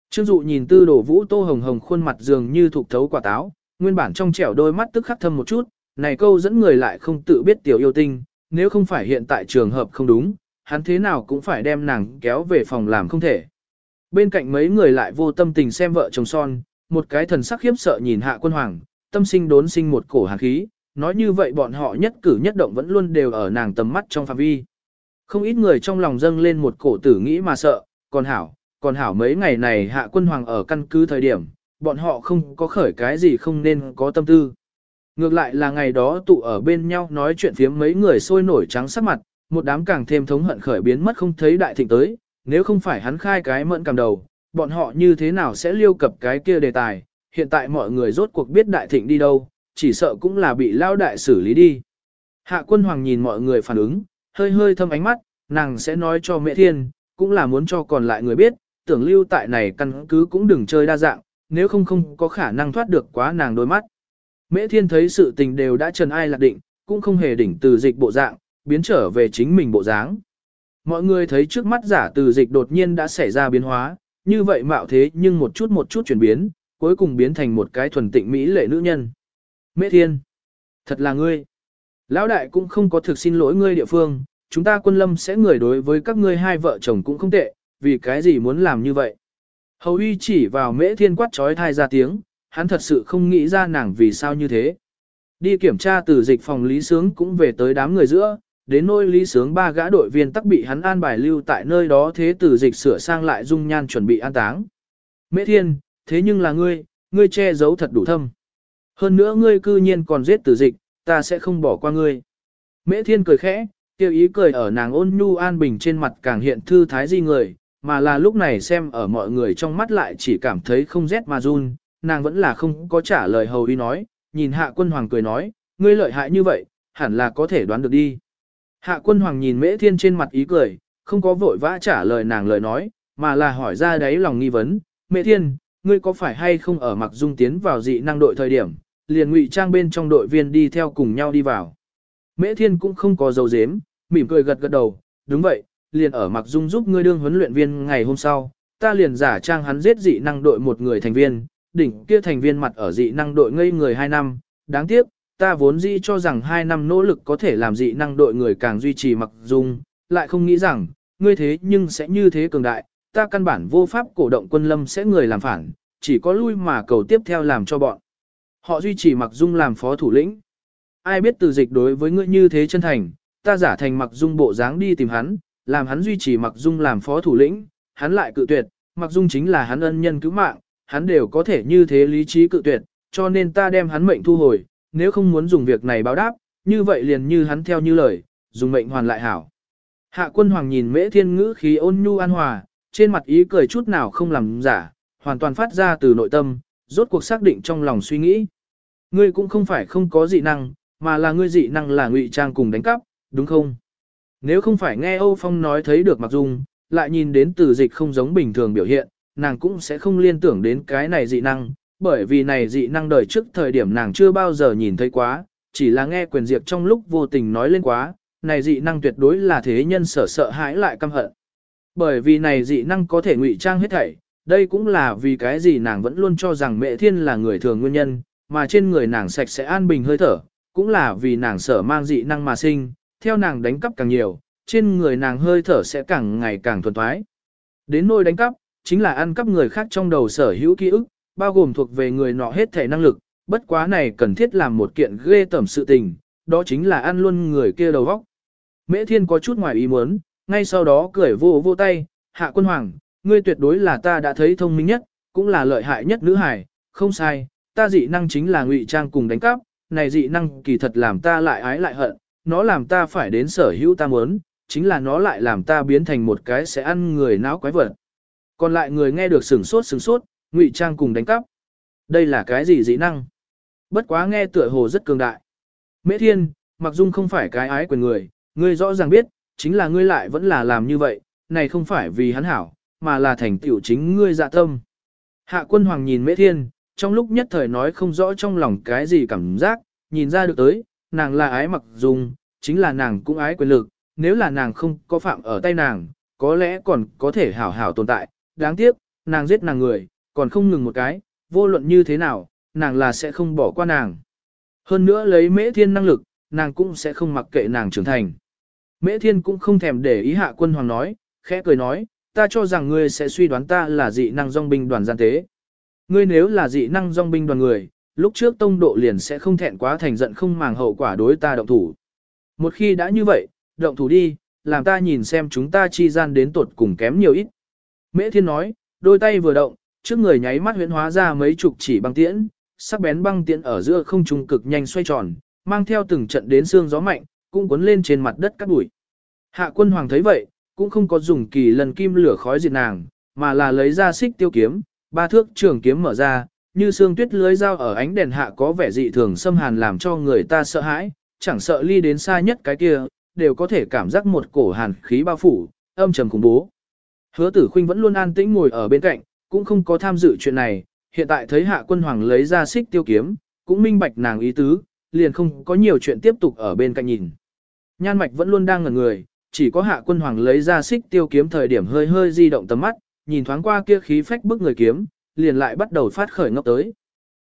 Trương dụ nhìn tư đổ vũ tô hồng hồng khuôn mặt dường như thuộc thấu quả táo, nguyên bản trong trẻo đôi mắt tức khắc thâm một chút, này câu dẫn người lại không tự biết tiểu yêu tinh, nếu không phải hiện tại trường hợp không đúng, hắn thế nào cũng phải đem nàng kéo về phòng làm không thể. Bên cạnh mấy người lại vô tâm tình xem vợ chồng son, một cái thần sắc khiếp sợ nhìn hạ quân hoàng, tâm sinh đốn sinh một cổ hàn khí, nói như vậy bọn họ nhất cử nhất động vẫn luôn đều ở nàng tầm mắt trong phạm vi. Không ít người trong lòng dâng lên một cổ tử nghĩ mà sợ, còn hảo, còn hảo mấy ngày này hạ quân hoàng ở căn cứ thời điểm, bọn họ không có khởi cái gì không nên có tâm tư. Ngược lại là ngày đó tụ ở bên nhau nói chuyện phiếm mấy người sôi nổi trắng sắc mặt, một đám càng thêm thống hận khởi biến mất không thấy đại thịnh tới, nếu không phải hắn khai cái mẫn cầm đầu, bọn họ như thế nào sẽ liêu cập cái kia đề tài, hiện tại mọi người rốt cuộc biết đại thịnh đi đâu, chỉ sợ cũng là bị lao đại xử lý đi. Hạ quân hoàng nhìn mọi người phản ứng, hơi hơi thâm ánh mắt, nàng sẽ nói cho mẹ thiên, cũng là muốn cho còn lại người biết, tưởng lưu tại này căn cứ cũng đừng chơi đa dạng, nếu không không có khả năng thoát được quá nàng đôi mắt. Mễ thiên thấy sự tình đều đã trần ai lạc định, cũng không hề đỉnh từ dịch bộ dạng, biến trở về chính mình bộ dáng. Mọi người thấy trước mắt giả từ dịch đột nhiên đã xảy ra biến hóa, như vậy mạo thế nhưng một chút một chút chuyển biến, cuối cùng biến thành một cái thuần tịnh mỹ lệ nữ nhân. Mễ thiên, thật là ngươi. Lão đại cũng không có thực xin lỗi ngươi địa phương, chúng ta quân lâm sẽ người đối với các ngươi hai vợ chồng cũng không tệ, vì cái gì muốn làm như vậy. Hầu uy chỉ vào mễ thiên quát trói thai ra tiếng, hắn thật sự không nghĩ ra nàng vì sao như thế. Đi kiểm tra từ dịch phòng Lý Sướng cũng về tới đám người giữa, đến nôi Lý Sướng ba gã đội viên tắc bị hắn an bài lưu tại nơi đó thế tử dịch sửa sang lại dung nhan chuẩn bị an táng. Mễ thiên, thế nhưng là ngươi, ngươi che giấu thật đủ thâm. Hơn nữa ngươi cư nhiên còn giết tử dịch, ta sẽ không bỏ qua ngươi. Mễ thiên cười khẽ, Tiêu ý cười ở nàng ôn nhu an bình trên mặt càng hiện thư thái di người, mà là lúc này xem ở mọi người trong mắt lại chỉ cảm thấy không rét mà run, nàng vẫn là không có trả lời hầu ý nói, nhìn hạ quân hoàng cười nói, ngươi lợi hại như vậy, hẳn là có thể đoán được đi. Hạ quân hoàng nhìn mễ thiên trên mặt ý cười, không có vội vã trả lời nàng lời nói, mà là hỏi ra đấy lòng nghi vấn, mễ thiên, ngươi có phải hay không ở mặc dung tiến vào dị năng đội thời điểm, liền ngụy trang bên trong đội viên đi theo cùng nhau đi vào. Mễ thiên cũng không có dấu dếm, mỉm cười gật gật đầu, đúng vậy, liền ở mặc dung giúp ngươi đương huấn luyện viên ngày hôm sau, ta liền giả trang hắn giết dị năng đội một người thành viên, đỉnh kia thành viên mặt ở dị năng đội ngây người 2 năm, đáng tiếc, ta vốn dĩ cho rằng hai năm nỗ lực có thể làm dị năng đội người càng duy trì mặc dung, lại không nghĩ rằng, ngươi thế nhưng sẽ như thế cường đại, ta căn bản vô pháp cổ động quân lâm sẽ người làm phản, chỉ có lui mà cầu tiếp theo làm cho bọn. Họ duy trì mặc dung làm phó thủ lĩnh. Ai biết từ dịch đối với ngươi như thế chân thành, ta giả thành mặc dung bộ dáng đi tìm hắn, làm hắn duy trì Mặc Dung làm phó thủ lĩnh, hắn lại cự tuyệt, Mặc Dung chính là hắn ân nhân cứu mạng, hắn đều có thể như thế lý trí cự tuyệt, cho nên ta đem hắn mệnh thu hồi, nếu không muốn dùng việc này báo đáp, như vậy liền như hắn theo như lời, dùng mệnh hoàn lại hảo. Hạ quân hoàng nhìn mễ thiên ngữ khí ôn nhu an hòa, trên mặt ý cười chút nào không làm giả, hoàn toàn phát ra từ nội tâm, rốt cuộc xác định trong lòng suy nghĩ. Ngươi cũng không phải không có dị năng, mà là ngươi dị năng là ngụy trang cùng đánh cắp, đúng không? Nếu không phải nghe Âu Phong nói thấy được Mặc Dung, lại nhìn đến từ dịch không giống bình thường biểu hiện, nàng cũng sẽ không liên tưởng đến cái này dị năng, bởi vì này dị năng đời trước thời điểm nàng chưa bao giờ nhìn thấy quá, chỉ là nghe quyền diệp trong lúc vô tình nói lên quá, này dị năng tuyệt đối là thế nhân sở sợ hãi lại căm hận. Bởi vì này dị năng có thể ngụy trang hết thảy, đây cũng là vì cái gì nàng vẫn luôn cho rằng mẹ thiên là người thường nguyên nhân, mà trên người nàng sạch sẽ an bình hơi thở, cũng là vì nàng sở mang dị năng mà sinh, theo nàng đánh cắp càng nhiều, trên người nàng hơi thở sẽ càng ngày càng thuần thoái. Đến nôi đánh cắp, chính là ăn cắp người khác trong đầu sở hữu ký ức, bao gồm thuộc về người nọ hết thể năng lực, bất quá này cần thiết làm một kiện ghê tẩm sự tình, đó chính là ăn luôn người kia đầu vóc. Mễ Thiên có chút ngoài ý muốn, ngay sau đó cười vô vô tay, hạ quân hoàng, ngươi tuyệt đối là ta đã thấy thông minh nhất, cũng là lợi hại nhất nữ hải, không sai, ta dị năng chính là ngụy trang cùng đánh cắp, này dị năng kỳ thật làm ta lại ái lại hận, nó làm ta phải đến sở hữu ta muốn, chính là nó lại làm ta biến thành một cái sẽ ăn người não quái vật. Còn lại người nghe được sửng sốt sửng sốt, ngụy trang cùng đánh cắp. Đây là cái gì dị năng? Bất quá nghe tựa hồ rất cường đại. Mễ thiên, mặc dung không phải cái ái quyền người, ngươi rõ ràng biết, chính là ngươi lại vẫn là làm như vậy, này không phải vì hắn hảo, mà là thành tiểu chính ngươi dạ tâm. Hạ quân hoàng nhìn mễ thiên, trong lúc nhất thời nói không rõ trong lòng cái gì cảm giác, nhìn ra được tới, nàng là ái mặc dung, chính là nàng cũng ái quyền lực, nếu là nàng không có phạm ở tay nàng, có lẽ còn có thể hảo hảo tồn tại, đáng tiếc, nàng giết nàng người, còn không ngừng một cái, vô luận như thế nào, nàng là sẽ không bỏ qua nàng. Hơn nữa lấy mễ thiên năng lực, nàng cũng sẽ không mặc kệ nàng trưởng thành. Mễ thiên cũng không thèm để ý hạ quân hoàng nói, khẽ cười nói, ta cho rằng ngươi sẽ suy đoán ta là dị năng dòng binh đoàn gian tế. Ngươi nếu là dị năng dòng binh đoàn người, lúc trước tông độ liền sẽ không thẹn quá thành giận không màng hậu quả đối ta động thủ. Một khi đã như vậy, động thủ đi, làm ta nhìn xem chúng ta chi gian đến tột cùng kém nhiều ít. Mễ thiên nói, đôi tay vừa động, trước người nháy mắt huyễn hóa ra mấy chục chỉ băng tiễn, sắc bén băng tiễn ở giữa không trung cực nhanh xoay tròn, mang theo từng trận đến xương gió mạnh, cũng cuốn lên trên mặt đất cát bụi. Hạ quân hoàng thấy vậy, cũng không có dùng kỳ lần kim lửa khói diệt nàng, mà là lấy ra xích tiêu kiếm, ba thước trường kiếm mở ra, như xương tuyết lưới dao ở ánh đèn hạ có vẻ dị thường xâm hàn làm cho người ta sợ hãi, chẳng sợ ly đến xa nhất cái kia, đều có thể cảm giác một cổ hàn khí bao phủ, âm trầm khủng bố. Hứa tử khinh vẫn luôn an tĩnh ngồi ở bên cạnh, cũng không có tham dự chuyện này, hiện tại thấy hạ quân hoàng lấy ra xích tiêu kiếm, cũng minh bạch nàng ý tứ, liền không có nhiều chuyện tiếp tục ở bên cạnh nhìn. Nhan mạch vẫn luôn đang ngẩn người, chỉ có hạ quân hoàng lấy ra xích tiêu kiếm thời điểm hơi hơi di động tầm mắt, nhìn thoáng qua kia khí phách bức người kiếm, liền lại bắt đầu phát khởi ngốc tới.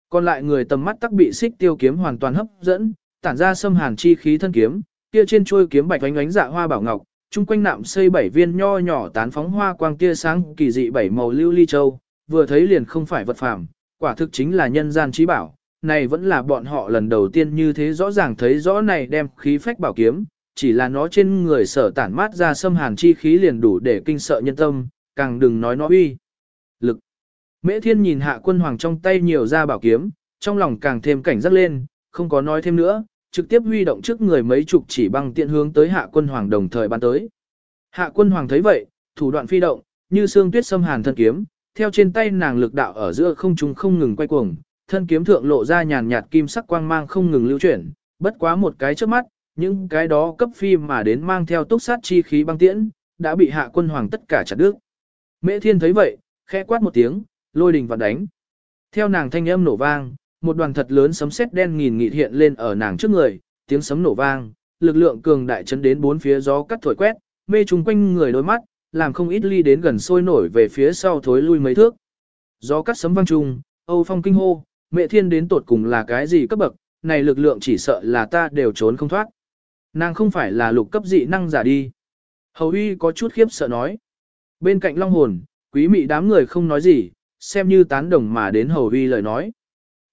Còn lại người tầm mắt tắc bị xích tiêu kiếm hoàn toàn hấp dẫn, tản ra xâm hàn chi khí thân kiếm, kia trên chuôi kiếm bạch ánh ánh dạ hoa bảo ngọc, chung quanh nạm xây bảy viên nho nhỏ tán phóng hoa quang tia sáng kỳ dị bảy màu lưu ly châu, vừa thấy liền không phải vật phàm, quả thực chính là nhân gian trí bảo. Này vẫn là bọn họ lần đầu tiên như thế rõ ràng thấy rõ này đem khí phách bảo kiếm, chỉ là nó trên người sở tản mát ra xâm hàn chi khí liền đủ để kinh sợ nhân tâm, càng đừng nói nó uy. Lực. Mễ thiên nhìn hạ quân hoàng trong tay nhiều ra bảo kiếm, trong lòng càng thêm cảnh giác lên, không có nói thêm nữa, trực tiếp huy động trước người mấy chục chỉ băng tiện hướng tới hạ quân hoàng đồng thời ban tới. Hạ quân hoàng thấy vậy, thủ đoạn phi động, như xương tuyết xâm hàn thân kiếm, theo trên tay nàng lực đạo ở giữa không trung không ngừng quay cuồng, thân kiếm thượng lộ ra nhàn nhạt kim sắc quang mang không ngừng lưu chuyển, bất quá một cái trước mắt, những cái đó cấp phi mà đến mang theo túc sát chi khí băng tiễn, đã bị hạ quân hoàng tất cả chặt đứt. Mễ thiên thấy vậy, khẽ quát một tiếng, lôi đình và đánh. Theo nàng thanh âm nổ vang, một đoàn thật lớn sấm sét đen nghìn nghị hiện lên ở nàng trước người, tiếng sấm nổ vang, lực lượng cường đại chấn đến bốn phía gió cắt thổi quét, mê trùng quanh người đôi mắt, làm không ít ly đến gần sôi nổi về phía sau thối lui mấy thước. Gió cắt sấm vang trùng, Âu Phong kinh hô, mẹ thiên đến tột cùng là cái gì cấp bậc, này lực lượng chỉ sợ là ta đều trốn không thoát. Nàng không phải là lục cấp dị năng giả đi. Hầu uy có chút khiếp sợ nói. Bên cạnh long hồn, quý mị đám người không nói gì, xem như tán đồng mà đến hầu uy lời nói.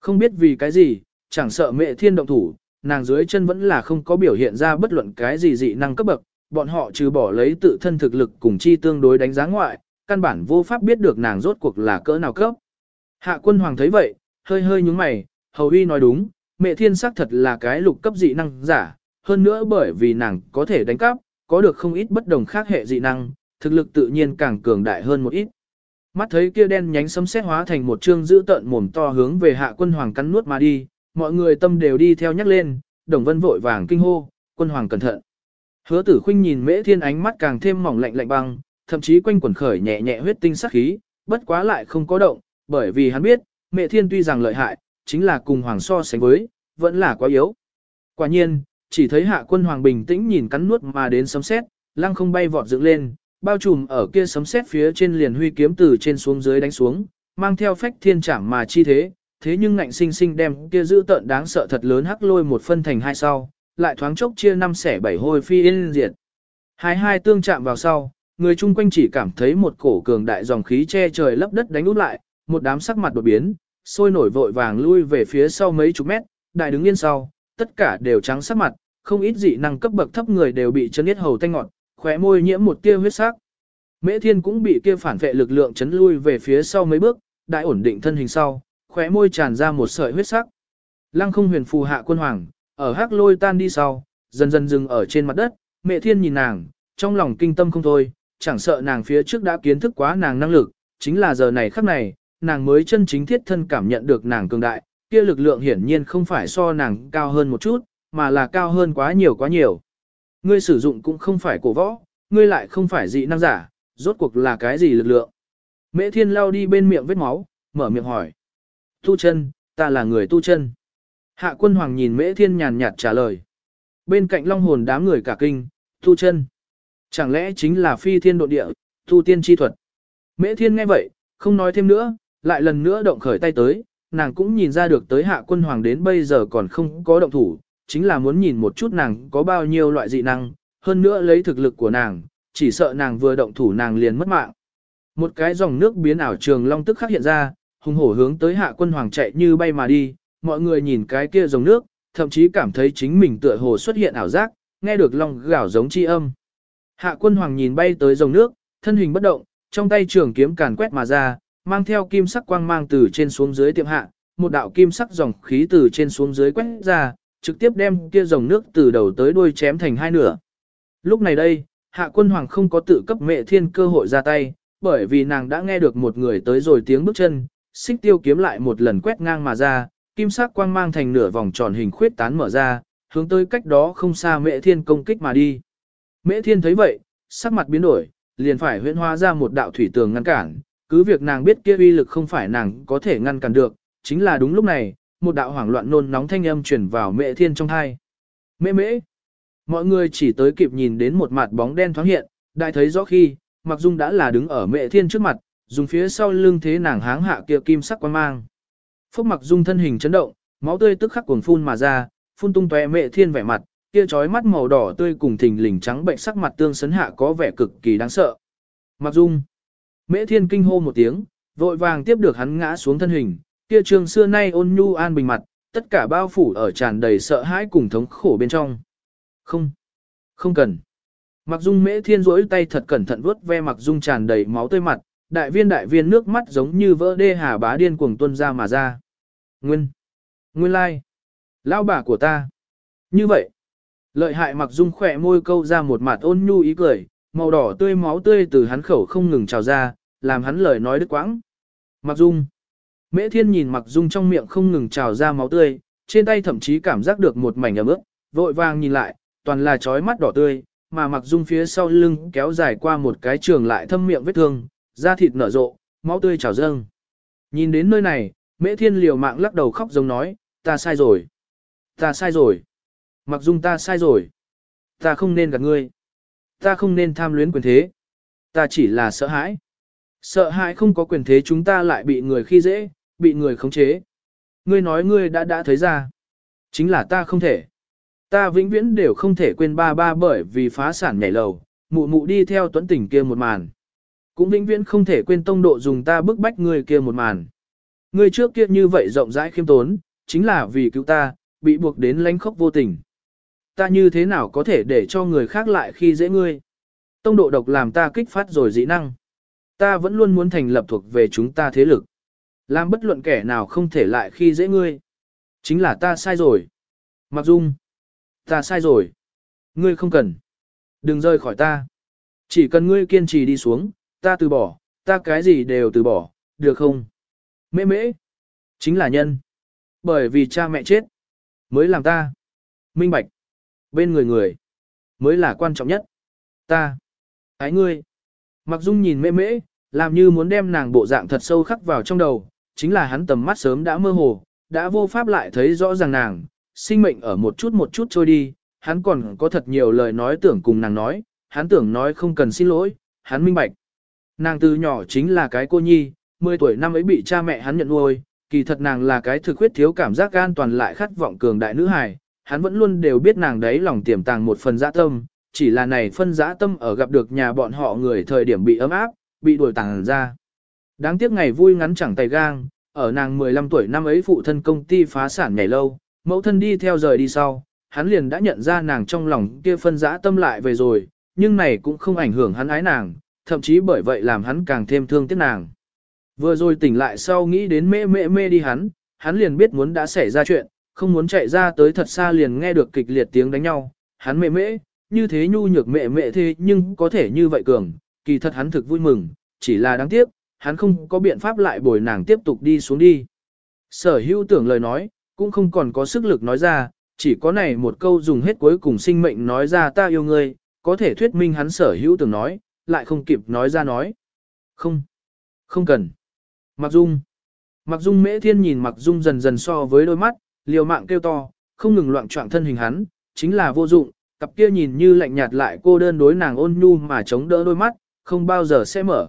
Không biết vì cái gì, chẳng sợ mẹ thiên động thủ, nàng dưới chân vẫn là không có biểu hiện ra bất luận cái gì dị năng cấp bậc, bọn họ trừ bỏ lấy tự thân thực lực cùng chi tương đối đánh giá ngoại, căn bản vô pháp biết được nàng rốt cuộc là cỡ nào cấp. Hạ quân hoàng thấy vậy, hơi hơi nhúng mày, hầu uy nói đúng, mẹ thiên sắc thật là cái lục cấp dị năng giả, hơn nữa bởi vì nàng có thể đánh cắp, có được không ít bất đồng khác hệ dị năng, thực lực tự nhiên càng cường đại hơn một ít. Mắt thấy kia đen nhánh sấm sét hóa thành một chương dữ tợn mồm to hướng về hạ quân hoàng cắn nuốt mà đi, mọi người tâm đều đi theo nhắc lên, đồng vân vội vàng kinh hô, quân hoàng cẩn thận. Hứa tử khinh nhìn mễ thiên ánh mắt càng thêm mỏng lạnh lạnh băng, thậm chí quanh quẩn khởi nhẹ nhẹ huyết tinh sắc khí, bất quá lại không có động, bởi vì hắn biết, mẹ thiên tuy rằng lợi hại, chính là cùng hoàng so sánh với, vẫn là quá yếu. Quả nhiên, chỉ thấy hạ quân hoàng bình tĩnh nhìn cắn nuốt mà đến sấm sét, lăng không bay vọt dựng lên, bao trùm ở kia sấm sét phía trên liền huy kiếm từ trên xuống dưới đánh xuống, mang theo phách thiên trảm mà chi thế, thế nhưng ngạnh sinh sinh đem kia giữ tợn đáng sợ thật lớn hắc lôi một phân thành hai sau, lại thoáng chốc chia năm xẻ bảy hôi phi yên diệt. Hai hai tương chạm vào sau, người chung quanh chỉ cảm thấy một cổ cường đại dòng khí che trời lấp đất đánh út lại, một đám sắc mặt đột biến, sôi nổi vội vàng lui về phía sau mấy chục mét, đại đứng yên sau, tất cả đều trắng sắc mặt, không ít dị năng cấp bậc thấp người đều bị chấn yết hầu tanh ngọn, khóe môi nhiễm một tia huyết sắc. Mễ Thiên cũng bị kia phản vệ lực lượng chấn lui về phía sau mấy bước, đại ổn định thân hình sau, khóe môi tràn ra một sợi huyết sắc. Lăng không huyền phù hạ quân hoàng, ở hắc lôi tan đi sau, dần dần dừng ở trên mặt đất, Mễ Thiên nhìn nàng, trong lòng kinh tâm không thôi, chẳng sợ nàng phía trước đã kiến thức quá nàng năng lực, chính là giờ này khắc này, nàng mới chân chính thiết thân cảm nhận được nàng cường đại, kia lực lượng hiển nhiên không phải so nàng cao hơn một chút, mà là cao hơn quá nhiều quá nhiều. Ngươi sử dụng cũng không phải cổ võ, ngươi lại không phải dị năng giả, rốt cuộc là cái gì lực lượng. Mễ thiên lao đi bên miệng vết máu, mở miệng hỏi. Tu chân, ta là người tu chân. Hạ quân hoàng nhìn mễ thiên nhàn nhạt trả lời. Bên cạnh long hồn đám người cả kinh, tu chân. Chẳng lẽ chính là phi thiên độ địa, tu tiên chi thuật. Mễ thiên nghe vậy, không nói thêm nữa, lại lần nữa động khởi tay tới, nàng cũng nhìn ra được tới hạ quân hoàng đến bây giờ còn không có động thủ, chính là muốn nhìn một chút nàng có bao nhiêu loại dị năng, hơn nữa lấy thực lực của nàng, chỉ sợ nàng vừa động thủ nàng liền mất mạng. Một cái dòng nước biến ảo trường long tức khắc hiện ra, hùng hổ hướng tới hạ quân hoàng chạy như bay mà đi, mọi người nhìn cái kia dòng nước, thậm chí cảm thấy chính mình tựa hồ xuất hiện ảo giác, nghe được long gào giống chi âm. Hạ quân hoàng nhìn bay tới dòng nước, thân hình bất động, trong tay trường kiếm càn quét mà ra, mang theo kim sắc quang mang từ trên xuống dưới tiệm hạ, một đạo kim sắc dòng khí từ trên xuống dưới quét ra, trực tiếp đem kia dòng nước từ đầu tới đuôi chém thành hai nửa. Lúc này đây, hạ quân hoàng không có tự cấp mẹ thiên cơ hội ra tay, bởi vì nàng đã nghe được một người tới rồi tiếng bước chân, xích tiêu kiếm lại một lần quét ngang mà ra, kim sắc quang mang thành nửa vòng tròn hình khuyết tán mở ra, hướng tới cách đó không xa mẹ thiên công kích mà đi. Mẹ thiên thấy vậy, sắc mặt biến đổi, liền phải huyễn hóa ra một đạo thủy tường ngăn cản, cứ việc nàng biết kia uy lực không phải nàng có thể ngăn cản được, chính là đúng lúc này, một đạo hoảng loạn nôn nóng thanh âm truyền vào mẹ thiên trong thai, Mẹ mễ! Mọi người chỉ tới kịp nhìn đến một mặt bóng đen thoáng hiện, đại thấy rõ khi, Mặc Dung đã là đứng ở mẹ thiên trước mặt, dùng phía sau lưng thế nàng háng hạ kia kim sắc quan mang. Phúc Mặc Dung thân hình chấn động, máu tươi tức khắc cuồng phun mà ra, phun tung tóe mẹ thiên vẻ mặt, kia trói mắt màu đỏ tươi cùng thình lình trắng bệnh sắc mặt tương sấn hạ có vẻ cực kỳ đáng sợ. Mặc Dung! Mễ thiên kinh hô một tiếng, vội vàng tiếp được hắn ngã xuống thân hình, kia trường xưa nay ôn nhu an bình mặt, tất cả bao phủ ở tràn đầy sợ hãi cùng thống khổ bên trong. Không, không cần. Mặc dung mễ thiên rỗi tay thật cẩn thận vuốt ve mặc dung tràn đầy máu tươi mặt, đại viên đại viên nước mắt giống như vỡ đê hà bá điên cuồng tuôn ra mà ra. Nguyên, nguyên lai, lao bà của ta. Như vậy, lợi hại mặc dung khỏe môi câu ra một mặt ôn nhu ý cười, màu đỏ tươi máu tươi từ hắn khẩu không ngừng trào ra, làm hắn lời nói đứt quãng. Mặc dung, mễ thiên nhìn mặc dung trong miệng không ngừng trào ra máu tươi, trên tay thậm chí cảm giác được một mảnh ấm ướt, vội vàng nhìn lại, toàn là chói mắt đỏ tươi, mà mặc dung phía sau lưng kéo dài qua một cái trường lại thâm miệng vết thương, da thịt nở rộ, máu tươi trào dâng. Nhìn đến nơi này, mễ thiên liều mạng lắc đầu khóc giống nói, ta sai rồi. Ta sai rồi. Mặc dung ta sai rồi. Ta không nên gặp ngươi. Ta không nên tham luyến quyền thế. Ta chỉ là sợ hãi. Sợ hãi không có quyền thế chúng ta lại bị người khi dễ, bị người khống chế. Ngươi nói ngươi đã đã thấy ra. Chính là ta không thể. Ta vĩnh viễn đều không thể quên ba ba bởi vì phá sản nhảy lầu, mụ mụ đi theo tuấn tỉnh kia một màn. Cũng vĩnh viễn không thể quên tông độ dùng ta bức bách ngươi kia một màn. Ngươi trước kia như vậy rộng rãi khiêm tốn, chính là vì cứu ta, bị buộc đến lánh khốc vô tình. ta như thế nào có thể để cho người khác lại khi dễ ngươi. Tông độ độc làm ta kích phát rồi dị năng. Ta vẫn luôn muốn thành lập thuộc về chúng ta thế lực. Làm bất luận kẻ nào không thể lại khi dễ ngươi. Chính là ta sai rồi. Mặc dung. Ta sai rồi. Ngươi không cần. Đừng rơi khỏi ta. Chỉ cần ngươi kiên trì đi xuống, ta từ bỏ, ta cái gì đều từ bỏ, được không? Mễ mễ. Chính là nhân. Bởi vì cha mẹ chết. Mới làm ta. Minh bạch. Bên người người. Mới là quan trọng nhất. Ta. Ái ngươi. Mặc dung nhìn mễ mễ, làm như muốn đem nàng bộ dạng thật sâu khắc vào trong đầu. Chính là hắn tầm mắt sớm đã mơ hồ, đã vô pháp lại thấy rõ ràng nàng. Sinh mệnh ở một chút một chút trôi đi, hắn còn có thật nhiều lời nói tưởng cùng nàng nói, hắn tưởng nói không cần xin lỗi, hắn minh bạch. Nàng từ nhỏ chính là cái cô nhi, 10 tuổi năm ấy bị cha mẹ hắn nhận nuôi, kỳ thật nàng là cái thực huyết thiếu cảm giác an toàn lại khát vọng cường đại nữ hài, hắn vẫn luôn đều biết nàng đấy lòng tiềm tàng một phần dã tâm, chỉ là này phân dã tâm ở gặp được nhà bọn họ người thời điểm bị ấm áp, bị đuổi tàng ra. Đáng tiếc ngày vui ngắn chẳng tay gang, ở nàng 15 tuổi năm ấy phụ thân công ty phá sản nhảy lâu, mẫu thân đi theo rời đi sau, hắn liền đã nhận ra nàng trong lòng kia phân dã tâm lại về rồi, nhưng này cũng không ảnh hưởng hắn ái nàng, thậm chí bởi vậy làm hắn càng thêm thương tiếc nàng. Vừa rồi tỉnh lại sau nghĩ đến mê mê mê đi hắn, hắn liền biết muốn đã xảy ra chuyện, không muốn chạy ra tới thật xa liền nghe được kịch liệt tiếng đánh nhau, hắn mê mê, như thế nhu nhược mẹ mẹ thế nhưng có thể như vậy cường, kỳ thật hắn thực vui mừng, chỉ là đáng tiếc, hắn không có biện pháp lại bồi nàng tiếp tục đi xuống đi. Sở hữu tưởng lời nói, cũng không còn có sức lực nói ra, chỉ có này một câu dùng hết cuối cùng sinh mệnh nói ra ta yêu ngươi, có thể thuyết minh hắn sở hữu tưởng nói, lại không kịp nói ra nói. Không, không cần. Mặc Dung. Mặc Dung Mễ Thiên nhìn Mặc Dung dần dần so với đôi mắt, liều mạng kêu to, không ngừng loạn trọng thân hình hắn, chính là vô dụng, cặp kia nhìn như lạnh nhạt lại cô đơn đối nàng ôn nhu mà chống đỡ đôi mắt, không bao giờ sẽ mở.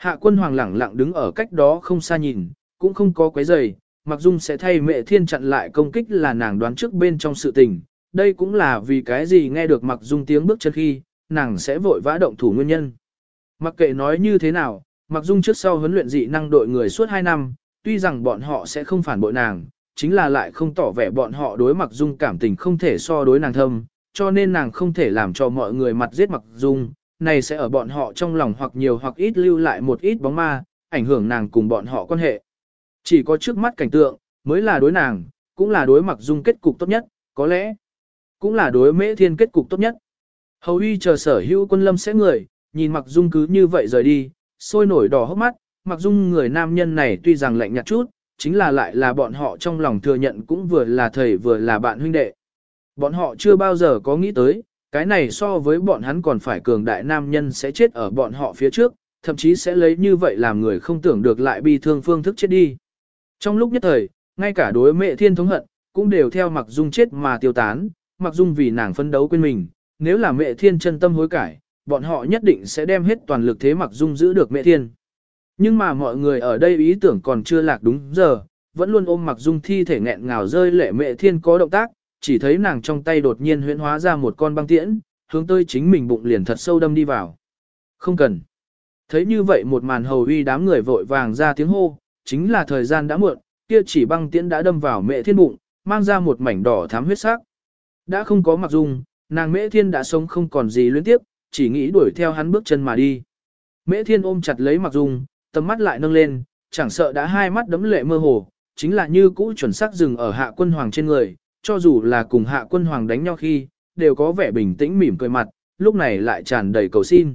Hạ quân hoàng lẳng lặng đứng ở cách đó không xa nhìn, cũng không có quấy giày, Mặc Dung sẽ thay Mẹ Thiên chặn lại công kích là nàng đoán trước bên trong sự tình, đây cũng là vì cái gì nghe được Mặc Dung tiếng bước chân khi, nàng sẽ vội vã động thủ nguyên nhân. Mặc kệ nói như thế nào, Mặc Dung trước sau huấn luyện dị năng đội người suốt 2 năm, tuy rằng bọn họ sẽ không phản bội nàng, chính là lại không tỏ vẻ bọn họ đối Mặc Dung cảm tình không thể so đối nàng thâm, cho nên nàng không thể làm cho mọi người mặt giết Mặc Dung, này sẽ ở bọn họ trong lòng hoặc nhiều hoặc ít lưu lại một ít bóng ma, ảnh hưởng nàng cùng bọn họ quan hệ. Chỉ có trước mắt cảnh tượng, mới là đối nàng, cũng là đối Mặc Dung kết cục tốt nhất, có lẽ, cũng là đối Mễ Thiên kết cục tốt nhất. Hầu uy chờ sở hữu quân lâm sẽ người, nhìn Mặc Dung cứ như vậy rời đi, sôi nổi đỏ hốc mắt, mặc dung người nam nhân này tuy rằng lạnh nhạt chút, chính là lại là bọn họ trong lòng thừa nhận cũng vừa là thầy vừa là bạn huynh đệ. Bọn họ chưa bao giờ có nghĩ tới, cái này so với bọn hắn còn phải cường đại nam nhân sẽ chết ở bọn họ phía trước, thậm chí sẽ lấy như vậy làm người không tưởng được lại bi thương phương thức chết đi. Trong lúc nhất thời, ngay cả đối mẹ thiên thống hận, cũng đều theo mặc dung chết mà tiêu tán, mặc dung vì nàng phấn đấu quên mình, nếu là mẹ thiên chân tâm hối cải, bọn họ nhất định sẽ đem hết toàn lực thế mặc dung giữ được mẹ thiên. Nhưng mà mọi người ở đây ý tưởng còn chưa lạc đúng giờ, vẫn luôn ôm mặc dung thi thể nghẹn ngào rơi lệ mẹ thiên có động tác, chỉ thấy nàng trong tay đột nhiên huyễn hóa ra một con băng tiễn, hướng tới chính mình bụng liền thật sâu đâm đi vào. Không cần. Thấy như vậy một màn hầu uy đám người vội vàng ra tiếng hô, chính là thời gian đã muộn, kia chỉ băng tiễn đã đâm vào mẹ thiên bụng, mang ra một mảnh đỏ thám huyết sắc. Đã không có mặc dung, nàng mẹ thiên đã sống không còn gì liên tiếp, chỉ nghĩ đuổi theo hắn bước chân mà đi. Mễ thiên ôm chặt lấy mặc dung, tầm mắt lại nâng lên, chẳng sợ đã hai mắt đấm lệ mơ hồ, chính là như cũ chuẩn xác dừng ở hạ quân hoàng trên người, cho dù là cùng hạ quân hoàng đánh nhau khi, đều có vẻ bình tĩnh mỉm cười mặt, lúc này lại tràn đầy cầu xin.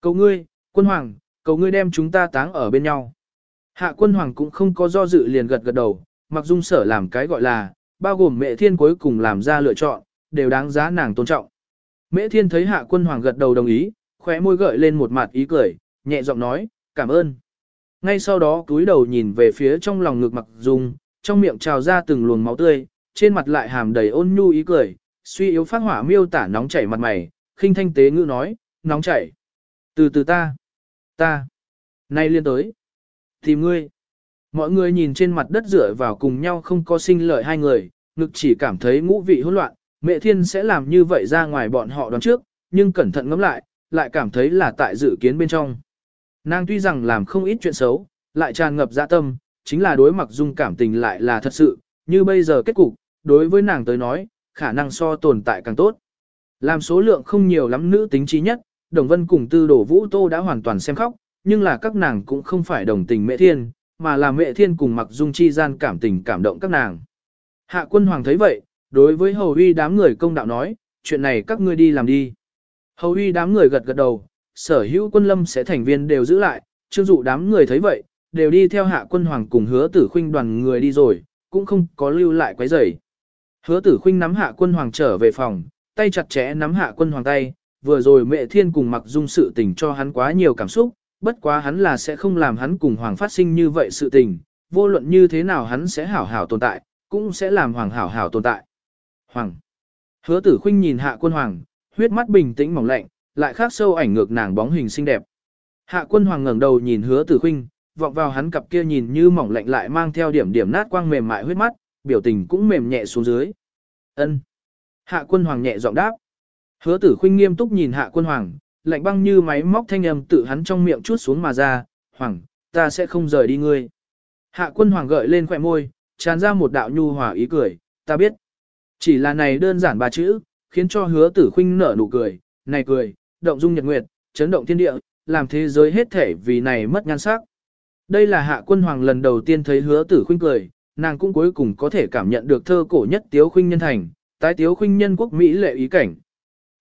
Cầu ngươi, quân hoàng, cầu ngươi đem chúng ta táng ở bên nhau. Hạ quân hoàng cũng không có do dự liền gật gật đầu, mặc dung sở làm cái gọi là, bao gồm mẹ thiên cuối cùng làm ra lựa chọn, đều đáng giá nàng tôn trọng. Mễ thiên thấy hạ quân hoàng gật đầu đồng ý, khóe môi gợi lên một mặt ý cười, nhẹ giọng nói, cảm ơn. Ngay sau đó cúi đầu nhìn về phía trong lòng ngực mặc dung, trong miệng trào ra từng luồng máu tươi, trên mặt lại hàm đầy ôn nhu ý cười, suy yếu phát hỏa miêu tả nóng chảy mặt mày, khinh thanh tế ngữ nói, nóng chảy. Từ từ ta, ta, nay liên tới, tìm ngươi. Mọi người nhìn trên mặt đất rửa vào cùng nhau không có sinh lợi hai người, ngực chỉ cảm thấy ngũ vị hỗn loạn, mẹ thiên sẽ làm như vậy ra ngoài bọn họ đoán trước, nhưng cẩn thận ngẫm lại, lại cảm thấy là tại dự kiến bên trong. Nàng tuy rằng làm không ít chuyện xấu, lại tràn ngập dạ tâm, chính là đối mặt dung cảm tình lại là thật sự, như bây giờ kết cục, đối với nàng tới nói, khả năng so tồn tại càng tốt. Làm số lượng không nhiều lắm nữ tính trí nhất, Đồng Vân cùng Tư Đổ Vũ Tô đã hoàn toàn xem khóc, nhưng là các nàng cũng không phải đồng tình mẹ thiên, mà là mẹ thiên cùng mặc dung chi gian cảm tình cảm động các nàng. Hạ quân hoàng thấy vậy, đối với hầu uy đám người công đạo nói, chuyện này các ngươi đi làm đi. Hầu uy đám người gật gật đầu, sở hữu quân lâm sẽ thành viên đều giữ lại, trương dụ đám người thấy vậy, đều đi theo hạ quân hoàng cùng hứa tử khuynh đoàn người đi rồi, cũng không có lưu lại quấy rầy. Hứa tử khuynh nắm hạ quân hoàng trở về phòng, tay chặt chẽ nắm hạ quân hoàng tay, vừa rồi mẹ thiên cùng mặc dung sự tình cho hắn quá nhiều cảm xúc, bất quá hắn là sẽ không làm hắn cùng hoàng phát sinh như vậy sự tình, vô luận như thế nào hắn sẽ hảo hảo tồn tại, cũng sẽ làm hoàng hảo hảo tồn tại. Hoàng. Hứa tử khuynh nhìn hạ quân hoàng, huyết mắt bình tĩnh mỏng lạnh, lại khác sâu ảnh ngược nàng bóng hình xinh đẹp. Hạ quân hoàng ngẩng đầu nhìn hứa tử khuynh, vọng vào hắn cặp kia nhìn như mỏng lạnh lại mang theo điểm điểm nát quang mềm mại huyết mắt, biểu tình cũng mềm nhẹ xuống dưới. Ân. Hạ quân hoàng nhẹ giọng đáp. Hứa tử khuynh nghiêm túc nhìn hạ quân hoàng, lạnh băng như máy móc thanh âm tự hắn trong miệng chút xuống mà ra, hoàng, ta sẽ không rời đi ngươi. Hạ quân hoàng gợi lên khỏe môi, tràn ra một đạo nhu hòa ý cười, ta biết. Chỉ là này đơn giản ba chữ, khiến cho hứa tử khuynh nở nụ cười, này cười, động dung nhật nguyệt, chấn động thiên địa, làm thế giới hết thể vì này mất nhan sắc. Đây là hạ quân hoàng lần đầu tiên thấy hứa tử khuynh cười, nàng cũng cuối cùng có thể cảm nhận được thơ cổ nhất tiếu khuynh nhân thành, tái tiếu khuynh nhân quốc Mỹ lệ ý cảnh.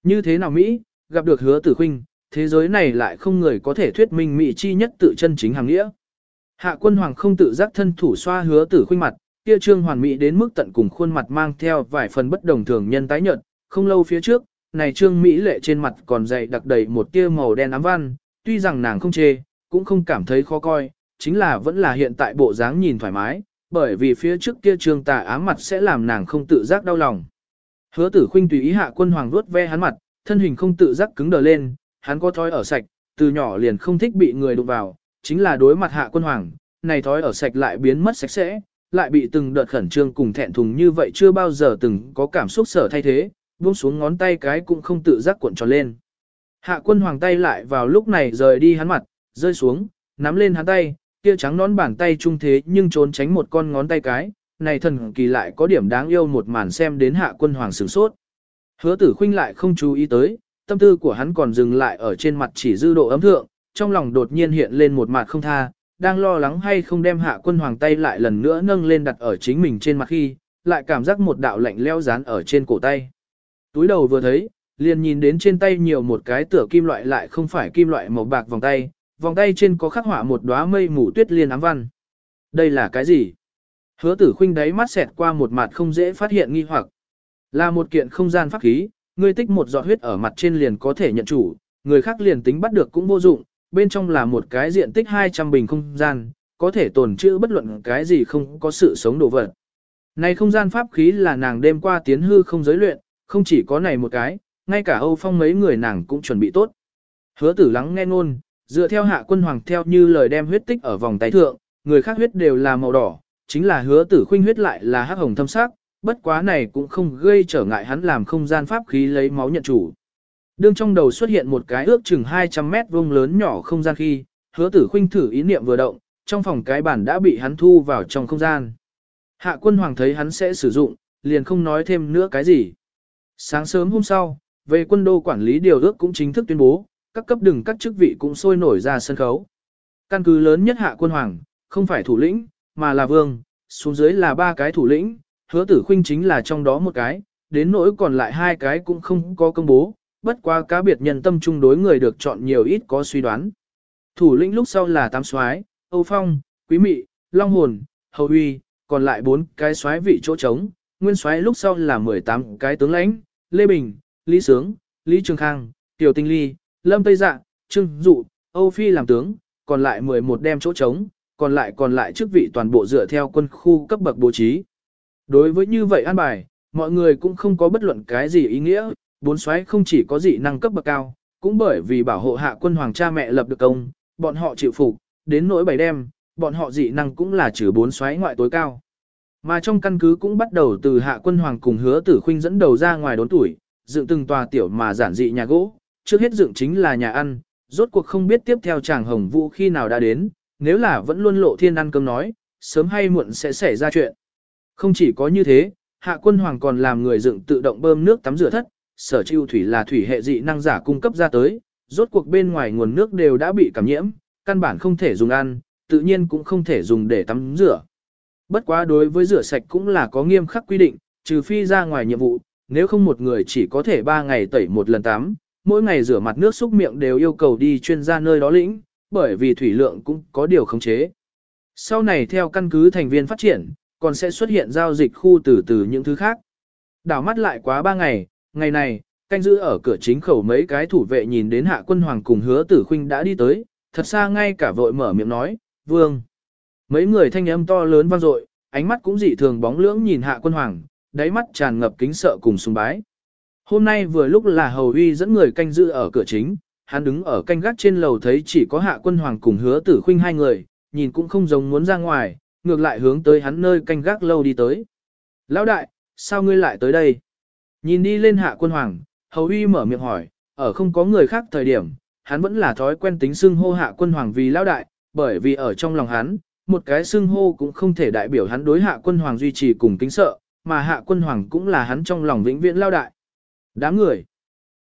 Như thế nào Mỹ, gặp được hứa tử khuynh, thế giới này lại không người có thể thuyết minh Mỹ chi nhất tự chân chính hàng nghĩa. Hạ quân hoàng không tự giác thân thủ xoa hứa tử khuynh mặt, kia trương hoàn mỹ đến mức tận cùng khuôn mặt mang theo vài phần bất đồng thường nhân tái nhợt, không lâu phía trước, này trương mỹ lệ trên mặt còn dày đặc đầy một tia màu đen ám văn, tuy rằng nàng không chê, cũng không cảm thấy khó coi, chính là vẫn là hiện tại bộ dáng nhìn thoải mái, bởi vì phía trước kia trương tà ám mặt sẽ làm nàng không tự giác đau lòng. Hứa tử khuynh tùy ý hạ quân hoàng vuốt ve hắn mặt, thân hình không tự giác cứng đờ lên, hắn có thói ở sạch, từ nhỏ liền không thích bị người đụng vào, chính là đối mặt hạ quân hoàng, này thói ở sạch lại biến mất sạch sẽ, lại bị từng đợt khẩn trương cùng thẹn thùng như vậy chưa bao giờ từng có cảm xúc sở thay thế, buông xuống ngón tay cái cũng không tự giác cuộn tròn lên. Hạ quân hoàng tay lại vào lúc này rời đi hắn mặt, rơi xuống, nắm lên hắn tay, kia trắng nón bàn tay trung thế nhưng trốn tránh một con ngón tay cái, này thần kỳ lại có điểm đáng yêu một màn xem đến hạ quân hoàng sửng sốt. Hứa tử khuynh lại không chú ý tới, tâm tư của hắn còn dừng lại ở trên mặt chỉ dư độ ấm thượng, trong lòng đột nhiên hiện lên một mặt không tha, đang lo lắng hay không đem hạ quân hoàng tay lại lần nữa nâng lên đặt ở chính mình trên mặt khi, lại cảm giác một đạo lạnh leo dán ở trên cổ tay. Túi đầu vừa thấy, liền nhìn đến trên tay nhiều một cái tựa kim loại lại không phải kim loại màu bạc vòng tay, vòng tay trên có khắc họa một đóa mây mù tuyết liên ám văn. Đây là cái gì? Hứa tử khuynh đáy mắt xẹt qua một mặt không dễ phát hiện nghi hoặc. Là một kiện không gian pháp khí, ngươi tích một giọt huyết ở mặt trên liền có thể nhận chủ, người khác liền tính bắt được cũng vô dụng, bên trong là một cái diện tích 200 bình không gian, có thể tồn trữ bất luận cái gì không có sự sống đồ vật. Này không gian pháp khí là nàng đêm qua tiến hư không giới luyện, không chỉ có này một cái, ngay cả Âu Phong mấy người nàng cũng chuẩn bị tốt. Hứa tử lắng nghe ngôn, dựa theo hạ quân hoàng theo như lời đem huyết tích ở vòng tay thượng, người khác huyết đều là màu đỏ, chính là hứa tử khuynh huyết lại là hắc hồng thâm sắc, bất quá này cũng không gây trở ngại hắn làm không gian pháp khí lấy máu nhận chủ. Đương trong đầu xuất hiện một cái ước chừng 200 mét vuông lớn nhỏ không gian khi, hứa tử khuynh thử ý niệm vừa động, trong phòng cái bản đã bị hắn thu vào trong không gian. Hạ quân hoàng thấy hắn sẽ sử dụng, liền không nói thêm nữa cái gì. Sáng sớm hôm sau, về quân đô quản lý điều ước cũng chính thức tuyên bố, các cấp đừng các chức vị cũng sôi nổi ra sân khấu. Căn cứ lớn nhất hạ quân hoàng, không phải thủ lĩnh, mà là vương, xuống dưới là ba cái thủ lĩnh, hứa tử khuynh chính là trong đó một cái, đến nỗi còn lại hai cái cũng không có công bố, bất qua cá biệt nhân tâm chung đối người được chọn nhiều ít có suy đoán. Thủ lĩnh lúc sau là tam soái, Âu Phong, Quý Mị, Long Hồn, Hầu Huy, còn lại bốn cái soái vị chỗ trống, nguyên soái lúc sau là 18 cái tướng lãnh, Lê Bình, Lý Sướng, Lý Trường Khang, Tiểu Tinh Ly, Lâm Tây Dạ, Trương Dụ, Âu Phi làm tướng, còn lại 11 đem chỗ trống, còn lại còn lại chức vị toàn bộ dựa theo quân khu cấp bậc bố trí. Đối với như vậy an bài, mọi người cũng không có bất luận cái gì ý nghĩa, bốn xoáy không chỉ có dị năng cấp bậc cao, cũng bởi vì bảo hộ hạ quân hoàng cha mẹ lập được công, bọn họ chịu phục, đến nỗi bảy đêm, bọn họ dị năng cũng là trừ bốn xoáy ngoại tối cao. Mà trong căn cứ cũng bắt đầu từ hạ quân hoàng cùng hứa tử khuynh dẫn đầu ra ngoài đốn tuổi, dựng từng tòa tiểu mà giản dị nhà gỗ, trước hết dựng chính là nhà ăn, rốt cuộc không biết tiếp theo chàng hồng vũ khi nào đã đến, nếu là vẫn luôn lộ thiên ăn cơm nói, sớm hay muộn sẽ xảy ra chuyện. Không chỉ có như thế, hạ quân hoàng còn làm người dựng tự động bơm nước tắm rửa thất, sở chịu thủy là thủy hệ dị năng giả cung cấp ra tới, rốt cuộc bên ngoài nguồn nước đều đã bị cảm nhiễm, căn bản không thể dùng ăn, tự nhiên cũng không thể dùng để tắm rửa. Bất quá đối với rửa sạch cũng là có nghiêm khắc quy định, trừ phi ra ngoài nhiệm vụ, nếu không một người chỉ có thể 3 ngày tẩy một lần tắm, mỗi ngày rửa mặt nước xúc miệng đều yêu cầu đi chuyên gia nơi đó lĩnh, bởi vì thủy lượng cũng có điều khống chế. Sau này theo căn cứ thành viên phát triển, còn sẽ xuất hiện giao dịch khu từ từ những thứ khác. Đảo mắt lại quá 3 ngày, ngày này, canh giữ ở cửa chính khẩu mấy cái thủ vệ nhìn đến hạ quân hoàng cùng hứa tử khuynh đã đi tới, thật xa ngay cả vội mở miệng nói, vương. Mấy người thanh âm to lớn vang dội, ánh mắt cũng dị thường bóng lưỡng nhìn hạ quân hoàng, đáy mắt tràn ngập kính sợ cùng sùng bái. Hôm nay vừa lúc là hầu uy dẫn người canh giữ ở cửa chính, hắn đứng ở canh gác trên lầu thấy chỉ có hạ quân hoàng cùng hứa tử khuynh hai người, nhìn cũng không giống muốn ra ngoài, ngược lại hướng tới hắn nơi canh gác lâu đi tới. Lão đại, sao ngươi lại tới đây? Nhìn đi lên hạ quân hoàng, hầu uy mở miệng hỏi, ở không có người khác thời điểm, hắn vẫn là thói quen tính xưng hô hạ quân hoàng vì lão đại, bởi vì ở trong lòng hắn, một cái xưng hô cũng không thể đại biểu hắn đối hạ quân hoàng duy trì cùng kính sợ, mà hạ quân hoàng cũng là hắn trong lòng vĩnh viễn lão đại. Đám người.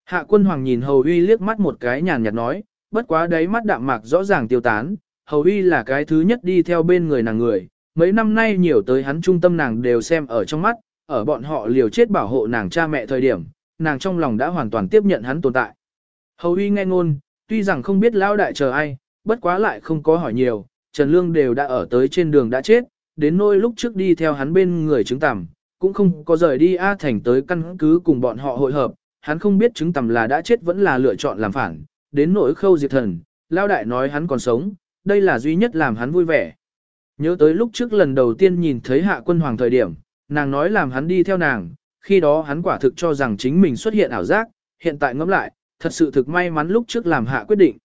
Hạ quân hoàng nhìn hầu uy liếc mắt một cái nhàn nhạt nói, bất quá đấy mắt đạm mạc rõ ràng tiêu tán, hầu uy là cái thứ nhất đi theo bên người nàng người, mấy năm nay nhiều tới hắn trung tâm nàng đều xem ở trong mắt, ở bọn họ liều chết bảo hộ nàng cha mẹ thời điểm, nàng trong lòng đã hoàn toàn tiếp nhận hắn tồn tại. Hầu uy nghe ngôn, tuy rằng không biết lao đại chờ ai, bất quá lại không có hỏi nhiều, Trần Lương đều đã ở tới trên đường đã chết, đến nỗi lúc trước đi theo hắn bên người chứng tằm, cũng không có rời đi A Thành tới căn cứ cùng bọn họ hội hợp, hắn không biết chứng tầm là đã chết vẫn là lựa chọn làm phản, đến nỗi khâu diệt thần, lao đại nói hắn còn sống, đây là duy nhất làm hắn vui vẻ. Nhớ tới lúc trước lần đầu tiên nhìn thấy hạ quân hoàng thời điểm, nàng nói làm hắn đi theo nàng, khi đó hắn quả thực cho rằng chính mình xuất hiện ảo giác, hiện tại ngẫm lại, thật sự thực may mắn lúc trước làm hạ quyết định.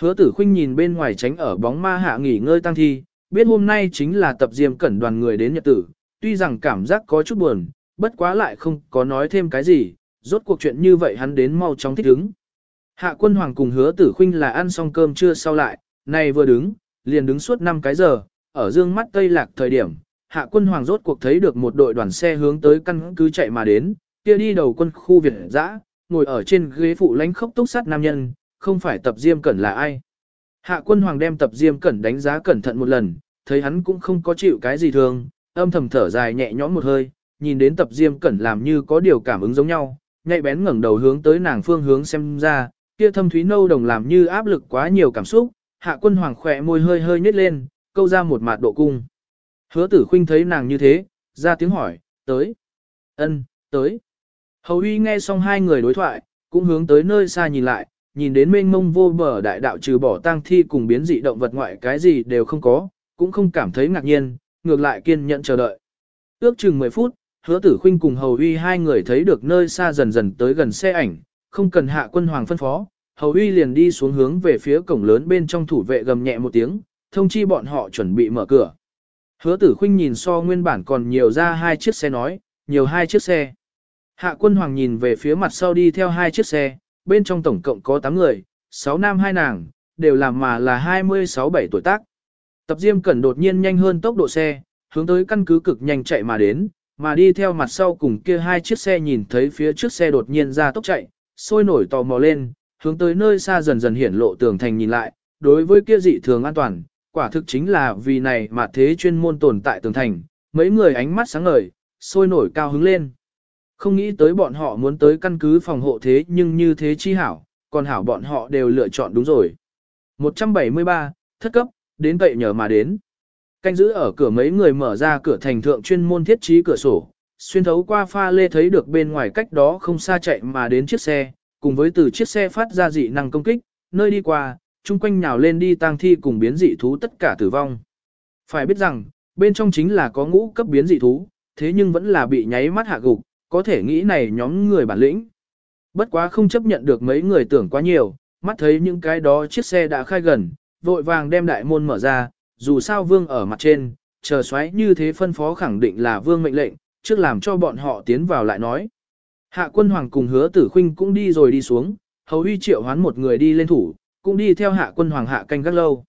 Hứa tử khinh nhìn bên ngoài tránh ở bóng ma hạ nghỉ ngơi tăng thi, biết hôm nay chính là tập diêm cẩn đoàn người đến nhật tử, tuy rằng cảm giác có chút buồn, bất quá lại không có nói thêm cái gì, rốt cuộc chuyện như vậy hắn đến mau chóng thích ứng. Hạ quân hoàng cùng hứa tử khinh là ăn xong cơm trưa sau lại, này vừa đứng, liền đứng suốt 5 cái giờ, ở dương mắt tây lạc thời điểm, hạ quân hoàng rốt cuộc thấy được một đội đoàn xe hướng tới căn cứ chạy mà đến, kia đi đầu quân khu Việt dã, ngồi ở trên ghế phụ lãnh khốc túc sát nam nhân, không phải tập diêm cẩn là ai. Hạ quân hoàng đem tập diêm cẩn đánh giá cẩn thận một lần, thấy hắn cũng không có chịu cái gì thường, âm thầm thở dài nhẹ nhõm một hơi, nhìn đến tập diêm cẩn làm như có điều cảm ứng giống nhau, nhạy bén ngẩng đầu hướng tới nàng phương hướng xem ra, kia thâm thúy nâu đồng làm như áp lực quá nhiều cảm xúc, hạ quân hoàng khỏe môi hơi hơi nhếch lên, câu ra một mạt độ cung. Hứa tử khinh thấy nàng như thế, ra tiếng hỏi, tới. ân, tới. Hầu uy nghe xong hai người đối thoại, cũng hướng tới nơi xa nhìn lại, nhìn đến mênh mông vô bờ đại đạo trừ bỏ tang thi cùng biến dị động vật ngoại cái gì đều không có, cũng không cảm thấy ngạc nhiên, ngược lại kiên nhẫn chờ đợi. Ước chừng 10 phút, hứa tử khinh cùng hầu uy hai người thấy được nơi xa dần dần tới gần xe ảnh, không cần hạ quân hoàng phân phó, hầu uy liền đi xuống hướng về phía cổng lớn bên trong thủ vệ gầm nhẹ một tiếng, thông chi bọn họ chuẩn bị mở cửa. Hứa tử khinh nhìn so nguyên bản còn nhiều ra hai chiếc xe nói, nhiều hai chiếc xe. Hạ quân hoàng nhìn về phía mặt sau đi theo hai chiếc xe, bên trong tổng cộng có 8 người, 6 nam 2 nàng, đều làm mà là 26-7 tuổi tác. Tập Diêm Cẩn đột nhiên nhanh hơn tốc độ xe, hướng tới căn cứ cực nhanh chạy mà đến, mà đi theo mặt sau cùng kia hai chiếc xe nhìn thấy phía trước xe đột nhiên ra tốc chạy, sôi nổi tò mò lên, hướng tới nơi xa dần dần hiển lộ tường thành nhìn lại, đối với kia dị thường an toàn, quả thực chính là vì này mà thế chuyên môn tồn tại tường thành, mấy người ánh mắt sáng ngời, sôi nổi cao hứng lên. Không nghĩ tới bọn họ muốn tới căn cứ phòng hộ thế nhưng như thế chi hảo, còn hảo bọn họ đều lựa chọn đúng rồi. 173, thất cấp, đến vậy nhờ mà đến. Canh giữ ở cửa mấy người mở ra cửa thành thượng chuyên môn thiết trí cửa sổ, xuyên thấu qua pha lê thấy được bên ngoài cách đó không xa chạy mà đến chiếc xe, cùng với từ chiếc xe phát ra dị năng công kích, nơi đi qua, chung quanh nhào lên đi tang thi cùng biến dị thú tất cả tử vong. Phải biết rằng, bên trong chính là có ngũ cấp biến dị thú, thế nhưng vẫn là bị nháy mắt hạ gục, có thể nghĩ này nhóm người bản lĩnh. Bất quá không chấp nhận được mấy người tưởng quá nhiều, mắt thấy những cái đó chiếc xe đã khai gần, vội vàng đem đại môn mở ra, dù sao vương ở mặt trên, chờ xoáy như thế phân phó khẳng định là vương mệnh lệnh, trước làm cho bọn họ tiến vào lại nói. Hạ quân hoàng cùng hứa tử khinh cũng đi rồi đi xuống, hầu huy triệu hoán một người đi lên thủ, cũng đi theo hạ quân hoàng hạ canh gác lâu.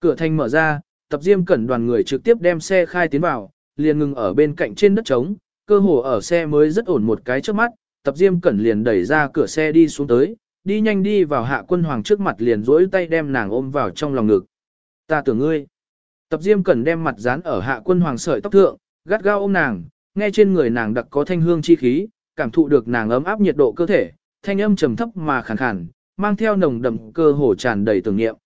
Cửa thành mở ra, tập diêm cẩn đoàn người trực tiếp đem xe khai tiến vào, liền ngừng ở bên cạnh trên đất trống, cơ hồ ở xe mới rất ổn một cái trước mắt, tập diêm cẩn liền đẩy ra cửa xe đi xuống tới, đi nhanh đi vào hạ quân hoàng trước mặt liền rỗi tay đem nàng ôm vào trong lòng ngực. Ta tưởng ngươi. Tập diêm cẩn đem mặt dán ở hạ quân hoàng sợi tóc thượng, gắt gao ôm nàng, nghe trên người nàng đặc có thanh hương chi khí, cảm thụ được nàng ấm áp nhiệt độ cơ thể, thanh âm trầm thấp mà khàn khàn, mang theo nồng đậm cơ hồ tràn đầy tưởng niệm.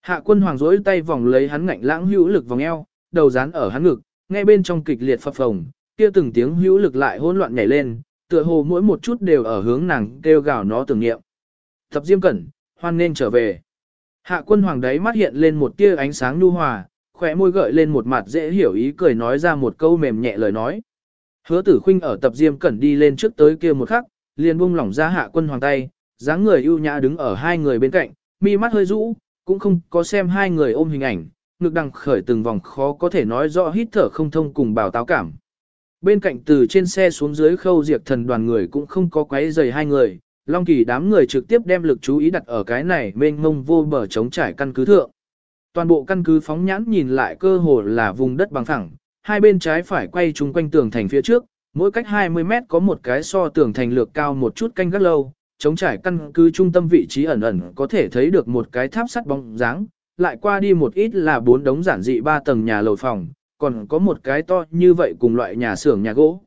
Hạ quân hoàng rỗi tay vòng lấy hắn ngạnh lãng hữu lực vòng eo, đầu dán ở hắn ngực, nghe bên trong kịch liệt phập phồng, kia từng tiếng hữu lực lại hỗn loạn nhảy lên, tựa hồ mỗi một chút đều ở hướng nàng kêu gào nó tưởng niệm. Thập Diêm Cẩn, hoan nên trở về. Hạ quân hoàng đấy mắt hiện lên một tia ánh sáng nhu hòa, khỏe môi gợi lên một mặt dễ hiểu ý cười nói ra một câu mềm nhẹ lời nói. Hứa tử khinh ở tập Diêm Cẩn đi lên trước tới kia một khắc, liền buông lỏng ra hạ quân hoàng tay, dáng người ưu nhã đứng ở hai người bên cạnh, mi mắt hơi rũ, cũng không có xem hai người ôm hình ảnh, ngực đằng khởi từng vòng khó có thể nói rõ hít thở không thông cùng bảo táo cảm. Bên cạnh từ trên xe xuống dưới khâu diệt thần đoàn người cũng không có quấy rầy hai người, Long Kỳ đám người trực tiếp đem lực chú ý đặt ở cái này mênh mông vô bờ chống trải căn cứ thượng. Toàn bộ căn cứ phóng nhãn nhìn lại cơ hồ là vùng đất bằng phẳng, hai bên trái phải quay chung quanh tường thành phía trước, mỗi cách 20 mét có một cái so tường thành lược cao một chút canh gác lâu, chống trải căn cứ trung tâm vị trí ẩn ẩn có thể thấy được một cái tháp sắt bóng dáng, lại qua đi một ít là bốn đống giản dị ba tầng nhà lầu phòng, còn có một cái to như vậy cùng loại nhà xưởng nhà gỗ.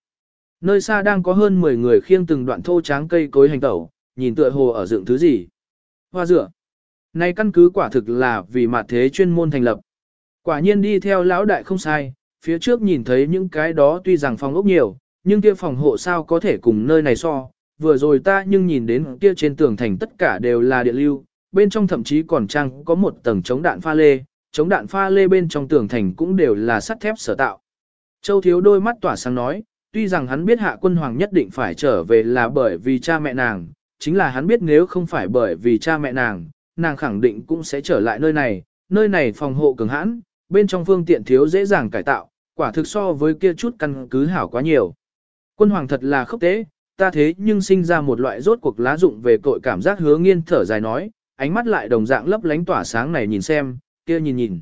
Nơi xa đang có hơn 10 người khiêng từng đoạn thô tráng cây cối hành tẩu, nhìn tựa hồ ở dựng thứ gì. Hoa dựa. Nay căn cứ quả thực là vì mặt thế chuyên môn thành lập. Quả nhiên đi theo lão đại không sai, phía trước nhìn thấy những cái đó tuy rằng phòng ốc nhiều, nhưng kia phòng hộ sao có thể cùng nơi này so. Vừa rồi ta nhưng nhìn đến kia trên tường thành tất cả đều là địa lưu, bên trong thậm chí còn trang có một tầng chống đạn pha lê, chống đạn pha lê bên trong tường thành cũng đều là sắt thép sở tạo. Châu Thiếu đôi mắt tỏa sáng nói, tuy rằng hắn biết hạ quân hoàng nhất định phải trở về là bởi vì cha mẹ nàng, chính là hắn biết nếu không phải bởi vì cha mẹ nàng, nàng khẳng định cũng sẽ trở lại nơi này, nơi này phòng hộ cường hãn, bên trong phương tiện thiếu dễ dàng cải tạo, quả thực so với kia chút căn cứ hảo quá nhiều. Quân hoàng thật là khốc tế, ta thế nhưng sinh ra một loại rốt cuộc lá dụng về tội cảm giác hứa nghiên thở dài nói, ánh mắt lại đồng dạng lấp lánh tỏa sáng này nhìn xem, kia nhìn nhìn.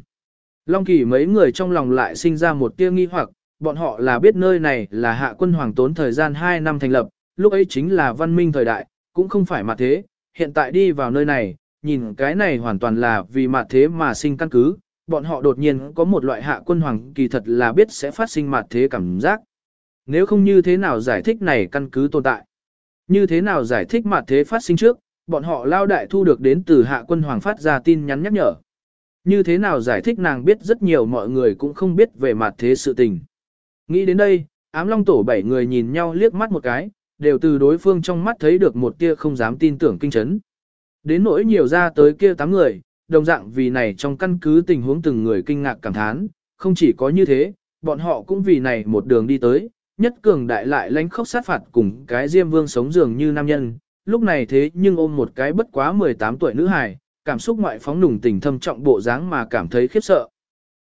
Long kỳ mấy người trong lòng lại sinh ra một tia nghi hoặc, bọn họ là biết nơi này là hạ quân hoàng tốn thời gian 2 năm thành lập, lúc ấy chính là văn minh thời đại, cũng không phải mà thế, hiện tại đi vào nơi này, nhìn cái này hoàn toàn là vì mà thế mà sinh căn cứ, bọn họ đột nhiên có một loại hạ quân hoàng kỳ thật là biết sẽ phát sinh mặt thế cảm giác. Nếu không như thế nào giải thích này căn cứ tồn tại? Như thế nào giải thích mặt thế phát sinh trước, bọn họ lao đại thu được đến từ hạ quân hoàng phát ra tin nhắn nhắc nhở. Như thế nào giải thích nàng biết rất nhiều mọi người cũng không biết về mặt thế sự tình. Nghĩ đến đây, ám long tổ bảy người nhìn nhau liếc mắt một cái, đều từ đối phương trong mắt thấy được một tia không dám tin tưởng kinh chấn. Đến nỗi nhiều ra tới kia tám người, đồng dạng vì này trong căn cứ tình huống từng người kinh ngạc cảm thán, không chỉ có như thế, bọn họ cũng vì này một đường đi tới, nhất cường đại lại lãnh khóc sát phạt cùng cái diêm vương sống dường như nam nhân, lúc này thế nhưng ôm một cái bất quá 18 tuổi nữ hài, cảm xúc ngoại phóng nùng tình thâm trọng bộ dáng mà cảm thấy khiếp sợ.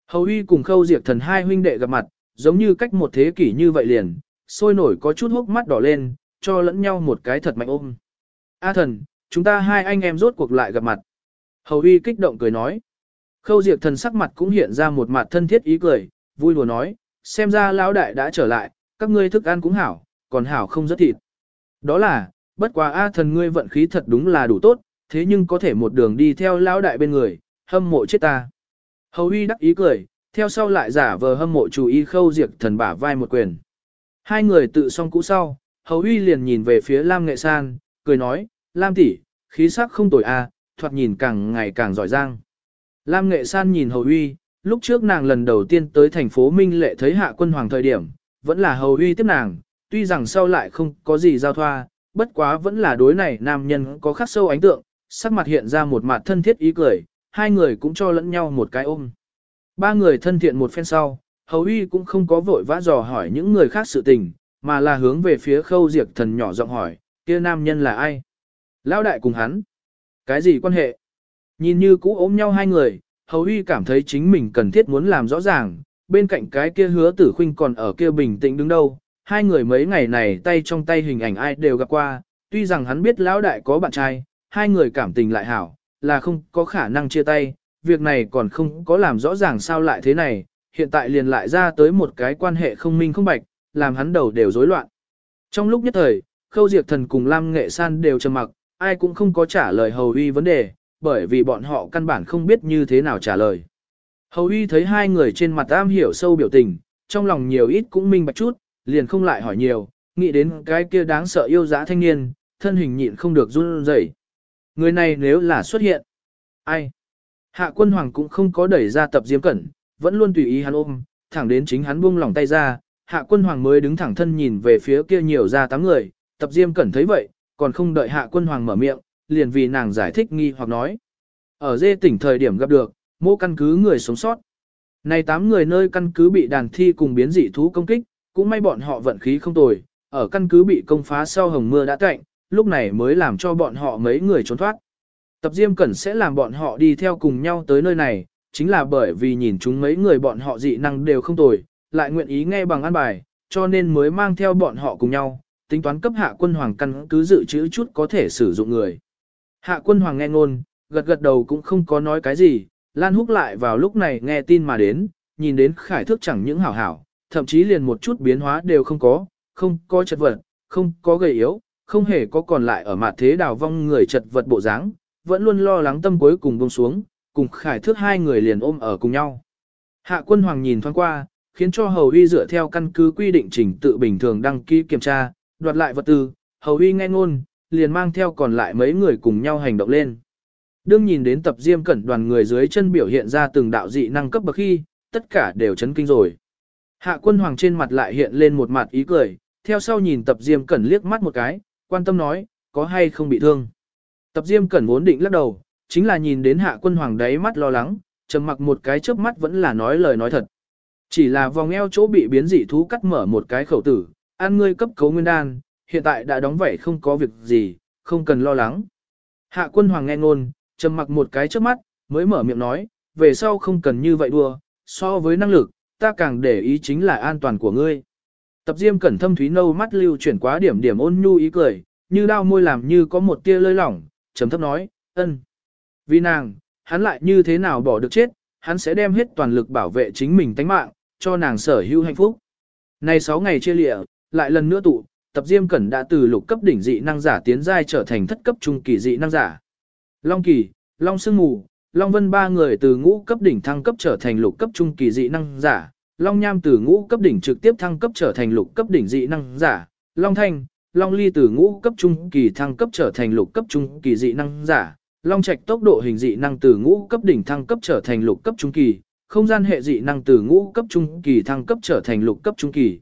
Hầu uy cùng khâu diệt thần hai huynh đệ gặp mặt, giống như cách một thế kỷ như vậy liền, sôi nổi có chút hốc mắt đỏ lên, cho lẫn nhau một cái thật mạnh ôm. A thần, chúng ta hai anh em rốt cuộc lại gặp mặt. Hầu uy kích động cười nói. Khâu diệt thần sắc mặt cũng hiện ra một mặt thân thiết ý cười, vui lùa nói, xem ra lão đại đã trở lại, các ngươi thức ăn cũng hảo, còn hảo không rất thịt. Đó là, bất quá A thần ngươi vận khí thật đúng là đủ tốt, thế nhưng có thể một đường đi theo lão đại bên người, hâm mộ chết ta. Hầu uy đắc ý cười, theo sau lại giả vờ hâm mộ chủ y khâu diệt thần bả vai một quyền. Hai người tự xong cũ sau, hầu uy liền nhìn về phía Lam Nghệ San, cười nói, Lam tỷ, khí sắc không tồi a, à, thoạt nhìn càng ngày càng giỏi giang. Lam Nghệ San nhìn hầu uy, lúc trước nàng lần đầu tiên tới thành phố Minh Lệ thấy hạ quân hoàng thời điểm, vẫn là hầu uy tiếp nàng, tuy rằng sau lại không có gì giao thoa, bất quá vẫn là đối này nam nhân có khắc sâu ấn tượng, sắc mặt hiện ra một mặt thân thiết ý cười, hai người cũng cho lẫn nhau một cái ôm. Ba người thân thiện một phen sau, hầu uy cũng không có vội vã dò hỏi những người khác sự tình, mà là hướng về phía khâu diệt thần nhỏ giọng hỏi, kia nam nhân là ai? Lão đại cùng hắn. Cái gì quan hệ? Nhìn như cũ ôm nhau hai người, hầu uy cảm thấy chính mình cần thiết muốn làm rõ ràng, bên cạnh cái kia hứa tử khuynh còn ở kia bình tĩnh đứng đâu. Hai người mấy ngày này tay trong tay hình ảnh ai đều gặp qua, tuy rằng hắn biết lão đại có bạn trai, hai người cảm tình lại hảo, là không có khả năng chia tay, việc này còn không có làm rõ ràng sao lại thế này, hiện tại liền lại ra tới một cái quan hệ không minh không bạch, làm hắn đầu đều rối loạn. Trong lúc nhất thời, Khâu Diệp Thần cùng Lam Nghệ San đều trầm mặc, ai cũng không có trả lời Hầu Uy vấn đề, bởi vì bọn họ căn bản không biết như thế nào trả lời. Hầu Uy thấy hai người trên mặt am hiểu sâu biểu tình, trong lòng nhiều ít cũng minh bạch chút, liền không lại hỏi nhiều, nghĩ đến cái kia đáng sợ yêu dã thanh niên, thân hình nhịn không được run rẩy. Người này nếu là xuất hiện, ai? Hạ quân hoàng cũng không có đẩy ra tập diêm cẩn, vẫn luôn tùy ý hắn ôm, thẳng đến chính hắn buông lỏng tay ra, hạ quân hoàng mới đứng thẳng thân nhìn về phía kia nhiều ra tám người, tập diêm cẩn thấy vậy, còn không đợi hạ quân hoàng mở miệng, liền vì nàng giải thích nghi hoặc nói. Ở dê tỉnh thời điểm gặp được, mô căn cứ người sống sót. Này tám người nơi căn cứ bị đàn thi cùng biến dị thú công kích, cũng may bọn họ vận khí không tồi, ở căn cứ bị công phá sau hồng mưa đã cạnh, lúc này mới làm cho bọn họ mấy người trốn thoát. Tập Diêm Cẩn sẽ làm bọn họ đi theo cùng nhau tới nơi này, chính là bởi vì nhìn chúng mấy người bọn họ dị năng đều không tồi, lại nguyện ý nghe bằng an bài, cho nên mới mang theo bọn họ cùng nhau, tính toán cấp hạ quân hoàng căn cứ dự trữ chút có thể sử dụng người. Hạ quân hoàng nghe ngôn, gật gật đầu cũng không có nói cái gì, Lan Húc lại vào lúc này nghe tin mà đến, nhìn đến khải thước chẳng những hảo hảo, thậm chí liền một chút biến hóa đều không có, không có chật vật, không có gầy yếu, không hề có còn lại ở mặt thế đào vong người chật vật bộ dáng, vẫn luôn lo lắng tâm cuối cùng buông xuống, cùng khải thước hai người liền ôm ở cùng nhau. Hạ quân hoàng nhìn thoáng qua, khiến cho hầu huy dựa theo căn cứ quy định trình tự bình thường đăng ký kiểm tra, đoạt lại vật tư, hầu huy nghe ngôn, liền mang theo còn lại mấy người cùng nhau hành động lên. Đương nhìn đến tập diêm cẩn đoàn người dưới chân biểu hiện ra từng đạo dị năng cấp bậc khi, tất cả đều chấn kinh rồi. Hạ quân hoàng trên mặt lại hiện lên một mặt ý cười, theo sau nhìn tập diêm cẩn liếc mắt một cái, quan tâm nói, có hay không bị thương. Tập diêm cẩn vốn định lắc đầu, chính là nhìn đến hạ quân hoàng đáy mắt lo lắng, trầm mặc một cái chớp mắt vẫn là nói lời nói thật. Chỉ là vòng eo chỗ bị biến dị thú cắt mở một cái khẩu tử, ăn ngươi cấp cấu nguyên đan, hiện tại đã đóng vậy không có việc gì, không cần lo lắng. Hạ quân hoàng nghe ngôn, trầm mặc một cái chớp mắt, mới mở miệng nói, về sau không cần như vậy đua, so với năng lực, ta càng để ý chính là an toàn của ngươi. Tập diêm cẩn thâm thúy nâu mắt lưu chuyển quá điểm điểm ôn nhu ý cười, như đao môi làm như có một tia lơi lỏng, trầm thấp nói, ân. Vì nàng, hắn lại như thế nào bỏ được chết, hắn sẽ đem hết toàn lực bảo vệ chính mình tánh mạng, cho nàng sở hữu hạnh phúc. Nay 6 ngày chia lịa, lại lần nữa tụ, tập diêm cẩn đã từ lục cấp đỉnh dị năng giả tiến giai trở thành thất cấp trung kỳ dị năng giả. Long kỳ, Long sương mù, Long vân ba người từ ngũ cấp đỉnh thăng cấp trở thành lục cấp trung kỳ dị năng giả. Long nham từ ngũ cấp đỉnh trực tiếp thăng cấp trở thành lục cấp đỉnh dị năng giả. Long thanh, Long ly từ ngũ cấp trung kỳ thăng cấp trở thành lục cấp trung kỳ dị năng giả. Long Trạch tốc độ hình dị năng từ ngũ cấp đỉnh thăng cấp trở thành lục cấp trung kỳ, không gian hệ dị năng từ ngũ cấp trung kỳ thăng cấp trở thành lục cấp trung kỳ.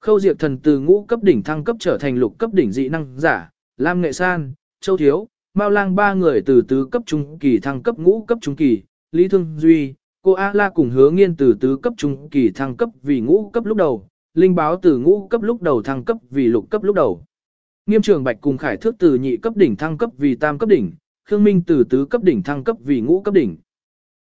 Khâu Diệp Thần từ ngũ cấp đỉnh thăng cấp trở thành lục cấp đỉnh dị năng giả, Lam Nghệ San, Châu Thiếu, Mao Lang ba người từ tứ cấp trung kỳ thăng cấp ngũ cấp trung kỳ, Lý Thương Duy, cô A La cùng hứa nghiên từ tứ cấp trung kỳ thăng cấp vì ngũ cấp lúc đầu, Linh Báo từ ngũ cấp lúc đầu thăng cấp vì lục cấp lúc đầu. Nghiêm trường Bạch cùng Khải Thước từ nhị cấp đỉnh thăng cấp vì tam cấp đỉnh, Khương Minh từ tứ cấp đỉnh thăng cấp vì ngũ cấp đỉnh.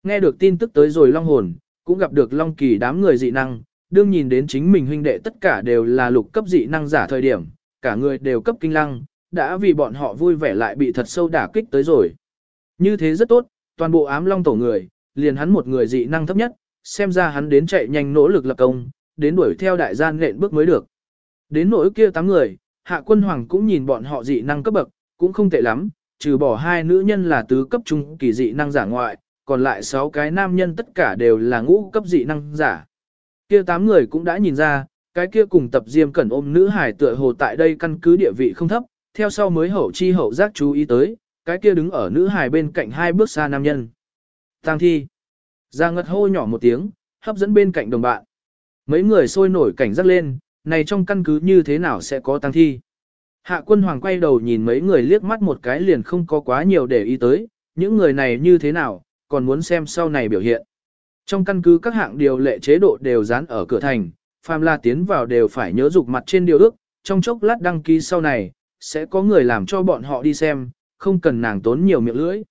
Nghe được tin tức tới rồi Long Hồn, cũng gặp được Long Kỳ đám người dị năng, đương nhìn đến chính mình huynh đệ tất cả đều là lục cấp dị năng giả thời điểm, cả người đều cấp kinh lăng, đã vì bọn họ vui vẻ lại bị thật sâu đả kích tới rồi. Như thế rất tốt, toàn bộ ám long tổ người, liền hắn một người dị năng thấp nhất, xem ra hắn đến chạy nhanh nỗ lực lập công, đến đuổi theo đại gian lệnh bước mới được. Đến nỗi kia tám người, hạ quân hoàng cũng nhìn bọn họ dị năng cấp bậc, cũng không tệ lắm, trừ bỏ hai nữ nhân là tứ cấp trung kỳ dị năng giả ngoại, còn lại sáu cái nam nhân tất cả đều là ngũ cấp dị năng giả. Kia tám người cũng đã nhìn ra, cái kia cùng tập diêm cẩn ôm nữ hải tựa hồ tại đây căn cứ địa vị không thấp, theo sau mới hậu chi hậu giác chú ý tới, cái kia đứng ở nữ hải bên cạnh hai bước xa nam nhân. Tăng thi. Ra ngật hô nhỏ một tiếng, hấp dẫn bên cạnh đồng bạn. Mấy người sôi nổi cảnh giác lên, này trong căn cứ như thế nào sẽ có tăng thi. Hạ quân hoàng quay đầu nhìn mấy người liếc mắt một cái liền không có quá nhiều để ý tới, những người này như thế nào, còn muốn xem sau này biểu hiện. Trong căn cứ các hạng điều lệ chế độ đều dán ở cửa thành, phàm la tiến vào đều phải nhớ dục mặt trên điều ước, trong chốc lát đăng ký sau này, sẽ có người làm cho bọn họ đi xem, không cần nàng tốn nhiều miệng lưỡi.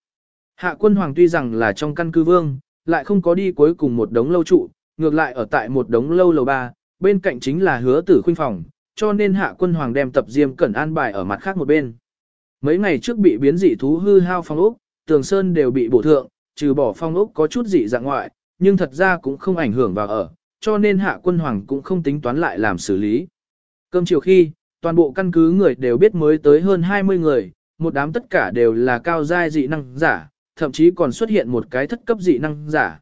Hạ quân hoàng tuy rằng là trong căn cứ vương, lại không có đi cuối cùng một đống lâu trụ, ngược lại ở tại một đống lâu lầu ba, bên cạnh chính là hứa tử khuynh phòng, cho nên hạ quân hoàng đem tập diêm cẩn an bài ở mặt khác một bên. Mấy ngày trước bị biến dị thú hư hao phong ốc, tường sơn đều bị bổ thượng, trừ bỏ phong ốc có chút dị dạng ngoại, nhưng thật ra cũng không ảnh hưởng vào ở, cho nên hạ quân hoàng cũng không tính toán lại làm xử lý. Cơm chiều khi, toàn bộ căn cứ người đều biết mới tới hơn 20 người, một đám tất cả đều là cao giai dị năng giả, thậm chí còn xuất hiện một cái thất cấp dị năng giả.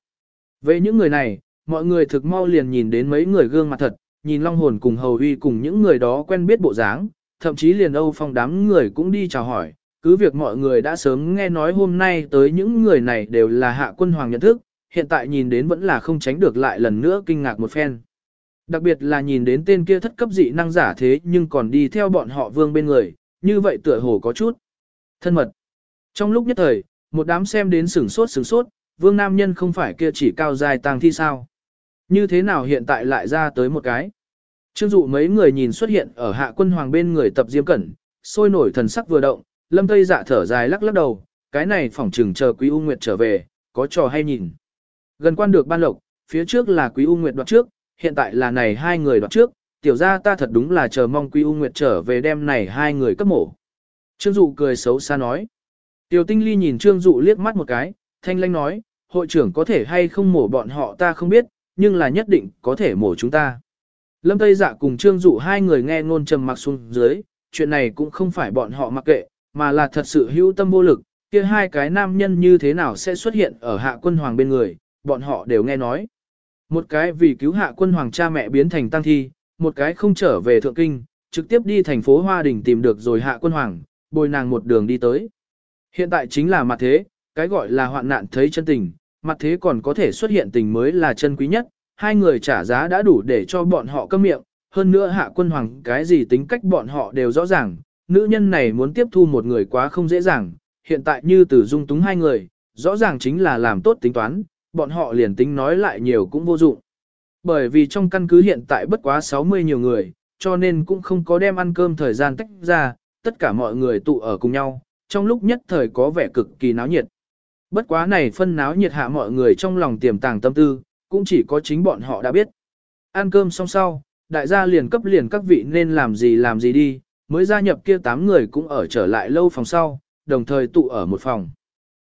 Về những người này, mọi người thực mau liền nhìn đến mấy người gương mặt thật, nhìn Long Hồn cùng Hầu Uy cùng những người đó quen biết bộ dáng, thậm chí liền Âu Phong đám người cũng đi chào hỏi, cứ việc mọi người đã sớm nghe nói hôm nay tới những người này đều là hạ quân hoàng nhận thức, hiện tại nhìn đến vẫn là không tránh được lại lần nữa kinh ngạc một phen. Đặc biệt là nhìn đến tên kia thất cấp dị năng giả thế nhưng còn đi theo bọn họ vương bên người, như vậy tựa hồ có chút thân mật. Trong lúc nhất thời, một đám xem đến sửng sốt sửng sốt, vương nam nhân không phải kia chỉ cao dài tàng thi sao. Như thế nào hiện tại lại ra tới một cái. Trương dụ mấy người nhìn xuất hiện ở hạ quân hoàng bên người tập diêm cẩn, sôi nổi thần sắc vừa động, lâm tây dạ thở dài lắc lắc đầu, cái này phỏng trừng chờ quý U Nguyệt trở về, có trò hay nhìn. Gần quan được ban lộc, phía trước là quý U Nguyệt đoạt trước, hiện tại là này hai người đoạt trước, tiểu ra ta thật đúng là chờ mong quý U Nguyệt trở về đem này hai người cấp mổ. Trương dụ cười xấu xa nói. Tiểu tinh ly nhìn trương dụ liếc mắt một cái, thanh lanh nói, hội trưởng có thể hay không mổ bọn họ ta không biết, nhưng là nhất định có thể mổ chúng ta. Lâm Tây Dạ cùng Trương Dụ hai người nghe ngôn trầm mặc xuống dưới, chuyện này cũng không phải bọn họ mặc kệ, mà là thật sự hữu tâm vô lực, kia hai cái nam nhân như thế nào sẽ xuất hiện ở hạ quân hoàng bên người, bọn họ đều nghe nói. Một cái vì cứu hạ quân hoàng cha mẹ biến thành tăng thi, một cái không trở về thượng kinh, trực tiếp đi thành phố Hoa Đình tìm được rồi hạ quân hoàng, bồi nàng một đường đi tới. Hiện tại chính là mặt thế, cái gọi là hoạn nạn thấy chân tình, mặt thế còn có thể xuất hiện tình mới là chân quý nhất, hai người trả giá đã đủ để cho bọn họ câm miệng, hơn nữa hạ quân hoàng cái gì tính cách bọn họ đều rõ ràng, nữ nhân này muốn tiếp thu một người quá không dễ dàng, hiện tại như từ dung túng hai người, rõ ràng chính là làm tốt tính toán, bọn họ liền tính nói lại nhiều cũng vô dụng. Bởi vì trong căn cứ hiện tại bất quá 60 nhiều người, cho nên cũng không có đem ăn cơm thời gian tách ra, tất cả mọi người tụ ở cùng nhau, trong lúc nhất thời có vẻ cực kỳ náo nhiệt. Bất quá này phân náo nhiệt hạ mọi người trong lòng tiềm tàng tâm tư, cũng chỉ có chính bọn họ đã biết. Ăn cơm xong sau, đại gia liền cấp liền các vị nên làm gì làm gì đi, mới gia nhập kia 8 người cũng ở trở lại lâu phòng sau, đồng thời tụ ở một phòng.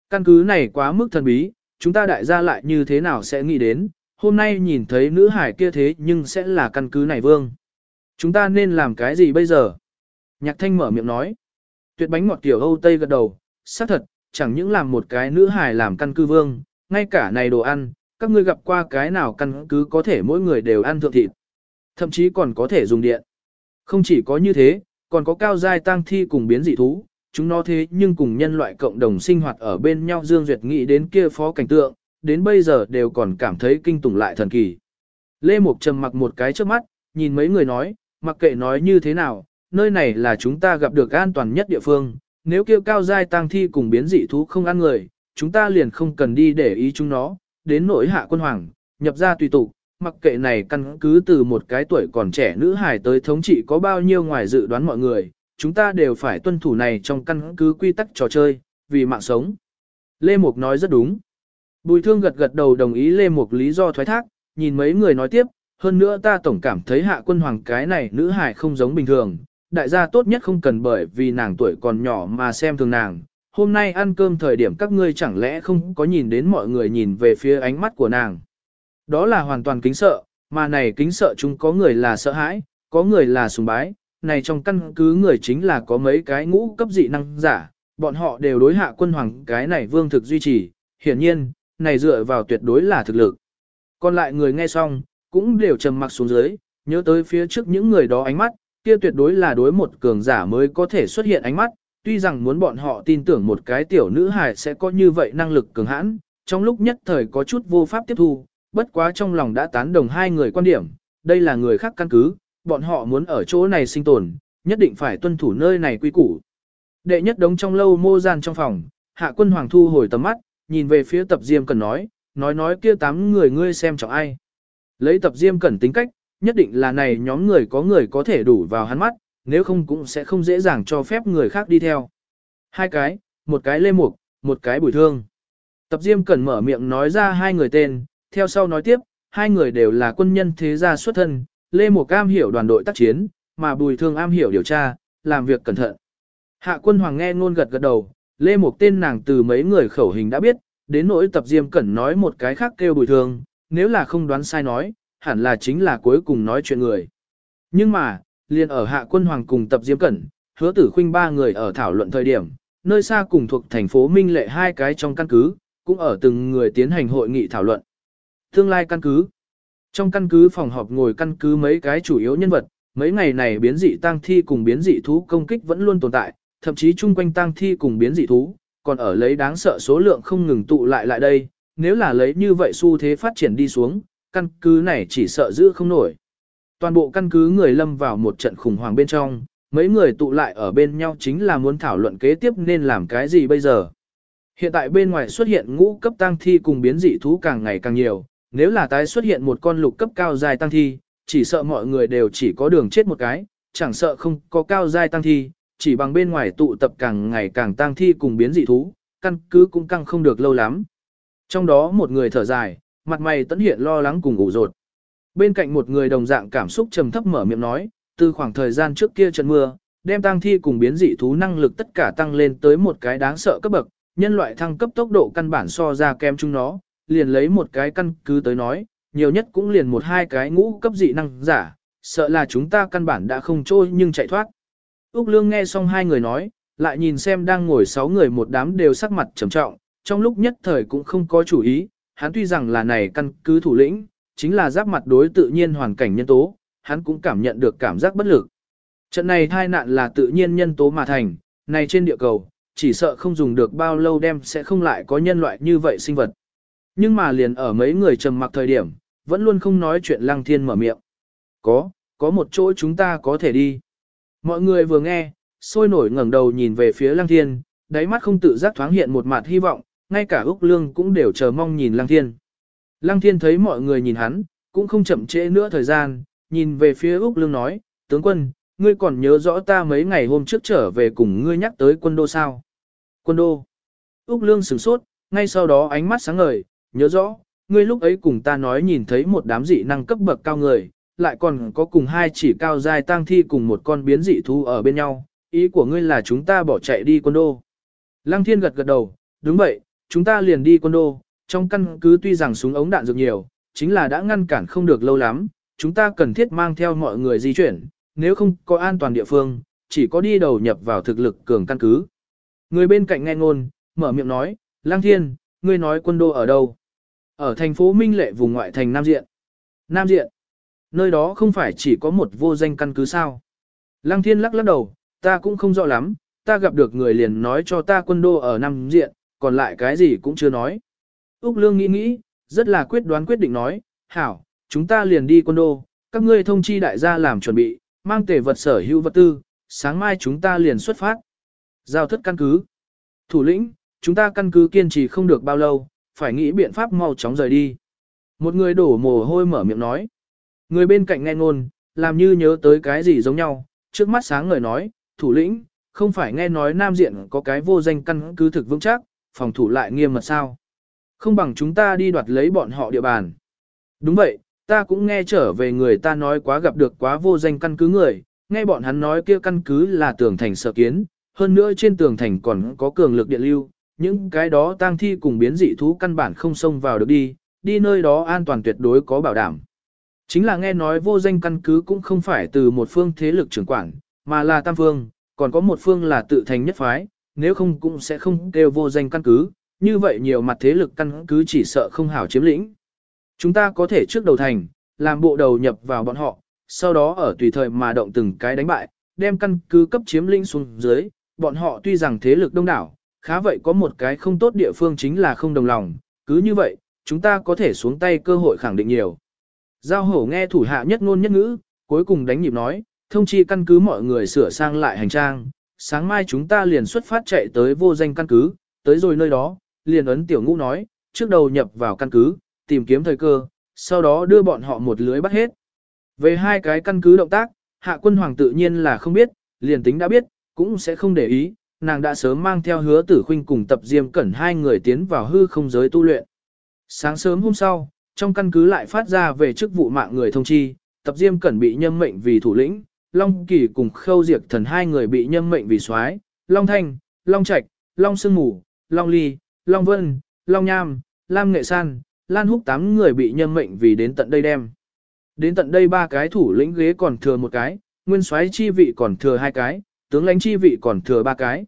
Căn cứ này quá mức thần bí, chúng ta đại gia lại như thế nào sẽ nghĩ đến, hôm nay nhìn thấy nữ hải kia thế nhưng sẽ là căn cứ này vương. Chúng ta nên làm cái gì bây giờ? Nhạc thanh mở miệng nói. Tuyệt bánh ngọt tiểu Âu Tây gật đầu, xác thật, chẳng những làm một cái nữ hải làm căn cứ vương, ngay cả này đồ ăn, các ngươi gặp qua cái nào căn cứ có thể mỗi người đều ăn thượng thịt. Thậm chí còn có thể dùng điện. Không chỉ có như thế, còn có cao giai tăng thi cùng biến dị thú, chúng nó thế nhưng cùng nhân loại cộng đồng sinh hoạt ở bên nhau Dương Duyệt nghĩ đến kia phó cảnh tượng, đến bây giờ đều còn cảm thấy kinh tủng lại thần kỳ. Lê Mục trầm mặc một cái trước mắt, nhìn mấy người nói, mặc kệ nói như thế nào, nơi này là chúng ta gặp được an toàn nhất địa phương, nếu kêu cao giai tăng thi cùng biến dị thú không ăn người, chúng ta liền không cần đi để ý chúng nó, đến nỗi hạ quân hoàng, nhập ra tùy tục, mặc kệ này căn cứ từ một cái tuổi còn trẻ nữ hài tới thống trị có bao nhiêu ngoài dự đoán mọi người, chúng ta đều phải tuân thủ này trong căn cứ quy tắc trò chơi, vì mạng sống. Lê Mục nói rất đúng. Bùi thương gật gật đầu đồng ý Lê Mục lý do thoái thác, nhìn mấy người nói tiếp, hơn nữa ta tổng cảm thấy hạ quân hoàng cái này nữ hài không giống bình thường, đại gia tốt nhất không cần bởi vì nàng tuổi còn nhỏ mà xem thường nàng. Hôm nay ăn cơm thời điểm các ngươi chẳng lẽ không có nhìn đến mọi người nhìn về phía ánh mắt của nàng. Đó là hoàn toàn kính sợ, mà này kính sợ chúng có người là sợ hãi, có người là sùng bái, này trong căn cứ người chính là có mấy cái ngũ cấp dị năng giả, bọn họ đều đối hạ quân hoàng cái này vương thực duy trì, hiển nhiên, này dựa vào tuyệt đối là thực lực. Còn lại người nghe xong, cũng đều trầm mặc xuống dưới, nhớ tới phía trước những người đó ánh mắt, kia tuyệt đối là đối một cường giả mới có thể xuất hiện ánh mắt, tuy rằng muốn bọn họ tin tưởng một cái tiểu nữ hài sẽ có như vậy năng lực cường hãn, trong lúc nhất thời có chút vô pháp tiếp thu, bất quá trong lòng đã tán đồng hai người quan điểm, đây là người khác căn cứ, bọn họ muốn ở chỗ này sinh tồn, nhất định phải tuân thủ nơi này quy củ. Đệ nhất đống trong lâu mô gian trong phòng, hạ quân hoàng thu hồi tầm mắt, nhìn về phía tập diêm cần nói, nói nói kia tám người ngươi xem trọng ai. Lấy tập diêm cẩn tính cách, nhất định là này nhóm người có người có thể đủ vào hắn mắt, nếu không cũng sẽ không dễ dàng cho phép người khác đi theo. Hai cái, một cái lê mục, một cái bùi thương. Tập diêm cẩn mở miệng nói ra hai người tên, theo sau nói tiếp, hai người đều là quân nhân thế gia xuất thân, lê mục am hiểu đoàn đội tác chiến, mà bùi thương am hiểu điều tra, làm việc cẩn thận. Hạ quân hoàng nghe ngôn gật gật đầu, lê mục tên nàng từ mấy người khẩu hình đã biết, đến nỗi tập diêm cẩn nói một cái khác kêu bùi thương, nếu là không đoán sai nói, hẳn là chính là cuối cùng nói chuyện người. Nhưng mà, liền ở hạ quân hoàng cùng tập diễm cẩn, hứa tử khuynh ba người ở thảo luận thời điểm, nơi xa cùng thuộc thành phố Minh Lệ hai cái trong căn cứ, cũng ở từng người tiến hành hội nghị thảo luận. Tương lai căn cứ Trong căn cứ phòng họp ngồi căn cứ mấy cái chủ yếu nhân vật, mấy ngày này biến dị tăng thi cùng biến dị thú công kích vẫn luôn tồn tại, thậm chí chung quanh tăng thi cùng biến dị thú, còn ở lấy đáng sợ số lượng không ngừng tụ lại lại đây, nếu là lấy như vậy xu thế phát triển đi xuống, căn cứ này chỉ sợ giữ không nổi. Toàn bộ căn cứ người lâm vào một trận khủng hoảng bên trong, mấy người tụ lại ở bên nhau chính là muốn thảo luận kế tiếp nên làm cái gì bây giờ. Hiện tại bên ngoài xuất hiện ngũ cấp tăng thi cùng biến dị thú càng ngày càng nhiều, nếu là tái xuất hiện một con lục cấp cao dài tăng thi, chỉ sợ mọi người đều chỉ có đường chết một cái, chẳng sợ không có cao dài tăng thi, chỉ bằng bên ngoài tụ tập càng ngày càng tăng thi cùng biến dị thú, căn cứ cũng căng không được lâu lắm. Trong đó một người thở dài, mặt mày tẫn hiện lo lắng cùng ủ rột. Bên cạnh một người đồng dạng cảm xúc trầm thấp mở miệng nói, từ khoảng thời gian trước kia trận mưa, đem tang thi cùng biến dị thú năng lực tất cả tăng lên tới một cái đáng sợ cấp bậc, nhân loại thăng cấp tốc độ căn bản so ra kém chúng nó, liền lấy một cái căn cứ tới nói, nhiều nhất cũng liền một hai cái ngũ cấp dị năng giả, sợ là chúng ta căn bản đã không trôi nhưng chạy thoát. Úc Lương nghe xong hai người nói, lại nhìn xem đang ngồi sáu người một đám đều sắc mặt trầm trọng, trong lúc nhất thời cũng không có chủ ý, hắn tuy rằng là này căn cứ thủ lĩnh, chính là giáp mặt đối tự nhiên hoàn cảnh nhân tố, hắn cũng cảm nhận được cảm giác bất lực. Trận này thai nạn là tự nhiên nhân tố mà thành, này trên địa cầu, chỉ sợ không dùng được bao lâu đem sẽ không lại có nhân loại như vậy sinh vật. Nhưng mà liền ở mấy người trầm mặc thời điểm, vẫn luôn không nói chuyện lăng thiên mở miệng. Có, có một chỗ chúng ta có thể đi. Mọi người vừa nghe, sôi nổi ngẩng đầu nhìn về phía lăng thiên, đáy mắt không tự giác thoáng hiện một mặt hy vọng, ngay cả Úc Lương cũng đều chờ mong nhìn lăng thiên. Lăng thiên thấy mọi người nhìn hắn, cũng không chậm trễ nữa thời gian, nhìn về phía Úc Lương nói, tướng quân, ngươi còn nhớ rõ ta mấy ngày hôm trước trở về cùng ngươi nhắc tới quân đô sao? Quân đô. Úc Lương sửng sốt, ngay sau đó ánh mắt sáng ngời, nhớ rõ, ngươi lúc ấy cùng ta nói nhìn thấy một đám dị năng cấp bậc cao người, lại còn có cùng hai chỉ cao dài tang thi cùng một con biến dị thú ở bên nhau, ý của ngươi là chúng ta bỏ chạy đi quân đô. Lăng thiên gật gật đầu, đúng vậy, chúng ta liền đi quân đô, trong căn cứ tuy rằng súng ống đạn dược nhiều, chính là đã ngăn cản không được lâu lắm, chúng ta cần thiết mang theo mọi người di chuyển, nếu không có an toàn địa phương, chỉ có đi đầu nhập vào thực lực cường căn cứ. Người bên cạnh nghe ngôn, mở miệng nói, Lang Thiên, ngươi nói quân đô ở đâu? Ở thành phố Minh Lệ vùng ngoại thành Nam Diện. Nam Diện. Nơi đó không phải chỉ có một vô danh căn cứ sao? Lăng Thiên lắc lắc đầu, ta cũng không rõ lắm, ta gặp được người liền nói cho ta quân đô ở Nam Diện, còn lại cái gì cũng chưa nói. Úc Lương nghĩ nghĩ, rất là quyết đoán quyết định nói, hảo, chúng ta liền đi quân đô, các ngươi thông chi đại gia làm chuẩn bị, mang tể vật sở hữu vật tư, sáng mai chúng ta liền xuất phát. Giao thất căn cứ. Thủ lĩnh, chúng ta căn cứ kiên trì không được bao lâu, phải nghĩ biện pháp mau chóng rời đi. Một người đổ mồ hôi mở miệng nói. Người bên cạnh nghe ngôn, làm như nhớ tới cái gì giống nhau, trước mắt sáng người nói, thủ lĩnh, không phải nghe nói nam diện có cái vô danh căn cứ thực vững chắc, phòng thủ lại nghiêm mật sao. Không bằng chúng ta đi đoạt lấy bọn họ địa bàn. Đúng vậy, ta cũng nghe trở về người ta nói quá gặp được quá vô danh căn cứ người, nghe bọn hắn nói kia căn cứ là tường thành sở kiến, hơn nữa trên tường thành còn có cường lực điện lưu, những cái đó tang thi cùng biến dị thú căn bản không xông vào được đi, đi nơi đó an toàn tuyệt đối có bảo đảm. Chính là nghe nói vô danh căn cứ cũng không phải từ một phương thế lực trưởng quản, mà là tam phương, còn có một phương là tự thành nhất phái, nếu không cũng sẽ không kêu vô danh căn cứ, như vậy nhiều mặt thế lực căn cứ chỉ sợ không hảo chiếm lĩnh. Chúng ta có thể trước đầu thành, làm bộ đầu nhập vào bọn họ, sau đó ở tùy thời mà động từng cái đánh bại, đem căn cứ cấp chiếm lĩnh xuống dưới, bọn họ tuy rằng thế lực đông đảo, khá vậy có một cái không tốt địa phương chính là không đồng lòng, cứ như vậy, chúng ta có thể xuống tay cơ hội khẳng định nhiều. Giao hổ nghe thủ hạ nhất ngôn nhất ngữ, cuối cùng đánh nhịp nói, thông chi căn cứ mọi người sửa sang lại hành trang, sáng mai chúng ta liền xuất phát chạy tới vô danh căn cứ, tới rồi nơi đó, liền ấn tiểu ngũ nói, trước đầu nhập vào căn cứ, tìm kiếm thời cơ, sau đó đưa bọn họ một lưới bắt hết. Về hai cái căn cứ động tác, hạ quân hoàng tự nhiên là không biết, liền tính đã biết, cũng sẽ không để ý, nàng đã sớm mang theo hứa tử khuynh cùng tập diêm cẩn hai người tiến vào hư không giới tu luyện. Sáng sớm hôm sau, trong căn cứ lại phát ra về chức vụ mạng người thông chi, tập diêm cẩn bị nhâm mệnh vì thủ lĩnh, Long Kỳ cùng Khâu Diệt Thần hai người bị nhâm mệnh vì soái, Long Thanh, Long Trạch, Long Sương Mù, Long Ly, Long Vân, Long Nham, Lam Nghệ San, Lan Húc tám người bị nhâm mệnh vì đến tận đây đem. Đến tận đây ba cái thủ lĩnh ghế còn thừa một cái, nguyên soái chi vị còn thừa hai cái, tướng lãnh chi vị còn thừa ba cái.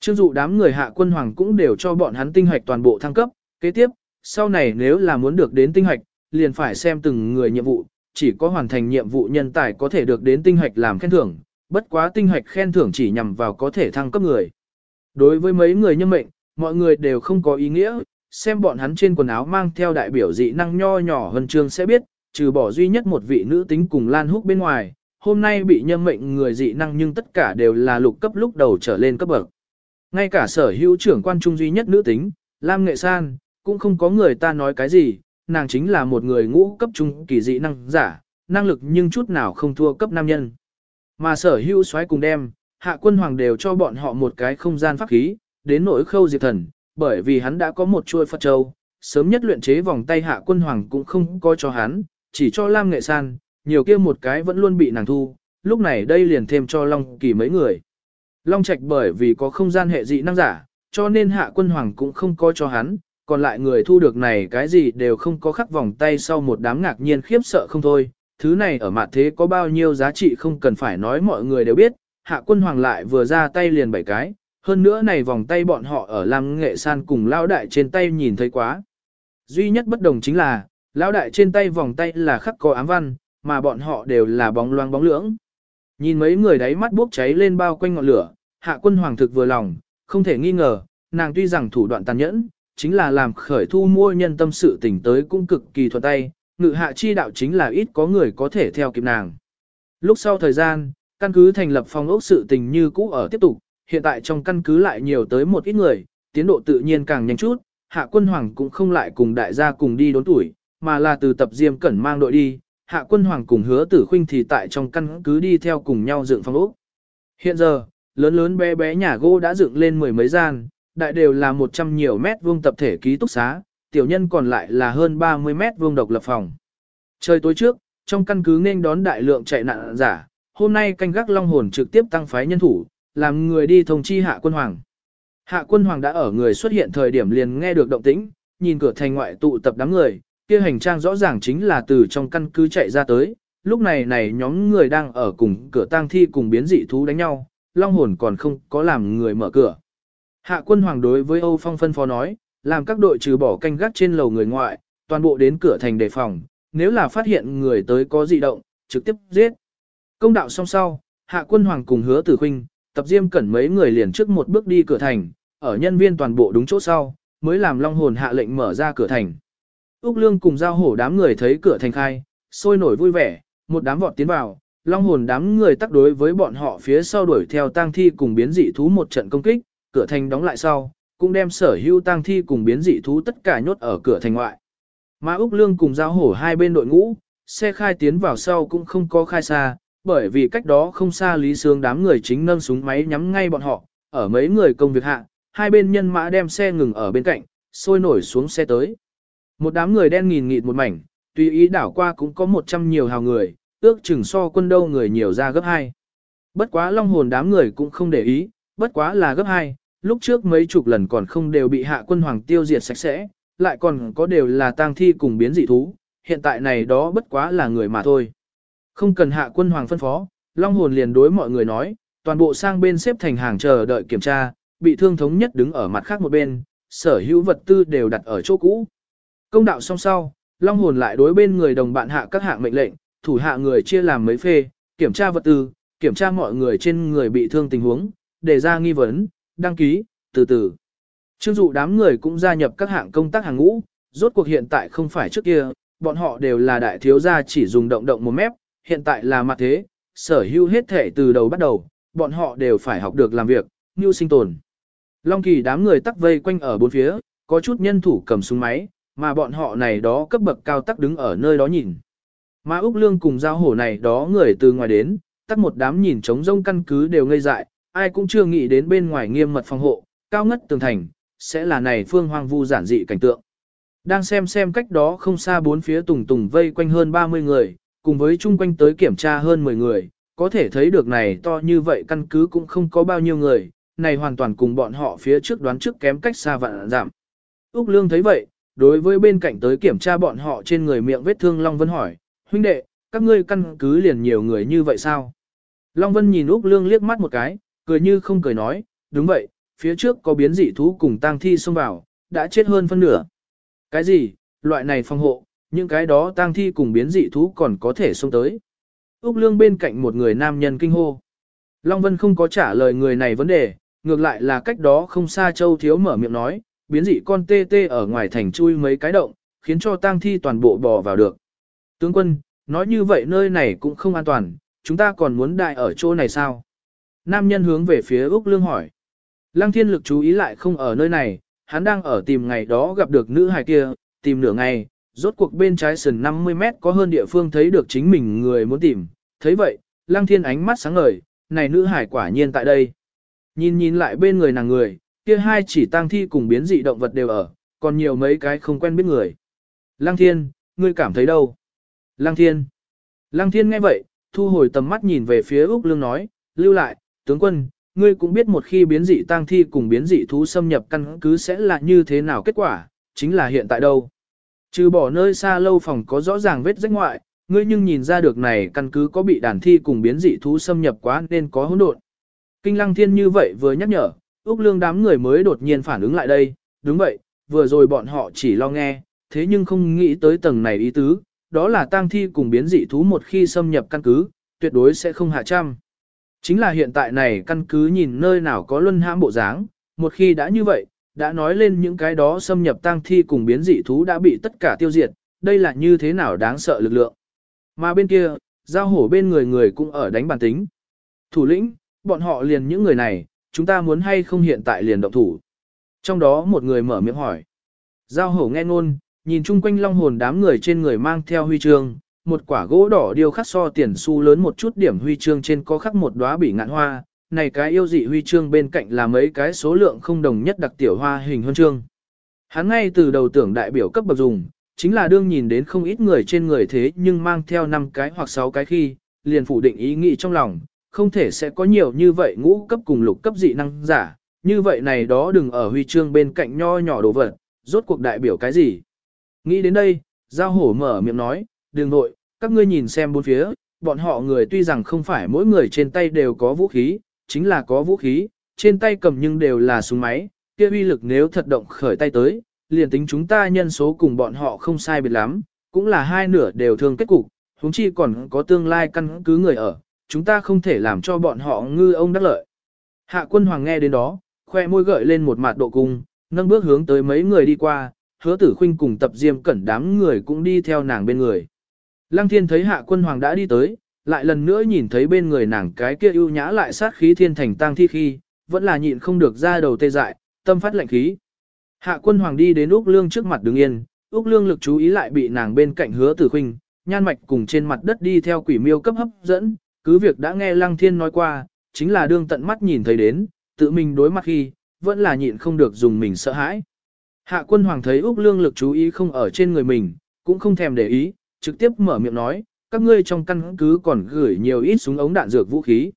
Trương dụ đám người hạ quân hoàng cũng đều cho bọn hắn tinh hoạch toàn bộ thăng cấp, kế tiếp, sau này nếu là muốn được đến tinh hoạch, liền phải xem từng người nhiệm vụ, chỉ có hoàn thành nhiệm vụ nhân tài có thể được đến tinh hoạch làm khen thưởng, bất quá tinh hoạch khen thưởng chỉ nhằm vào có thể thăng cấp người. Đối với mấy người nhân mệnh, mọi người đều không có ý nghĩa, xem bọn hắn trên quần áo mang theo đại biểu dị năng nho nhỏ hơn trường sẽ biết, trừ bỏ duy nhất một vị nữ tính cùng Lan Húc bên ngoài, hôm nay bị nhân mệnh người dị năng nhưng tất cả đều là lục cấp lúc đầu trở lên cấp bậc. Ngay cả sở hữu trưởng quan trung duy nhất nữ tính, Lam Nghệ San, cũng không có người ta nói cái gì, nàng chính là một người ngũ cấp trung kỳ dị năng giả, năng lực nhưng chút nào không thua cấp nam nhân. Mà sở hữu xoáy cùng đem, hạ quân hoàng đều cho bọn họ một cái không gian pháp khí, đến nỗi khâu diệt thần, bởi vì hắn đã có một chuôi Phật Châu, sớm nhất luyện chế vòng tay hạ quân hoàng cũng không có cho hắn, chỉ cho Lam Nghệ San, nhiều kia một cái vẫn luôn bị nàng thu, lúc này đây liền thêm cho Long Kỳ mấy người. Long Trạch bởi vì có không gian hệ dị năng giả, cho nên hạ quân hoàng cũng không có cho hắn, còn lại người thu được này cái gì đều không có khắc vòng tay sau một đám ngạc nhiên khiếp sợ không thôi. Thứ này ở mặt thế có bao nhiêu giá trị không cần phải nói mọi người đều biết, hạ quân hoàng lại vừa ra tay liền bảy cái, hơn nữa này vòng tay bọn họ ở làm Nghệ San cùng lão đại trên tay nhìn thấy quá. Duy nhất bất đồng chính là, lão đại trên tay vòng tay là khắc có ám văn, mà bọn họ đều là bóng loang bóng lưỡng. Nhìn mấy người đáy mắt bốc cháy lên bao quanh ngọn lửa, hạ quân hoàng thực vừa lòng, không thể nghi ngờ, nàng tuy rằng thủ đoạn tàn nhẫn, chính là làm khởi thu mua nhân tâm sự tỉnh tới cũng cực kỳ thuận tay, ngự hạ chi đạo chính là ít có người có thể theo kịp nàng. Lúc sau thời gian, căn cứ thành lập phòng ốc sự tình như cũ ở tiếp tục, hiện tại trong căn cứ lại nhiều tới một ít người, tiến độ tự nhiên càng nhanh chút, hạ quân hoàng cũng không lại cùng đại gia cùng đi đốn tuổi, mà là từ tập diêm cẩn mang đội đi, hạ quân hoàng cùng hứa tử khuynh thì tại trong căn cứ đi theo cùng nhau dựng phòng ốc. Hiện giờ, lớn lớn bé bé nhà gỗ đã dựng lên mười mấy gian, đại đều là 100 nhiều mét vuông tập thể ký túc xá, tiểu nhân còn lại là hơn 30 mét vuông độc lập phòng. Trời tối trước, trong căn cứ nên đón đại lượng chạy nạn giả, hôm nay canh gác long hồn trực tiếp tăng phái nhân thủ, làm người đi thông chi hạ quân hoàng. Hạ quân hoàng đã ở người xuất hiện thời điểm liền nghe được động tĩnh, nhìn cửa thành ngoại tụ tập đám người, kia hành trang rõ ràng chính là từ trong căn cứ chạy ra tới, lúc này này nhóm người đang ở cùng cửa tang thi cùng biến dị thú đánh nhau, long hồn còn không có làm người mở cửa. Hạ quân hoàng đối với Âu Phong phân phó nói, làm các đội trừ bỏ canh gác trên lầu người ngoại, toàn bộ đến cửa thành đề phòng, nếu là phát hiện người tới có dị động, trực tiếp giết. Công đạo xong sau, hạ quân hoàng cùng hứa tử huynh, tập diêm cẩn mấy người liền trước một bước đi cửa thành, ở nhân viên toàn bộ đúng chỗ sau, mới làm long hồn hạ lệnh mở ra cửa thành. Úc Lương cùng giao hổ đám người thấy cửa thành khai, sôi nổi vui vẻ, một đám vọt tiến vào, long hồn đám người tác đối với bọn họ phía sau đuổi theo tang thi cùng biến dị thú một trận công kích, cửa thành đóng lại sau, cũng đem sở hữu tang thi cùng biến dị thú tất cả nhốt ở cửa thành ngoại. mã Úc Lương cùng giao hổ hai bên đội ngũ, xe khai tiến vào sau cũng không có khai xa, bởi vì cách đó không xa Lý Sương đám người chính nâng súng máy nhắm ngay bọn họ, ở mấy người công việc hạ, hai bên nhân mã đem xe ngừng ở bên cạnh, sôi nổi xuống xe tới. Một đám người đen nghìn nghịt một mảnh, tùy ý đảo qua cũng có một trăm nhiều hào người, ước chừng so quân đâu người nhiều ra gấp hai. Bất quá long hồn đám người cũng không để ý, bất quá là gấp hai, lúc trước mấy chục lần còn không đều bị hạ quân hoàng tiêu diệt sạch sẽ, lại còn có đều là tang thi cùng biến dị thú, hiện tại này đó bất quá là người mà thôi. Không cần hạ quân hoàng phân phó, long hồn liền đối mọi người nói, toàn bộ sang bên xếp thành hàng chờ đợi kiểm tra, bị thương thống nhất đứng ở mặt khác một bên, sở hữu vật tư đều đặt ở chỗ cũ. Công đạo xong sau, long hồn lại đối bên người đồng bạn hạ các hạng mệnh lệnh, thủ hạ người chia làm mấy phê, kiểm tra vật tư, kiểm tra mọi người trên người bị thương tình huống, đề ra nghi vấn, đăng ký, từ từ. Trương dụ đám người cũng gia nhập các hạng công tác hàng ngũ, rốt cuộc hiện tại không phải trước kia, bọn họ đều là đại thiếu gia chỉ dùng động động một mép, hiện tại là mặt thế, sở hữu hết thể từ đầu bắt đầu, bọn họ đều phải học được làm việc, như sinh tồn. Long kỳ đám người tắc vây quanh ở bốn phía, có chút nhân thủ cầm súng máy, mà bọn họ này đó cấp bậc cao tắc đứng ở nơi đó nhìn. Mà Úc Lương cùng giao hổ này đó người từ ngoài đến, tắc một đám nhìn trống rông căn cứ đều ngây dại, ai cũng chưa nghĩ đến bên ngoài nghiêm mật phòng hộ, cao ngất tường thành, sẽ là này phương hoang vu giản dị cảnh tượng. Đang xem xem cách đó không xa bốn phía tùng tùng vây quanh hơn 30 người, cùng với chung quanh tới kiểm tra hơn 10 người, có thể thấy được này to như vậy căn cứ cũng không có bao nhiêu người, này hoàn toàn cùng bọn họ phía trước đoán trước kém cách xa vạn giảm. Úc Lương thấy vậy, đối với bên cạnh tới kiểm tra bọn họ trên người miệng vết thương Long Vân hỏi, huynh đệ, các ngươi căn cứ liền nhiều người như vậy sao? Long Vân nhìn Úc Lương liếc mắt một cái, cười như không cười nói, đúng vậy, phía trước có biến dị thú cùng tang thi xông vào, đã chết hơn phân nửa. Cái gì, loại này phòng hộ, những cái đó tang thi cùng biến dị thú còn có thể xông tới. Úc Lương bên cạnh một người nam nhân kinh hô. Long Vân không có trả lời người này vấn đề, ngược lại là cách đó không xa Châu Thiếu mở miệng nói, biến dị con tê tê ở ngoài thành chui mấy cái động, khiến cho tang thi toàn bộ bò vào được. Tướng quân, nói như vậy nơi này cũng không an toàn, chúng ta còn muốn đại ở chỗ này sao? Nam nhân hướng về phía Úc Lương hỏi. Lăng thiên lực chú ý lại không ở nơi này, hắn đang ở tìm ngày đó gặp được nữ hài kia, tìm nửa ngày, rốt cuộc bên trái sườn 50 mét có hơn địa phương thấy được chính mình người muốn tìm. thấy vậy, lăng thiên ánh mắt sáng ngời, này nữ hải quả nhiên tại đây. Nhìn nhìn lại bên người nàng người, kia hai chỉ tang thi cùng biến dị động vật đều ở, còn nhiều mấy cái không quen biết người. Lăng thiên, ngươi cảm thấy đâu? Lăng thiên. Lăng thiên nghe vậy, thu hồi tầm mắt nhìn về phía Úc Lương nói, lưu lại, tướng quân, ngươi cũng biết một khi biến dị tang thi cùng biến dị thú xâm nhập căn cứ sẽ là như thế nào kết quả, chính là hiện tại đâu. Trừ bỏ nơi xa lâu phòng có rõ ràng vết rách ngoại, ngươi nhưng nhìn ra được này căn cứ có bị đàn thi cùng biến dị thú xâm nhập quá nên có hỗn độn. Kinh lăng thiên như vậy vừa nhắc nhở, Úc Lương đám người mới đột nhiên phản ứng lại đây, đúng vậy, vừa rồi bọn họ chỉ lo nghe, thế nhưng không nghĩ tới tầng này ý tứ, đó là tang thi cùng biến dị thú một khi xâm nhập căn cứ, tuyệt đối sẽ không hạ trăm. Chính là hiện tại này căn cứ nhìn nơi nào có luân hãm bộ dáng, một khi đã như vậy, đã nói lên những cái đó xâm nhập tang thi cùng biến dị thú đã bị tất cả tiêu diệt, đây là như thế nào đáng sợ lực lượng. Mà bên kia, giao hổ bên người người cũng ở đánh bản tính. Thủ lĩnh, bọn họ liền những người này, chúng ta muốn hay không hiện tại liền động thủ. Trong đó một người mở miệng hỏi. Giao hổ nghe ngôn, nhìn chung quanh long hồn đám người trên người mang theo huy chương, một quả gỗ đỏ điêu khắc so tiền xu lớn một chút điểm huy chương trên có khắc một đóa bỉ ngạn hoa, này cái yêu dị huy chương bên cạnh là mấy cái số lượng không đồng nhất đặc tiểu hoa hình huân chương. Hắn ngay từ đầu tưởng đại biểu cấp bậc dùng, chính là đương nhìn đến không ít người trên người thế nhưng mang theo 5 cái hoặc 6 cái khi, liền phủ định ý nghĩ trong lòng, không thể sẽ có nhiều như vậy ngũ cấp cùng lục cấp dị năng giả, như vậy này đó đừng ở huy chương bên cạnh nho nhỏ đồ vật, rốt cuộc đại biểu cái gì. Nghĩ đến đây, giao hổ mở miệng nói, đừng nội, các ngươi nhìn xem bốn phía, bọn họ người tuy rằng không phải mỗi người trên tay đều có vũ khí, chính là có vũ khí, trên tay cầm nhưng đều là súng máy, kia uy lực nếu thật động khởi tay tới, liền tính chúng ta nhân số cùng bọn họ không sai biệt lắm, cũng là hai nửa đều thương kết cục, huống chi còn có tương lai căn cứ người ở, chúng ta không thể làm cho bọn họ ngư ông đắc lợi. Hạ quân hoàng nghe đến đó, khoe môi gợi lên một mặt độ cung, nâng bước hướng tới mấy người đi qua, hứa tử khinh cùng tập diêm cẩn đám người cũng đi theo nàng bên người. Lăng thiên thấy hạ quân hoàng đã đi tới, lại lần nữa nhìn thấy bên người nàng cái kia ưu nhã lại sát khí thiên thành tang thi khi, vẫn là nhịn không được ra đầu tê dại, tâm phát lạnh khí. Hạ quân hoàng đi đến Úc Lương trước mặt đứng yên, Úc Lương lực chú ý lại bị nàng bên cạnh hứa tử Khinh nhan mạch cùng trên mặt đất đi theo quỷ miêu cấp hấp dẫn, cứ việc đã nghe Lăng Thiên nói qua, chính là đương tận mắt nhìn thấy đến, tự mình đối mặt khi, vẫn là nhịn không được dùng mình sợ hãi. Hạ quân hoàng thấy Úc Lương lực chú ý không ở trên người mình, cũng không thèm để ý, trực tiếp mở miệng nói, các ngươi trong căn cứ còn gửi nhiều ít súng ống đạn dược vũ khí.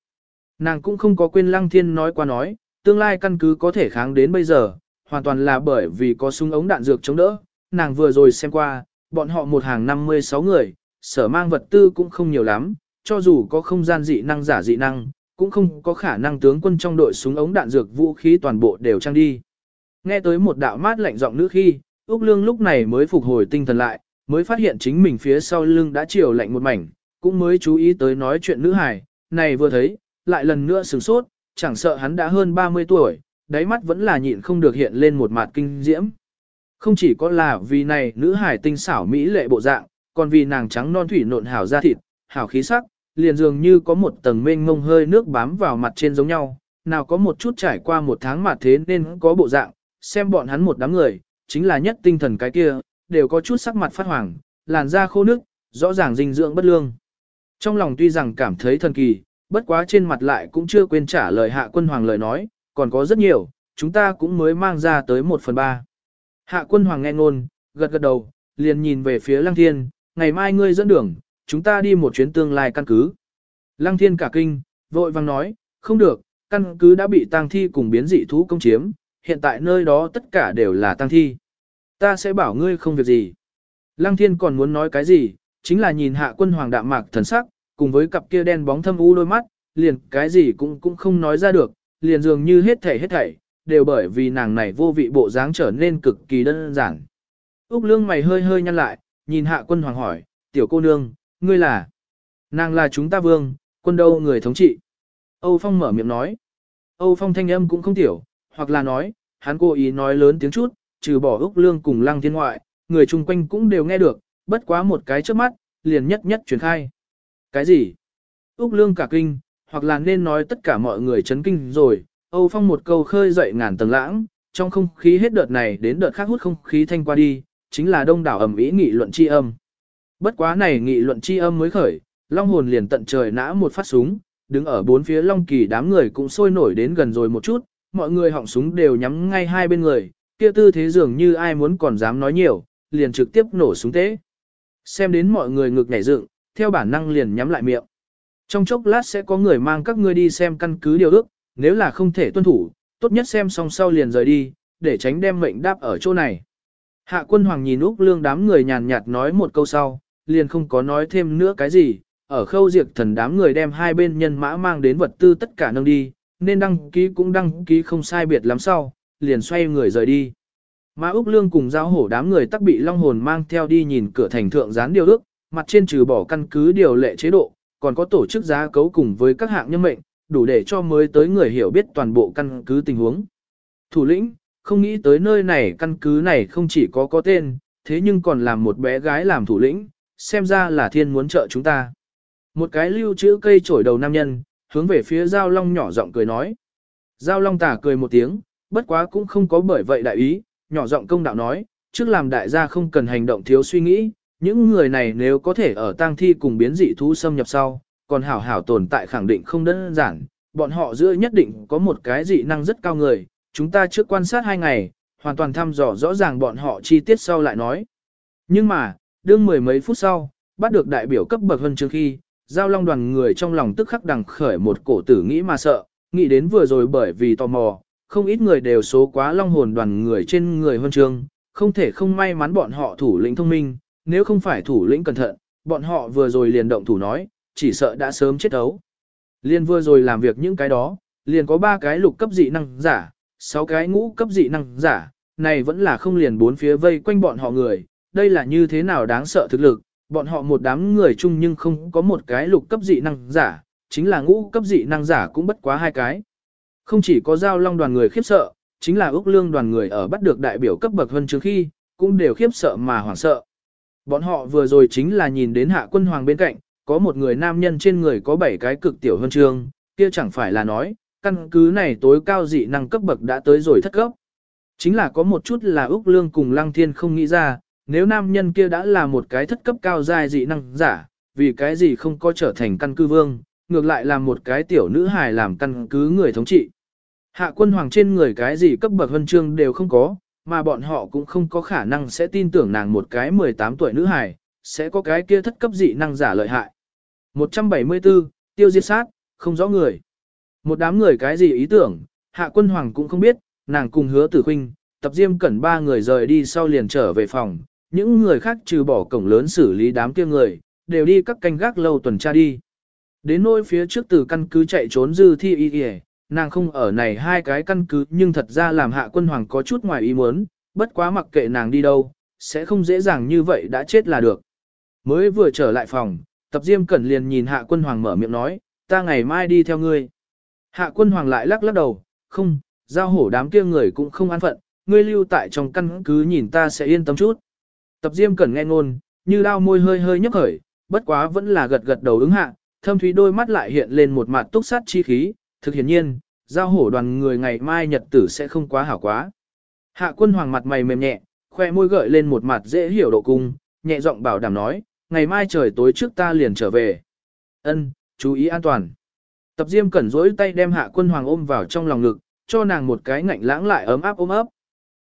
Nàng cũng không có quên Lăng Thiên nói qua nói, tương lai căn cứ có thể kháng đến bây giờ, hoàn toàn là bởi vì có súng ống đạn dược chống đỡ. Nàng vừa rồi xem qua, bọn họ một hàng 56 người, sở mang vật tư cũng không nhiều lắm, cho dù có không gian dị năng giả dị năng, cũng không có khả năng tướng quân trong đội súng ống đạn dược vũ khí toàn bộ đều trang đi. Nghe tới một đạo mát lạnh giọng nữ khi, Úc Lương lúc này mới phục hồi tinh thần lại, mới phát hiện chính mình phía sau lưng đã chiều lạnh một mảnh, cũng mới chú ý tới nói chuyện nữ hài, này vừa thấy, lại lần nữa sửng sốt, chẳng sợ hắn đã hơn 30 tuổi, đáy mắt vẫn là nhịn không được hiện lên một mặt kinh diễm. Không chỉ có là vì này nữ hài tinh xảo mỹ lệ bộ dạng, còn vì nàng trắng non thủy nộn hảo da thịt, hảo khí sắc, liền dường như có một tầng mênh mông hơi nước bám vào mặt trên giống nhau, nào có một chút trải qua một tháng mà thế nên có bộ dạng, xem bọn hắn một đám người, chính là nhất tinh thần cái kia, đều có chút sắc mặt phát hoàng, làn da khô nước, rõ ràng dinh dưỡng bất lương. Trong lòng tuy rằng cảm thấy thần kỳ, bất quá trên mặt lại cũng chưa quên trả lời hạ quân hoàng lời nói, còn có rất nhiều, chúng ta cũng mới mang ra tới một phần ba. Hạ quân hoàng nghe ngôn, gật gật đầu, liền nhìn về phía lăng thiên, ngày mai ngươi dẫn đường, chúng ta đi một chuyến tương lai căn cứ. Lăng thiên cả kinh, vội vàng nói, không được, căn cứ đã bị tang thi cùng biến dị thú công chiếm, hiện tại nơi đó tất cả đều là tang thi. Ta sẽ bảo ngươi không việc gì. Lăng thiên còn muốn nói cái gì, chính là nhìn hạ quân hoàng đạm mạc thần sắc, cùng với cặp kia đen bóng thâm u đôi mắt, liền cái gì cũng cũng không nói ra được, liền dường như hết thảy hết thảy, đều bởi vì nàng này vô vị bộ dáng trở nên cực kỳ đơn giản. Úc lương mày hơi hơi nhăn lại, nhìn hạ quân hoàng hỏi, tiểu cô nương, ngươi là? Nàng là chúng ta vương, quân đâu người thống trị. Âu Phong mở miệng nói. Âu Phong thanh âm cũng không tiểu, hoặc là nói, hắn cố ý nói lớn tiếng chút, trừ bỏ Úc Lương cùng Lăng Thiên ngoại, người chung quanh cũng đều nghe được, bất quá một cái trước mắt, liền nhất nhất truyền khai. Cái gì? Úc Lương cả kinh, hoặc là nên nói tất cả mọi người chấn kinh rồi, Âu Phong một câu khơi dậy ngàn tầng lãng, trong không khí hết đợt này đến đợt khác hút không khí thanh qua đi, chính là đông đảo ẩm ý nghị luận chi âm. Bất quá này nghị luận chi âm mới khởi, Long hồn liền tận trời nã một phát súng, đứng ở bốn phía Long kỳ đám người cũng sôi nổi đến gần rồi một chút, mọi người họng súng đều nhắm ngay hai bên người, kia tư thế dường như ai muốn còn dám nói nhiều, liền trực tiếp nổ súng tế. Xem đến mọi người ngực nhảy dựng, theo bản năng liền nhắm lại miệng. Trong chốc lát sẽ có người mang các ngươi đi xem căn cứ điều ước, nếu là không thể tuân thủ, tốt nhất xem xong sau liền rời đi, để tránh đem mệnh đáp ở chỗ này. Hạ quân hoàng nhìn Úc Lương đám người nhàn nhạt nói một câu sau, liền không có nói thêm nữa cái gì, ở khâu diệt thần đám người đem hai bên nhân mã mang đến vật tư tất cả nâng đi, nên đăng ký cũng đăng ký không sai biệt lắm sau, liền xoay người rời đi. Mà Úc Lương cùng giao hổ đám người tắc bị long hồn mang theo đi nhìn cửa thành thượng gián điều ước, mặt trên trừ bỏ căn cứ điều lệ chế độ, còn có tổ chức giá cấu cùng với các hạng nhân mệnh, đủ để cho mới tới người hiểu biết toàn bộ căn cứ tình huống. Thủ lĩnh, không nghĩ tới nơi này căn cứ này không chỉ có có tên, thế nhưng còn làm một bé gái làm thủ lĩnh, xem ra là thiên muốn trợ chúng ta. Một cái lưu chữ cây trổi đầu nam nhân, hướng về phía Giao Long nhỏ giọng cười nói. Giao Long tả cười một tiếng, bất quá cũng không có bởi vậy đại ý, nhỏ giọng công đạo nói, trước làm đại gia không cần hành động thiếu suy nghĩ, những người này nếu có thể ở tang thi cùng biến dị thú xâm nhập sau, còn hảo hảo tồn tại khẳng định không đơn giản, bọn họ giữa nhất định có một cái dị năng rất cao người, chúng ta trước quan sát hai ngày, hoàn toàn thăm dò rõ ràng bọn họ chi tiết sau lại nói. Nhưng mà, đương mười mấy phút sau, bắt được đại biểu cấp bậc hơn trước khi, giao long đoàn người trong lòng tức khắc đằng khởi một cổ tử nghĩ mà sợ, nghĩ đến vừa rồi bởi vì tò mò, không ít người đều số quá long hồn đoàn người trên người huân chương, không thể không may mắn bọn họ thủ lĩnh thông minh, nếu không phải thủ lĩnh cẩn thận, bọn họ vừa rồi liền động thủ nói, chỉ sợ đã sớm chết ấu. Liên vừa rồi làm việc những cái đó, liền có ba cái lục cấp dị năng giả, sáu cái ngũ cấp dị năng giả, này vẫn là không liền bốn phía vây quanh bọn họ người, đây là như thế nào đáng sợ thực lực, bọn họ một đám người chung nhưng không có một cái lục cấp dị năng giả, chính là ngũ cấp dị năng giả cũng bất quá hai cái. Không chỉ có giao long đoàn người khiếp sợ, chính là Úc Lương đoàn người ở bắt được đại biểu cấp bậc hơn trước khi, cũng đều khiếp sợ mà hoảng sợ. Bọn họ vừa rồi chính là nhìn đến hạ quân hoàng bên cạnh, có một người nam nhân trên người có 7 cái cực tiểu hơn trường, kia chẳng phải là nói, căn cứ này tối cao dị năng cấp bậc đã tới rồi thất cấp. Chính là có một chút là Úc Lương cùng Lăng Thiên không nghĩ ra, nếu nam nhân kia đã là một cái thất cấp cao dài dị năng giả, vì cái gì không có trở thành căn cứ vương, ngược lại là một cái tiểu nữ hài làm căn cứ người thống trị. Hạ quân hoàng trên người cái gì cấp bậc huân chương đều không có, mà bọn họ cũng không có khả năng sẽ tin tưởng nàng một cái 18 tuổi nữ hài, sẽ có cái kia thất cấp dị năng giả lợi hại. 174, tiêu diệt sát, không rõ người. Một đám người cái gì ý tưởng, hạ quân hoàng cũng không biết, nàng cùng hứa tử khinh, tập diêm cẩn ba người rời đi sau liền trở về phòng, những người khác trừ bỏ cổng lớn xử lý đám kia người, đều đi các canh gác lâu tuần tra đi. Đến nỗi phía trước từ căn cứ chạy trốn dư thi y y, nàng không ở này hai cái căn cứ nhưng thật ra làm hạ quân hoàng có chút ngoài ý muốn, bất quá mặc kệ nàng đi đâu, sẽ không dễ dàng như vậy đã chết là được. Mới vừa trở lại phòng, tập diêm cẩn liền nhìn hạ quân hoàng mở miệng nói, ta ngày mai đi theo ngươi. Hạ quân hoàng lại lắc lắc đầu, không, giao hổ đám kia người cũng không an phận, ngươi lưu tại trong căn cứ nhìn ta sẽ yên tâm chút. Tập diêm cẩn nghe ngôn, như đao môi hơi hơi nhấp khởi, bất quá vẫn là gật gật đầu ứng hạ, thâm thúy đôi mắt lại hiện lên một mặt túc sát chi khí, thực hiển nhiên, giao hổ đoàn người ngày mai nhật tử sẽ không quá hảo quá. Hạ quân hoàng mặt mày mềm nhẹ, khoe môi gợi lên một mặt dễ hiểu độ cung, nhẹ giọng bảo đảm nói, ngày mai trời tối trước ta liền trở về. Ân, chú ý an toàn. Tập Diêm cẩn rỗi tay đem Hạ Quân Hoàng ôm vào trong lòng ngực, cho nàng một cái ngạnh lãng lại ấm áp ôm ấp.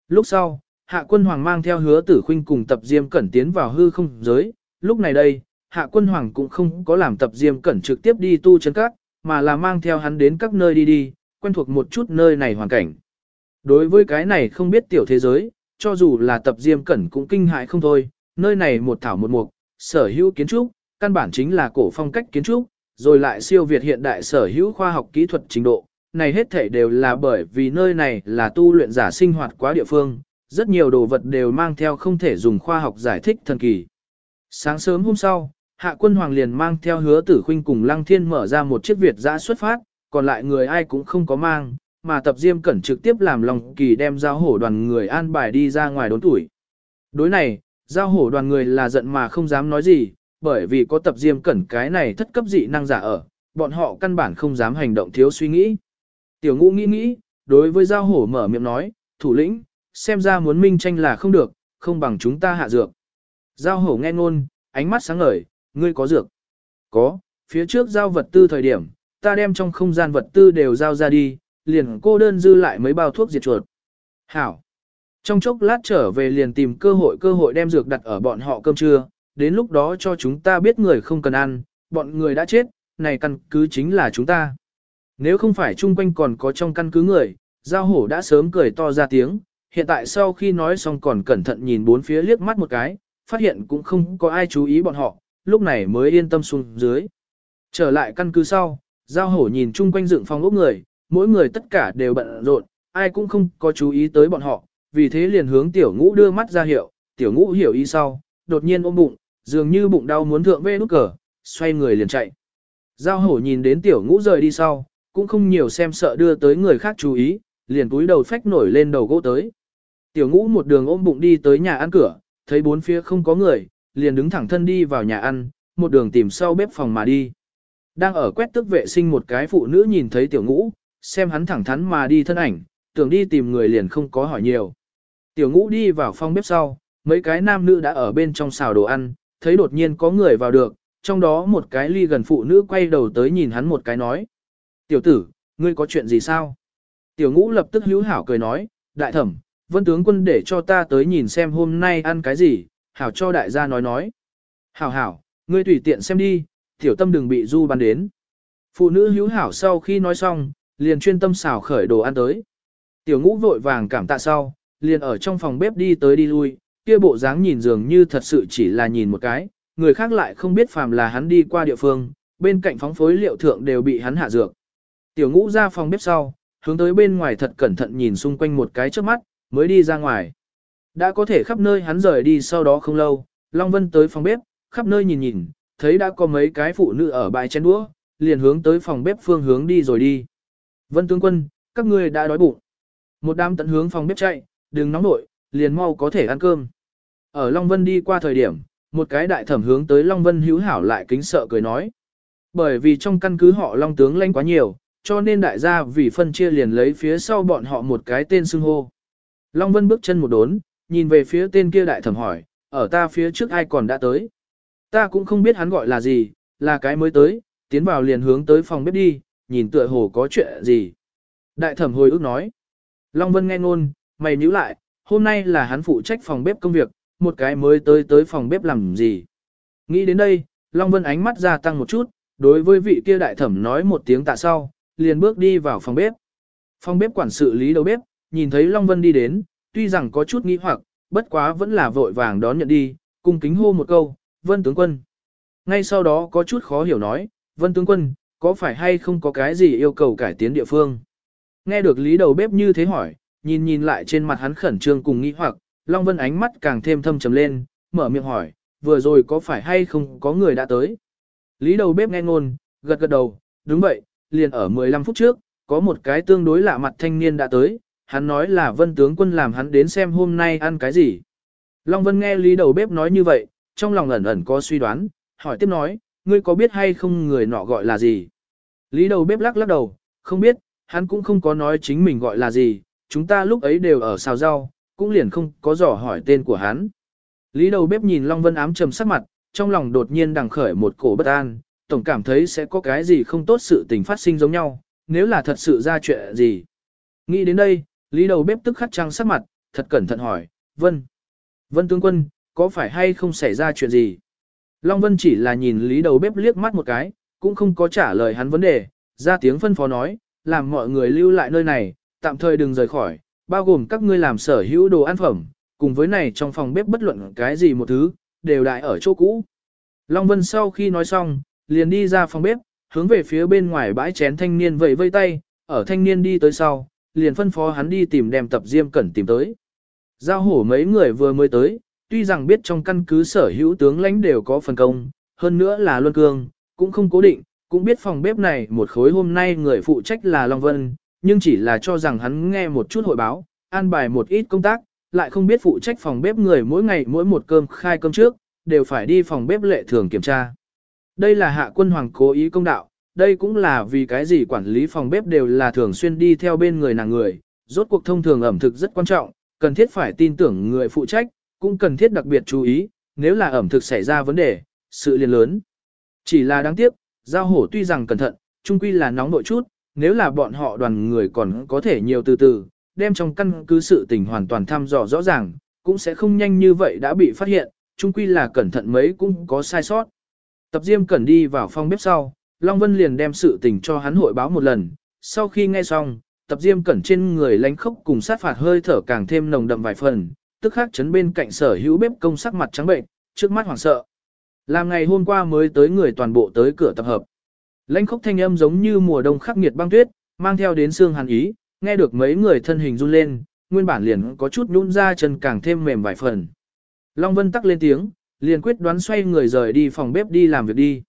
Lúc sau, Hạ Quân Hoàng mang theo Hứa Tử Khuynh cùng Tập Diêm cẩn tiến vào hư không giới, lúc này đây, Hạ Quân Hoàng cũng không có làm Tập Diêm cẩn trực tiếp đi tu chân các, mà là mang theo hắn đến các nơi đi đi, quen thuộc một chút nơi này hoàn cảnh. Đối với cái này không biết tiểu thế giới, cho dù là Tập Diêm cẩn cũng kinh hại không thôi, nơi này một thảo một mục, sở hữu kiến trúc, căn bản chính là cổ phong cách kiến trúc, rồi lại siêu việt hiện đại sở hữu khoa học kỹ thuật trình độ. Này hết thể đều là bởi vì nơi này là tu luyện giả sinh hoạt quá địa phương, rất nhiều đồ vật đều mang theo không thể dùng khoa học giải thích thần kỳ. Sáng sớm hôm sau, Hạ quân hoàng liền mang theo hứa tử khuynh cùng Lăng Thiên mở ra một chiếc Việt giã xuất phát, còn lại người ai cũng không có mang, mà tập diêm cẩn trực tiếp làm lòng kỳ đem giao hổ đoàn người an bài đi ra ngoài đốn tuổi. Đối này, giao hổ đoàn người là giận mà không dám nói gì, bởi vì có tập diêm cẩn cái này thất cấp dị năng giả ở, bọn họ căn bản không dám hành động thiếu suy nghĩ. Tiểu ngũ nghĩ nghĩ, đối với giao hổ mở miệng nói, thủ lĩnh, xem ra muốn minh tranh là không được, không bằng chúng ta hạ dược. Giao hổ nghe ngôn, ánh mắt sáng ngời, ngươi có dược. Có, phía trước giao vật tư thời điểm, ta đem trong không gian vật tư đều giao ra đi, liền cô đơn dư lại mấy bao thuốc diệt chuột. Hảo. Trong chốc lát trở về liền tìm cơ hội cơ hội đem dược đặt ở bọn họ cơm trưa, đến lúc đó cho chúng ta biết người không cần ăn, bọn người đã chết, này căn cứ chính là chúng ta. Nếu không phải chung quanh còn có trong căn cứ người, giao hổ đã sớm cười to ra tiếng, hiện tại sau khi nói xong còn cẩn thận nhìn bốn phía liếc mắt một cái, phát hiện cũng không có ai chú ý bọn họ, lúc này mới yên tâm xuống dưới. Trở lại căn cứ sau, giao hổ nhìn chung quanh dựng phòng ốc người, mỗi người tất cả đều bận rộn, ai cũng không có chú ý tới bọn họ, vì thế liền hướng tiểu ngũ đưa mắt ra hiệu, tiểu ngũ hiểu ý sau, đột nhiên ôm bụng, dường như bụng đau muốn thượng vê nút cờ, xoay người liền chạy. Giao hổ nhìn đến tiểu ngũ rời đi sau, cũng không nhiều xem sợ đưa tới người khác chú ý, liền túi đầu phách nổi lên đầu gỗ tới. Tiểu ngũ một đường ôm bụng đi tới nhà ăn cửa, thấy bốn phía không có người, liền đứng thẳng thân đi vào nhà ăn, một đường tìm sau bếp phòng mà đi. Đang ở quét tước vệ sinh một cái phụ nữ nhìn thấy tiểu ngũ, xem hắn thẳng thắn mà đi thân ảnh, tưởng đi tìm người liền không có hỏi nhiều. Tiểu ngũ đi vào phòng bếp sau, mấy cái nam nữ đã ở bên trong xào đồ ăn, thấy đột nhiên có người vào được, trong đó một cái ly gần phụ nữ quay đầu tới nhìn hắn một cái nói. Tiểu tử, ngươi có chuyện gì sao? Tiểu ngũ lập tức hữu hảo cười nói, đại thẩm, vân tướng quân để cho ta tới nhìn xem hôm nay ăn cái gì, hảo cho đại gia nói nói. Hảo hảo, ngươi tùy tiện xem đi, tiểu tâm đừng bị du bắn đến. Phụ nữ hữu hảo sau khi nói xong, liền chuyên tâm xào khởi đồ ăn tới. Tiểu ngũ vội vàng cảm tạ sau, liền ở trong phòng bếp đi tới đi lui, kia bộ dáng nhìn dường như thật sự chỉ là nhìn một cái, người khác lại không biết phàm là hắn đi qua địa phương, bên cạnh phóng phối liệu thượng đều bị hắn hạ dược. Tiểu ngũ ra phòng bếp sau, hướng tới bên ngoài thật cẩn thận nhìn xung quanh một cái trước mắt, mới đi ra ngoài. Đã có thể khắp nơi hắn rời đi sau đó không lâu, Long Vân tới phòng bếp, khắp nơi nhìn nhìn, thấy đã có mấy cái phụ nữ ở bãi chén đũa, liền hướng tới phòng bếp phương hướng đi rồi đi. Vân tướng quân, các ngươi đã đói bụng. Một đám tận hướng phòng bếp chạy, đừng nóng nổi, liền mau có thể ăn cơm. Ở Long Vân đi qua thời điểm, một cái đại thẩm hướng tới Long Vân hữu hảo lại kính sợ cười nói. Bởi vì trong căn cứ họ Long tướng lãnh quá nhiều, cho nên đại gia vì phân chia liền lấy phía sau bọn họ một cái tên xưng hô. Long Vân bước chân một đốn, nhìn về phía tên kia đại thẩm hỏi, ở ta phía trước ai còn đã tới. Ta cũng không biết hắn gọi là gì, là cái mới tới, tiến vào liền hướng tới phòng bếp đi, nhìn tựa hồ có chuyện gì. Đại thẩm hồi ước nói. Long Vân nghe ngôn, mày nhíu lại, hôm nay là hắn phụ trách phòng bếp công việc, một cái mới tới tới phòng bếp làm gì. Nghĩ đến đây, Long Vân ánh mắt gia tăng một chút, đối với vị kia đại thẩm nói một tiếng tạ sau, liền bước đi vào phòng bếp. Phòng bếp quản sự lý đầu bếp, nhìn thấy Long Vân đi đến, tuy rằng có chút nghi hoặc, bất quá vẫn là vội vàng đón nhận đi, cung kính hô một câu, Vân tướng quân. Ngay sau đó có chút khó hiểu nói, Vân tướng quân, có phải hay không có cái gì yêu cầu cải tiến địa phương? Nghe được lý đầu bếp như thế hỏi, nhìn nhìn lại trên mặt hắn khẩn trương cùng nghi hoặc, Long Vân ánh mắt càng thêm thâm trầm lên, mở miệng hỏi, vừa rồi có phải hay không có người đã tới? Lý đầu bếp nghe ngôn, gật gật đầu, đúng vậy, liền ở 15 phút trước, có một cái tương đối lạ mặt thanh niên đã tới, hắn nói là vân tướng quân làm hắn đến xem hôm nay ăn cái gì. Long Vân nghe Lý đầu bếp nói như vậy, trong lòng ẩn ẩn có suy đoán, hỏi tiếp nói, ngươi có biết hay không người nọ gọi là gì? Lý đầu bếp lắc lắc đầu, không biết, hắn cũng không có nói chính mình gọi là gì, chúng ta lúc ấy đều ở xào rau, cũng liền không có dò hỏi tên của hắn. Lý đầu bếp nhìn Long Vân ám trầm sắc mặt, trong lòng đột nhiên đằng khởi một cổ bất an, tổng cảm thấy sẽ có cái gì không tốt sự tình phát sinh giống nhau, nếu là thật sự ra chuyện gì. Nghĩ đến đây, Lý đầu bếp tức khắc trang sắc mặt, thật cẩn thận hỏi, Vân. Vân tướng quân, có phải hay không xảy ra chuyện gì? Long Vân chỉ là nhìn Lý đầu bếp liếc mắt một cái, cũng không có trả lời hắn vấn đề, ra tiếng phân phó nói, làm mọi người lưu lại nơi này, tạm thời đừng rời khỏi, bao gồm các ngươi làm sở hữu đồ ăn phẩm, cùng với này trong phòng bếp bất luận cái gì một thứ, đều đại ở chỗ cũ. Long Vân sau khi nói xong, liền đi ra phòng bếp, hướng về phía bên ngoài bãi chén thanh niên vẫy vây tay, ở thanh niên đi tới sau, liền phân phó hắn đi tìm đem tập diêm cẩn tìm tới. Giao hổ mấy người vừa mới tới, tuy rằng biết trong căn cứ sở hữu tướng lãnh đều có phần công, hơn nữa là luân cương, cũng không cố định, cũng biết phòng bếp này một khối hôm nay người phụ trách là Long Vân, nhưng chỉ là cho rằng hắn nghe một chút hội báo, an bài một ít công tác, lại không biết phụ trách phòng bếp người mỗi ngày mỗi một cơm khai cơm trước, đều phải đi phòng bếp lệ thường kiểm tra. Đây là hạ quân hoàng cố ý công đạo, đây cũng là vì cái gì quản lý phòng bếp đều là thường xuyên đi theo bên người nàng người, rốt cuộc thông thường ẩm thực rất quan trọng, cần thiết phải tin tưởng người phụ trách, cũng cần thiết đặc biệt chú ý, nếu là ẩm thực xảy ra vấn đề, sự liền lớn. Chỉ là đáng tiếc, giao hổ tuy rằng cẩn thận, chung quy là nóng nội chút, nếu là bọn họ đoàn người còn có thể nhiều từ từ, đem trong căn cứ sự tình hoàn toàn thăm dò rõ ràng, cũng sẽ không nhanh như vậy đã bị phát hiện, chung quy là cẩn thận mấy cũng có sai sót. Tập Diêm Cẩn đi vào phòng bếp sau, Long Vân liền đem sự tình cho hắn hội báo một lần, sau khi nghe xong, Tập Diêm Cẩn trên người lánh khốc cùng sát phạt hơi thở càng thêm nồng đậm vài phần, tức khắc chấn bên cạnh sở hữu bếp công sắc mặt trắng bệnh, trước mắt hoảng sợ. Làm ngày hôm qua mới tới người toàn bộ tới cửa tập hợp. Lãnh khốc thanh âm giống như mùa đông khắc nghiệt băng tuyết, mang theo đến xương hàn ý, nghe được mấy người thân hình run lên, nguyên bản liền có chút nhũn ra chân càng thêm mềm vài phần. Long Vân tắc lên tiếng, liền quyết đoán xoay người rời đi phòng bếp đi làm việc đi.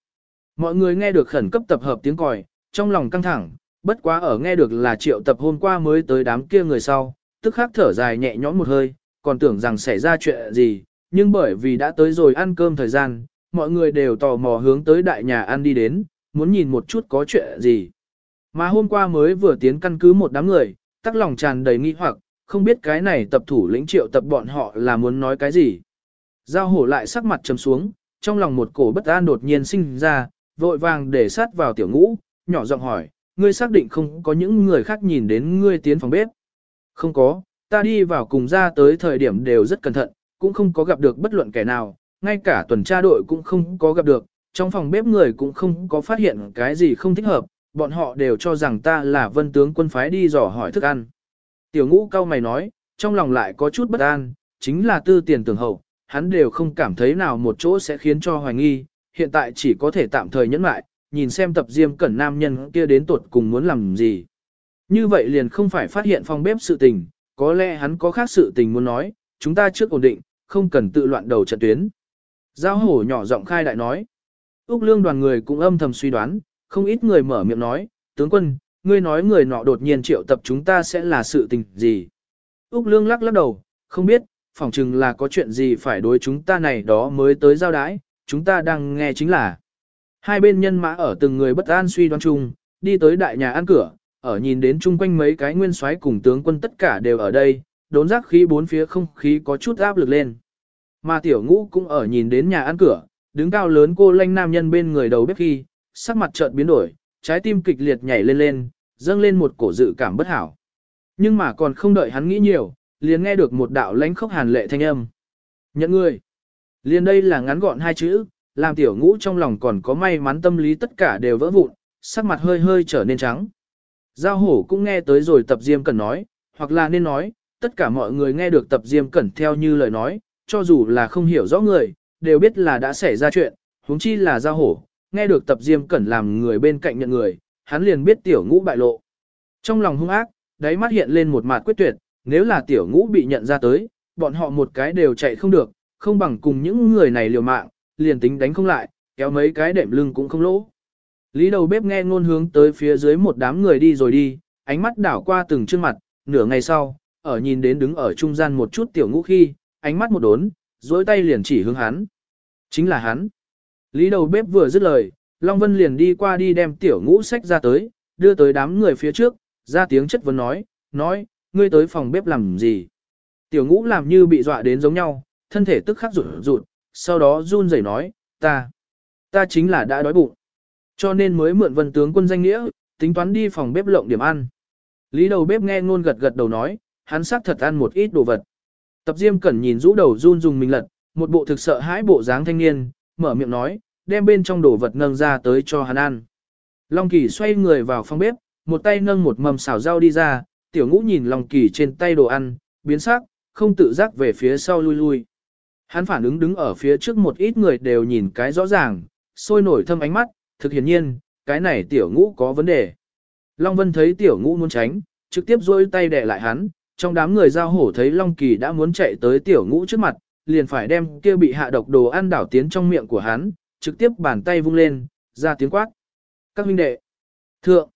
Mọi người nghe được khẩn cấp tập hợp tiếng còi, trong lòng căng thẳng, bất quá ở nghe được là triệu tập hôm qua mới tới đám kia người sau, tức khắc thở dài nhẹ nhõm một hơi, còn tưởng rằng xảy ra chuyện gì, nhưng bởi vì đã tới rồi ăn cơm thời gian, mọi người đều tò mò hướng tới đại nhà ăn đi đến, muốn nhìn một chút có chuyện gì. Mà hôm qua mới vừa tiến căn cứ một đám người, tắc lòng tràn đầy nghi hoặc, không biết cái này tập thủ lĩnh triệu tập bọn họ là muốn nói cái gì. Giao hổ lại sắc mặt trầm xuống, trong lòng một cổ bất an đột nhiên sinh ra, vội vàng để sát vào tiểu ngũ, nhỏ giọng hỏi, ngươi xác định không có những người khác nhìn đến ngươi tiến phòng bếp. Không có, ta đi vào cùng ra tới thời điểm đều rất cẩn thận, cũng không có gặp được bất luận kẻ nào, ngay cả tuần tra đội cũng không có gặp được, trong phòng bếp người cũng không có phát hiện cái gì không thích hợp, bọn họ đều cho rằng ta là vân tướng quân phái đi dò hỏi thức ăn. Tiểu ngũ cao mày nói, trong lòng lại có chút bất an, chính là tư tiền tưởng hậu, hắn đều không cảm thấy nào một chỗ sẽ khiến cho hoài nghi, hiện tại chỉ có thể tạm thời nhẫn lại, nhìn xem tập diêm cẩn nam nhân kia đến tuột cùng muốn làm gì. Như vậy liền không phải phát hiện phòng bếp sự tình, có lẽ hắn có khác sự tình muốn nói, chúng ta trước ổn định, không cần tự loạn đầu trận tuyến. Giao hổ nhỏ giọng khai đại nói. Úc lương đoàn người cũng âm thầm suy đoán, không ít người mở miệng nói, tướng quân, ngươi nói người nọ đột nhiên triệu tập chúng ta sẽ là sự tình gì. Úc lương lắc lắc đầu, không biết, phỏng chừng là có chuyện gì phải đối chúng ta này đó mới tới giao đái, chúng ta đang nghe chính là. Hai bên nhân mã ở từng người bất an suy đoán chung, đi tới đại nhà ăn cửa, ở nhìn đến chung quanh mấy cái nguyên soái cùng tướng quân tất cả đều ở đây, đốn giác khí bốn phía không khí có chút áp lực lên. Mà tiểu ngũ cũng ở nhìn đến nhà ăn cửa, đứng cao lớn cô lanh nam nhân bên người đầu bếp khi, sắc mặt chợt biến đổi, trái tim kịch liệt nhảy lên lên, dâng lên một cổ dự cảm bất hảo. Nhưng mà còn không đợi hắn nghĩ nhiều, liền nghe được một đạo lãnh khốc hàn lệ thanh âm. Nhận người liên đây là ngắn gọn hai chữ, làm tiểu ngũ trong lòng còn có may mắn tâm lý tất cả đều vỡ vụn, sắc mặt hơi hơi trở nên trắng. Giao hổ cũng nghe tới rồi tập diêm cẩn nói, hoặc là nên nói, tất cả mọi người nghe được tập diêm cẩn theo như lời nói, cho dù là không hiểu rõ người, đều biết là đã xảy ra chuyện, huống chi là giao hổ, nghe được tập diêm cẩn làm người bên cạnh nhận người, hắn liền biết tiểu ngũ bại lộ. Trong lòng hung ác, đáy mắt hiện lên một mặt quyết tuyệt, nếu là tiểu ngũ bị nhận ra tới, bọn họ một cái đều chạy không được, không bằng cùng những người này liều mạng, liền tính đánh không lại, kéo mấy cái đệm lưng cũng không lỗ. Lý đầu bếp nghe ngôn hướng tới phía dưới một đám người đi rồi đi, ánh mắt đảo qua từng chương mặt, nửa ngày sau, ở nhìn đến đứng ở trung gian một chút tiểu ngũ khi, ánh mắt một đốn, dối tay liền chỉ hướng hắn. Chính là hắn. Lý đầu bếp vừa dứt lời, Long Vân liền đi qua đi đem tiểu ngũ sách ra tới, đưa tới đám người phía trước, ra tiếng chất vấn nói, nói, ngươi tới phòng bếp làm gì? Tiểu ngũ làm như bị dọa đến giống nhau, thân thể tức khắc rụt rụt, sau đó run rẩy nói, ta, ta chính là đã đói bụng. Cho nên mới mượn vân tướng quân danh nghĩa, tính toán đi phòng bếp lộng điểm ăn. Lý đầu bếp nghe ngôn gật gật đầu nói, hắn xác thật ăn một ít đồ vật. Tập Diêm Cẩn nhìn rũ đầu run dùng mình lật, một bộ thực sợ hãi bộ dáng thanh niên, mở miệng nói, đem bên trong đồ vật nâng ra tới cho hắn ăn. Long Kỳ xoay người vào phòng bếp, một tay nâng một mầm xào rau đi ra, tiểu ngũ nhìn Long Kỳ trên tay đồ ăn, biến sắc, không tự giác về phía sau lui lui. Hắn phản ứng đứng ở phía trước một ít người đều nhìn cái rõ ràng, sôi nổi thâm ánh mắt, thực hiển nhiên, cái này tiểu ngũ có vấn đề. Long Vân thấy tiểu ngũ muốn tránh, trực tiếp rôi tay đè lại hắn, trong đám người giao hổ thấy Long Kỳ đã muốn chạy tới tiểu ngũ trước mặt, liền phải đem kia bị hạ độc đồ ăn đảo tiến trong miệng của hắn, trực tiếp bàn tay vung lên, ra tiếng quát. Các huynh đệ, thượng,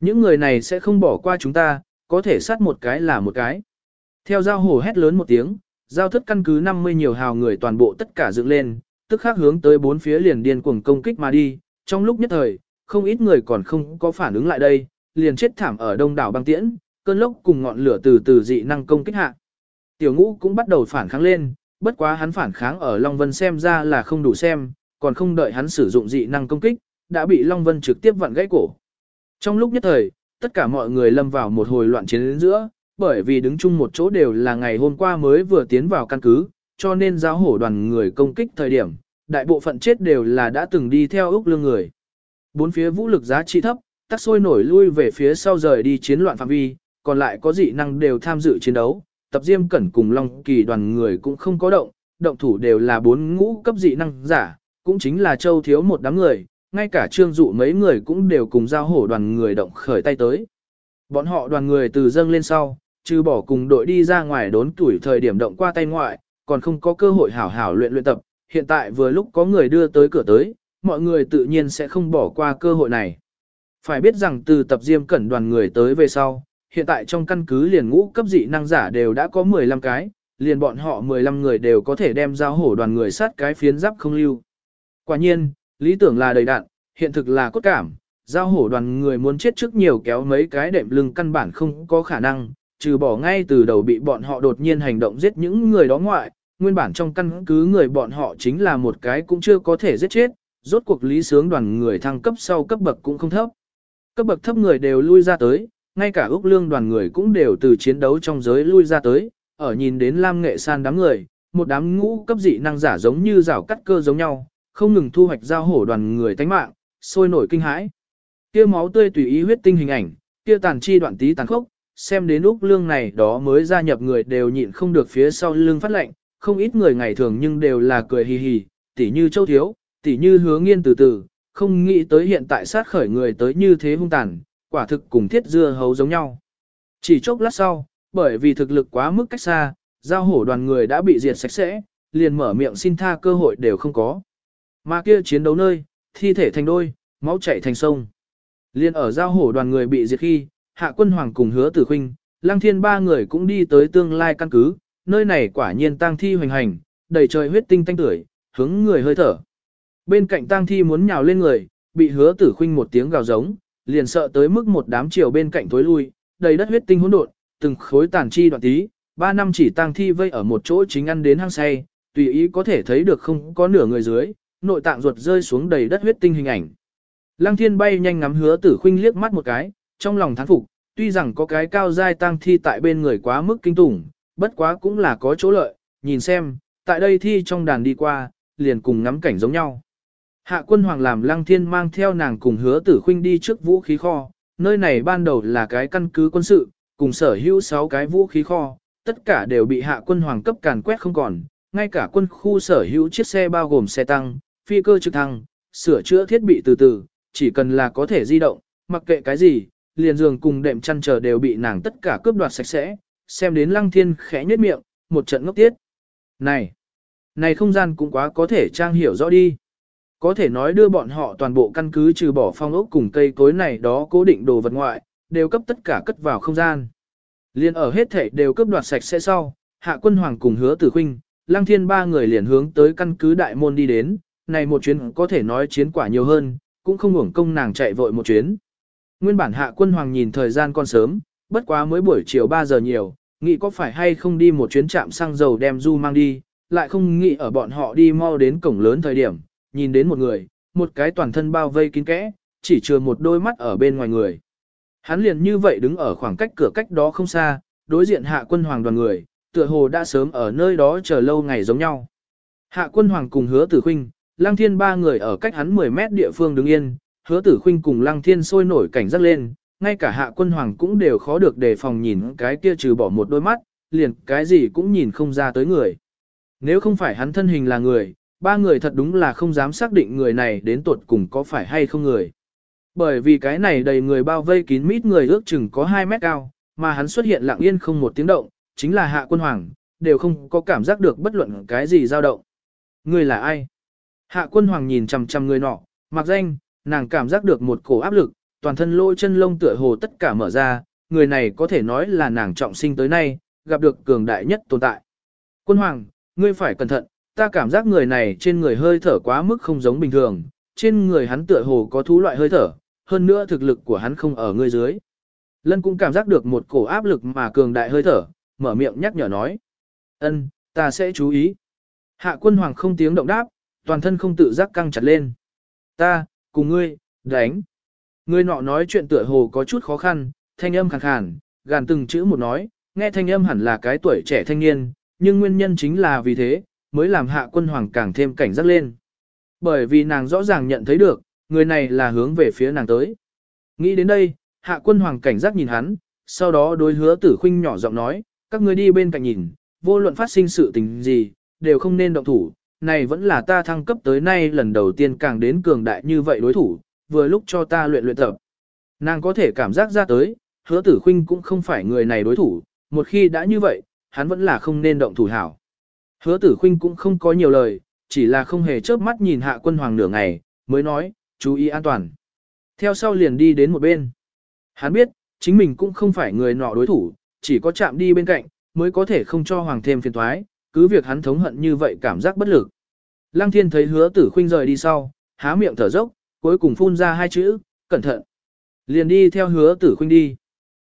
những người này sẽ không bỏ qua chúng ta, có thể sát một cái là một cái. Theo giao hổ hét lớn một tiếng, giao thất căn cứ 50 nhiều hào người toàn bộ tất cả dựng lên, tức khắc hướng tới bốn phía liền điên cuồng công kích mà đi, trong lúc nhất thời, không ít người còn không có phản ứng lại đây, liền chết thảm ở đông đảo băng tiễn, cơn lốc cùng ngọn lửa từ từ dị năng công kích hạ. Tiểu ngũ cũng bắt đầu phản kháng lên, bất quá hắn phản kháng ở Long Vân xem ra là không đủ xem, còn không đợi hắn sử dụng dị năng công kích, đã bị Long Vân trực tiếp vặn gãy cổ. Trong lúc nhất thời, tất cả mọi người lâm vào một hồi loạn chiến đến giữa, bởi vì đứng chung một chỗ đều là ngày hôm qua mới vừa tiến vào căn cứ, cho nên giáo hổ đoàn người công kích thời điểm, đại bộ phận chết đều là đã từng đi theo ước lương người. Bốn phía vũ lực giá trị thấp, tắc sôi nổi lui về phía sau rời đi chiến loạn phạm vi, còn lại có dị năng đều tham dự chiến đấu, tập diêm cẩn cùng Long Kỳ đoàn người cũng không có động, động thủ đều là bốn ngũ cấp dị năng giả, cũng chính là châu thiếu một đám người, ngay cả trương dụ mấy người cũng đều cùng giao hổ đoàn người động khởi tay tới. Bọn họ đoàn người từ dâng lên sau, trừ bỏ cùng đội đi ra ngoài đốn tuổi thời điểm động qua tay ngoại, còn không có cơ hội hảo hảo luyện luyện tập, hiện tại vừa lúc có người đưa tới cửa tới, mọi người tự nhiên sẽ không bỏ qua cơ hội này. Phải biết rằng từ tập diêm cẩn đoàn người tới về sau, hiện tại trong căn cứ liền ngũ cấp dị năng giả đều đã có 15 cái, liền bọn họ 15 người đều có thể đem giao hổ đoàn người sát cái phiến giáp không lưu. Quả nhiên, lý tưởng là đầy đạn, hiện thực là cốt cảm, giao hổ đoàn người muốn chết trước nhiều kéo mấy cái đệm lưng căn bản không có khả năng, trừ bỏ ngay từ đầu bị bọn họ đột nhiên hành động giết những người đó ngoại, nguyên bản trong căn cứ người bọn họ chính là một cái cũng chưa có thể giết chết, rốt cuộc lý sướng đoàn người thăng cấp sau cấp bậc cũng không thấp. Cấp bậc thấp người đều lui ra tới, ngay cả Úc Lương đoàn người cũng đều từ chiến đấu trong giới lui ra tới, ở nhìn đến Lam Nghệ San đám người, một đám ngũ cấp dị năng giả giống như rào cắt cơ giống nhau, không ngừng thu hoạch giao hổ đoàn người tánh mạng, sôi nổi kinh hãi. Kia máu tươi tùy ý huyết tinh hình ảnh, kia tàn chi đoạn tí tàn khốc, xem đến Úc Lương này đó mới gia nhập người đều nhịn không được phía sau lưng phát lệnh, không ít người ngày thường nhưng đều là cười hì hì, tỉ như châu thiếu, tỉ như hứa nghiên từ từ, không nghĩ tới hiện tại sát khởi người tới như thế hung tàn, quả thực cùng thiết dưa hấu giống nhau. Chỉ chốc lát sau, bởi vì thực lực quá mức cách xa, giao hổ đoàn người đã bị diệt sạch sẽ, liền mở miệng xin tha cơ hội đều không có. Mà kia chiến đấu nơi, thi thể thành đôi, máu chảy thành sông. Liên ở giao hổ đoàn người bị diệt khi, hạ quân hoàng cùng hứa tử khinh, lăng thiên ba người cũng đi tới tương lai căn cứ, nơi này quả nhiên tang thi hoành hành, đầy trời huyết tinh tanh tưởi, hướng người hơi thở. Bên cạnh tang thi muốn nhào lên người, bị hứa tử khinh một tiếng gào giống, liền sợ tới mức một đám chiều bên cạnh tối lui, đầy đất huyết tinh hỗn độn, từng khối tàn chi đoạn tí, ba năm chỉ tang thi vây ở một chỗ chính ăn đến hang say, tùy ý có thể thấy được không có nửa người dưới, nội tạng ruột rơi xuống đầy đất huyết tinh hình ảnh. Lăng thiên bay nhanh ngắm hứa tử khinh liếc mắt một cái, trong lòng thán phục, tuy rằng có cái cao giai tăng thi tại bên người quá mức kinh tủng, bất quá cũng là có chỗ lợi, nhìn xem, tại đây thi trong đàn đi qua, liền cùng ngắm cảnh giống nhau. Hạ quân hoàng làm lăng thiên mang theo nàng cùng hứa tử khinh đi trước vũ khí kho, nơi này ban đầu là cái căn cứ quân sự, cùng sở hữu 6 cái vũ khí kho, tất cả đều bị hạ quân hoàng cấp càn quét không còn, ngay cả quân khu sở hữu chiếc xe bao gồm xe tăng, phi cơ trực thăng, sửa chữa thiết bị từ từ, chỉ cần là có thể di động, mặc kệ cái gì, liền giường cùng đệm chăn trở đều bị nàng tất cả cướp đoạt sạch sẽ, xem đến lăng thiên khẽ nhếch miệng, một trận ngốc tiết. Này, này không gian cũng quá có thể trang hiểu rõ đi. Có thể nói đưa bọn họ toàn bộ căn cứ trừ bỏ phong ốc cùng cây cối này đó cố định đồ vật ngoại, đều cấp tất cả cất vào không gian. Liên ở hết thể đều cướp đoạt sạch sẽ sau, hạ quân hoàng cùng hứa tử khinh, lăng thiên ba người liền hướng tới căn cứ đại môn đi đến, này một chuyến có thể nói chiến quả nhiều hơn, cũng không ngủng công nàng chạy vội một chuyến. Nguyên bản hạ quân hoàng nhìn thời gian còn sớm, bất quá mới buổi chiều 3 giờ nhiều, nghĩ có phải hay không đi một chuyến chạm xăng dầu đem du mang đi, lại không nghĩ ở bọn họ đi mau đến cổng lớn thời điểm, nhìn đến một người, một cái toàn thân bao vây kín kẽ, chỉ chừa một đôi mắt ở bên ngoài người. Hắn liền như vậy đứng ở khoảng cách cửa cách đó không xa, đối diện hạ quân hoàng đoàn người, tựa hồ đã sớm ở nơi đó chờ lâu ngày giống nhau. Hạ quân hoàng cùng hứa tử huynh, lang thiên ba người ở cách hắn 10 mét địa phương đứng yên, hứa tử khinh cùng lăng thiên sôi nổi cảnh giác lên, ngay cả hạ quân hoàng cũng đều khó được đề phòng nhìn cái kia trừ bỏ một đôi mắt, liền cái gì cũng nhìn không ra tới người. Nếu không phải hắn thân hình là người, ba người thật đúng là không dám xác định người này đến tuột cùng có phải hay không người. Bởi vì cái này đầy người bao vây kín mít người ước chừng có 2 mét cao, mà hắn xuất hiện lặng yên không một tiếng động, chính là hạ quân hoàng, đều không có cảm giác được bất luận cái gì dao động. Người là ai? Hạ quân hoàng nhìn chằm chằm người nọ, mặc danh, nàng cảm giác được một cổ áp lực, toàn thân lỗ chân lông tựa hồ tất cả mở ra, người này có thể nói là nàng trọng sinh tới nay, gặp được cường đại nhất tồn tại. Quân hoàng, ngươi phải cẩn thận, ta cảm giác người này trên người hơi thở quá mức không giống bình thường, trên người hắn tựa hồ có thú loại hơi thở, hơn nữa thực lực của hắn không ở ngươi dưới. Lân cũng cảm giác được một cổ áp lực mà cường đại hơi thở, mở miệng nhắc nhở nói. ân, ta sẽ chú ý. Hạ quân hoàng không tiếng động đáp, toàn thân không tự giác căng chặt lên. Ta, cùng ngươi, đánh. Ngươi nọ nói chuyện tựa hồ có chút khó khăn, thanh âm khàn khàn, gàn từng chữ một nói, nghe thanh âm hẳn là cái tuổi trẻ thanh niên, nhưng nguyên nhân chính là vì thế, mới làm hạ quân hoàng càng thêm cảnh giác lên. Bởi vì nàng rõ ràng nhận thấy được, người này là hướng về phía nàng tới. Nghĩ đến đây, hạ quân hoàng cảnh giác nhìn hắn, sau đó đối hứa tử khinh nhỏ giọng nói, các ngươi đi bên cạnh nhìn, vô luận phát sinh sự tình gì, đều không nên động thủ, này vẫn là ta thăng cấp tới nay lần đầu tiên càng đến cường đại như vậy đối thủ, vừa lúc cho ta luyện luyện tập. Nàng có thể cảm giác ra tới, hứa tử khinh cũng không phải người này đối thủ, một khi đã như vậy, hắn vẫn là không nên động thủ hảo. Hứa tử khinh cũng không có nhiều lời, chỉ là không hề chớp mắt nhìn hạ quân hoàng nửa ngày, mới nói, chú ý an toàn. Theo sau liền đi đến một bên. Hắn biết, chính mình cũng không phải người nọ đối thủ, chỉ có chạm đi bên cạnh, mới có thể không cho hoàng thêm phiền thoái, cứ việc hắn thống hận như vậy cảm giác bất lực. Lăng thiên thấy hứa tử khinh rời đi sau, há miệng thở dốc, cuối cùng phun ra hai chữ, cẩn thận. Liền đi theo hứa tử khinh đi.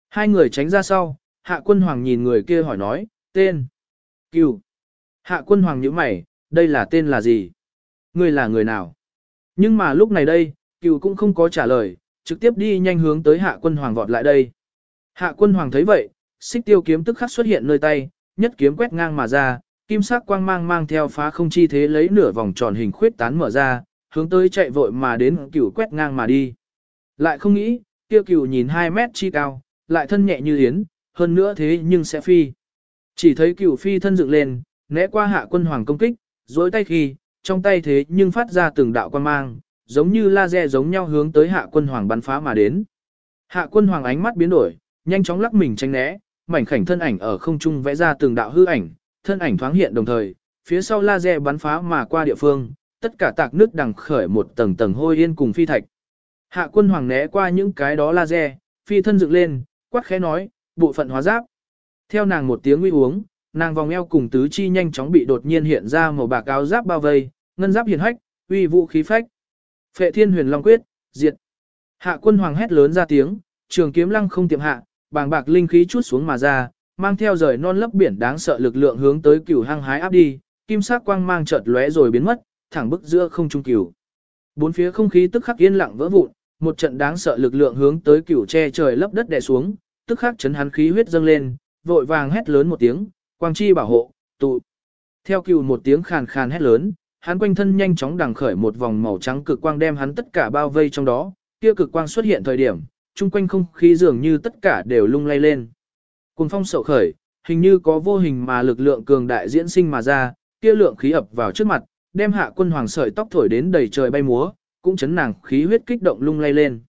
Hai người tránh ra sau, hạ quân hoàng nhìn người kia hỏi nói, tên. Cừu. Hạ quân hoàng nhíu mày, đây là tên là gì? Ngươi là người nào? Nhưng mà lúc này đây, cừu cũng không có trả lời, trực tiếp đi nhanh hướng tới hạ quân hoàng vọt lại đây. Hạ quân hoàng thấy vậy, xích tiêu kiếm tức khắc xuất hiện nơi tay, nhất kiếm quét ngang mà ra, kim sắc quang mang mang theo phá không chi thế lấy nửa vòng tròn hình khuyết tán mở ra, hướng tới chạy vội mà đến cửu quét ngang mà đi. Lại không nghĩ, kia cửu nhìn 2 mét chi cao, lại thân nhẹ như yến, hơn nữa thế nhưng sẽ phi. Chỉ thấy cửu phi thân dựng lên, né qua hạ quân hoàng công kích, dối tay khi, trong tay thế nhưng phát ra từng đạo quang mang, giống như laser giống nhau hướng tới hạ quân hoàng bắn phá mà đến. Hạ quân hoàng ánh mắt biến đổi, nhanh chóng lắc mình tránh né, mảnh khảnh thân ảnh ở không trung vẽ ra từng đạo hư ảnh, thân ảnh thoáng hiện đồng thời, phía sau laser bắn phá mà qua địa phương, tất cả tạc nước đằng khởi một tầng tầng hôi yên cùng phi thạch. Hạ quân hoàng né qua những cái đó laser, phi thân dựng lên, quát khẽ nói, bộ phận hóa giáp. Theo nàng một tiếng uy uống, nàng vòng eo cùng tứ chi nhanh chóng bị đột nhiên hiện ra màu bạc áo giáp bao vây, ngân giáp hiền hách, uy vũ khí phách. Phệ thiên huyền long quyết, diệt. Hạ quân hoàng hét lớn ra tiếng, trường kiếm lăng không tiệm hạ, bàng bạc linh khí chút xuống mà ra, mang theo rời non lấp biển đáng sợ lực lượng hướng tới cửu hăng hái áp đi, kim sắc quang mang chợt lóe rồi biến mất, thẳng bức giữa không trung cửu. Bốn phía không khí tức khắc yên lặng vỡ vụn, một trận đáng sợ lực lượng hướng tới cửu che trời lấp đất đè xuống, tức khắc chấn hắn khí huyết dâng lên, vội vàng hét lớn một tiếng, quang chi bảo hộ, tụ. Theo cửu một tiếng khàn khàn hét lớn, hắn quanh thân nhanh chóng đằng khởi một vòng màu trắng cực quang đem hắn tất cả bao vây trong đó, kia cực quang xuất hiện thời điểm, chung quanh không khí dường như tất cả đều lung lay lên. Cùng phong sậu khởi, hình như có vô hình mà lực lượng cường đại diễn sinh mà ra, kia lượng khí ập vào trước mặt, đem hạ quân hoàng sợi tóc thổi đến đầy trời bay múa, cũng chấn nàng khí huyết kích động lung lay lên.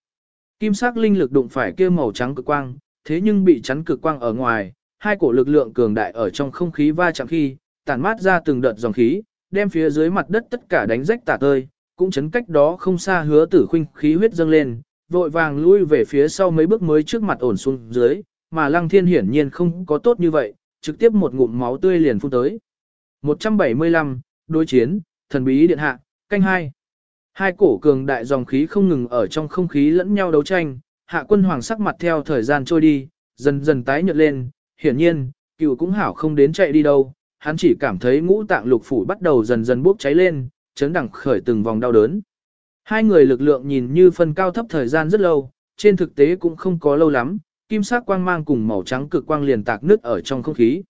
Kim sắc linh lực đụng phải kia màu trắng cực quang, thế nhưng bị chắn cực quang ở ngoài, hai cổ lực lượng cường đại ở trong không khí va chạm khi, tản mát ra từng đợt dòng khí, đem phía dưới mặt đất tất cả đánh rách tả tơi, cũng chấn cách đó không xa hứa tử khuynh khí huyết dâng lên, vội vàng lui về phía sau mấy bước mới trước mặt ổn xuống dưới, mà lăng thiên hiển nhiên không có tốt như vậy, trực tiếp một ngụm máu tươi liền phun tới. 175, đối chiến, thần bí điện hạ, canh hai. Hai cổ cường đại dòng khí không ngừng ở trong không khí lẫn nhau đấu tranh, hạ quân hoàng sắc mặt theo thời gian trôi đi, dần dần tái nhợt lên, hiển nhiên, cựu cũng hảo không đến chạy đi đâu, hắn chỉ cảm thấy ngũ tạng lục phủ bắt đầu dần dần bốc cháy lên, chấn đẳng khởi từng vòng đau đớn. Hai người lực lượng nhìn như phân cao thấp thời gian rất lâu, trên thực tế cũng không có lâu lắm, kim sắc quang mang cùng màu trắng cực quang liền tạc nứt ở trong không khí.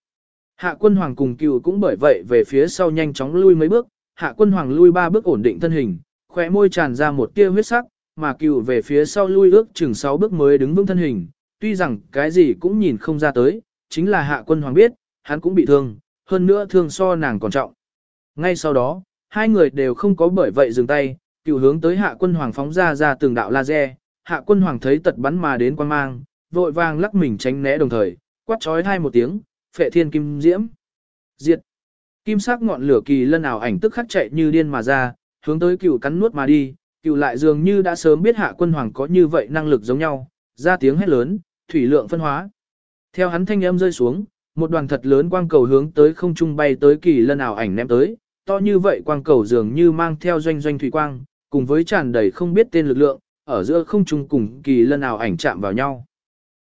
Hạ quân hoàng cùng cựu cũng bởi vậy về phía sau nhanh chóng lui mấy bước, hạ quân hoàng lui ba bước ổn định thân hình, khóe môi tràn ra một tia huyết sắc, mà cựu về phía sau lui ước chừng sáu bước mới đứng vững thân hình, tuy rằng cái gì cũng nhìn không ra tới, chính là hạ quân hoàng biết, hắn cũng bị thương, hơn nữa thương so nàng còn trọng. Ngay sau đó, hai người đều không có bởi vậy dừng tay, cựu hướng tới hạ quân hoàng phóng ra ra từng đạo laser, hạ quân hoàng thấy tật bắn mà đến quan mang, vội vàng lắc mình tránh né đồng thời, quát trói thai một tiếng, phệ thiên kim diễm. Diệt. Kim sắc ngọn lửa kỳ lân ảo ảnh tức khắc chạy như điên mà ra, hướng tới cựu cắn nuốt mà đi, cựu lại dường như đã sớm biết hạ quân hoàng có như vậy năng lực giống nhau, ra tiếng hét lớn, thủy lượng phân hóa. Theo hắn thanh âm rơi xuống, một đoàn thật lớn quang cầu hướng tới không trung bay tới kỳ lân ảo ảnh ném tới, to như vậy quang cầu dường như mang theo doanh doanh thủy quang, cùng với tràn đầy không biết tên lực lượng, ở giữa không trung cùng kỳ lân ảo ảnh chạm vào nhau.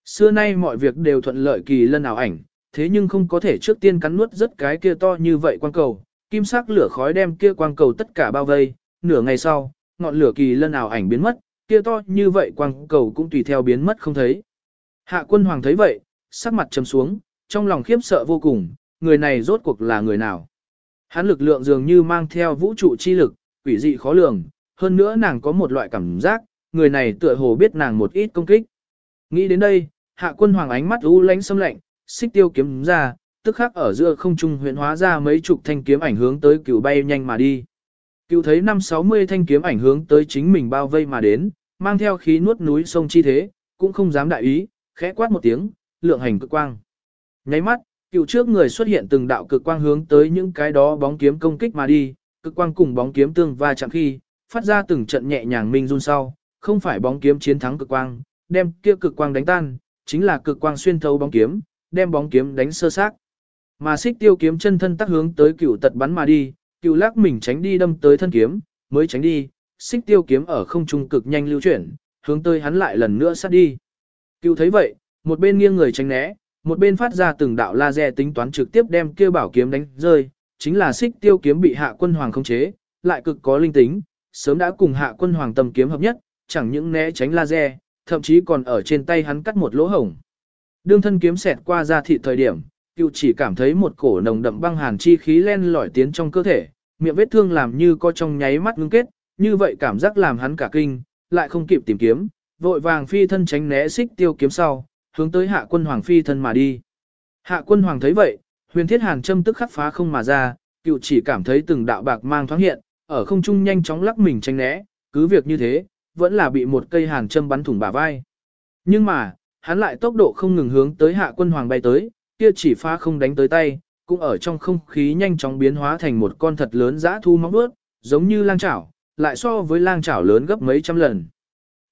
Xưa nay mọi việc đều thuận lợi kỳ lân ảo ảnh, thế nhưng không có thể trước tiên cắn nuốt rất cái kia to như vậy quang cầu, kim sắc lửa khói đem kia quang cầu tất cả bao vây, nửa ngày sau, ngọn lửa kỳ lân ảo ảnh biến mất, kia to như vậy quang cầu cũng tùy theo biến mất không thấy. Hạ quân hoàng thấy vậy, sắc mặt trầm xuống, trong lòng khiếp sợ vô cùng, người này rốt cuộc là người nào. Hắn lực lượng dường như mang theo vũ trụ chi lực, quỷ dị khó lường, hơn nữa nàng có một loại cảm giác, người này tựa hồ biết nàng một ít công kích. Nghĩ đến đây, hạ quân hoàng ánh mắt u lánh xâm lạnh, xích tiêu kiếm ra, tức khắc ở giữa không trung huyện hóa ra mấy chục thanh kiếm ảnh hướng tới cửu bay nhanh mà đi. Cửu thấy năm sáu mươi thanh kiếm ảnh hướng tới chính mình bao vây mà đến, mang theo khí nuốt núi sông chi thế, cũng không dám đại ý, khẽ quát một tiếng, lượng hành cực quang. Nháy mắt, cựu trước người xuất hiện từng đạo cực quang hướng tới những cái đó bóng kiếm công kích mà đi, cực quang cùng bóng kiếm tương va chạm khi, phát ra từng trận nhẹ nhàng minh run sau, không phải bóng kiếm chiến thắng cực quang, đem kia cực quang đánh tan, chính là cực quang xuyên thấu bóng kiếm, đem bóng kiếm đánh sơ xác. Mà xích tiêu kiếm chân thân tác hướng tới cựu tật bắn mà đi, cựu lắc mình tránh đi đâm tới thân kiếm, mới tránh đi, xích tiêu kiếm ở không trung cực nhanh lưu chuyển, hướng tới hắn lại lần nữa sát đi. Cựu thấy vậy, một bên nghiêng người tránh né, một bên phát ra từng đạo laser tính toán trực tiếp đem kia bảo kiếm đánh rơi, chính là xích tiêu kiếm bị hạ quân hoàng khống chế, lại cực có linh tính, sớm đã cùng hạ quân hoàng tầm kiếm hợp nhất, chẳng những né tránh laser, thậm chí còn ở trên tay hắn cắt một lỗ hổng. Đương thân kiếm xẹt qua ra thị thời điểm, cựu chỉ cảm thấy một cổ nồng đậm băng hàn chi khí len lỏi tiến trong cơ thể, miệng vết thương làm như có trong nháy mắt ngưng kết, như vậy cảm giác làm hắn cả kinh, lại không kịp tìm kiếm, vội vàng phi thân tránh né xích tiêu kiếm sau, hướng tới hạ quân hoàng phi thân mà đi. Hạ quân hoàng thấy vậy, huyền thiết hàn châm tức khắc phá không mà ra, cựu chỉ cảm thấy từng đạo bạc mang thoáng hiện, ở không trung nhanh chóng lắc mình tránh né, cứ việc như thế, vẫn là bị một cây hàn châm bắn thủng bả vai. Nhưng mà, hắn lại tốc độ không ngừng hướng tới hạ quân hoàng bay tới, kia chỉ phá không đánh tới tay, cũng ở trong không khí nhanh chóng biến hóa thành một con thật lớn dã thu móng vuốt, giống như lang chảo, lại so với lang chảo lớn gấp mấy trăm lần.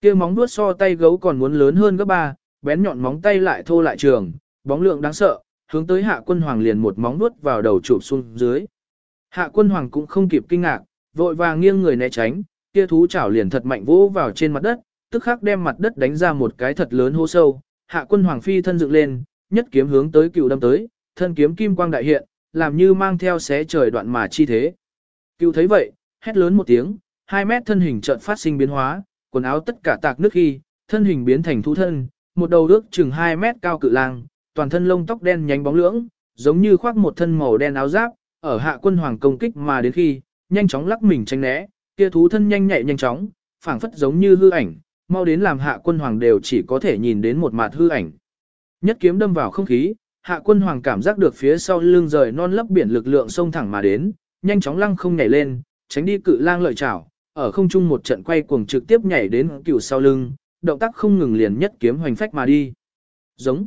Kia móng vuốt so tay gấu còn muốn lớn hơn gấp ba, bén nhọn móng tay lại thô lại trường, bóng lượng đáng sợ, hướng tới hạ quân hoàng liền một móng vuốt vào đầu chụp xuống dưới. Hạ quân hoàng cũng không kịp kinh ngạc, vội vàng nghiêng người né tránh, kia thú chảo liền thật mạnh vỗ vào trên mặt đất, tức khắc đem mặt đất đánh ra một cái thật lớn hố sâu. Hạ quân hoàng phi thân dựng lên, nhất kiếm hướng tới cựu đâm tới, thân kiếm kim quang đại hiện, làm như mang theo xé trời đoạn mà chi thế. Cựu thấy vậy, hét lớn một tiếng, hai mét thân hình chợt phát sinh biến hóa, quần áo tất cả tạc nước khi, thân hình biến thành thú thân, một đầu ước chừng 2 mét cao cự lang, toàn thân lông tóc đen nhánh bóng lưỡng, giống như khoác một thân màu đen áo giáp, ở hạ quân hoàng công kích mà đến khi, nhanh chóng lắc mình tránh né, kia thú thân nhanh nhạy nhanh chóng, phảng phất giống như hư ảnh, mau đến làm hạ quân hoàng đều chỉ có thể nhìn đến một mặt hư ảnh. Nhất kiếm đâm vào không khí, hạ quân hoàng cảm giác được phía sau lưng rời non lấp biển lực lượng xông thẳng mà đến, nhanh chóng lăng không nhảy lên, tránh đi cự lang lợi chảo, ở không trung một trận quay cuồng trực tiếp nhảy đến cửu sau lưng, động tác không ngừng liền nhất kiếm hoành phách mà đi. Giống.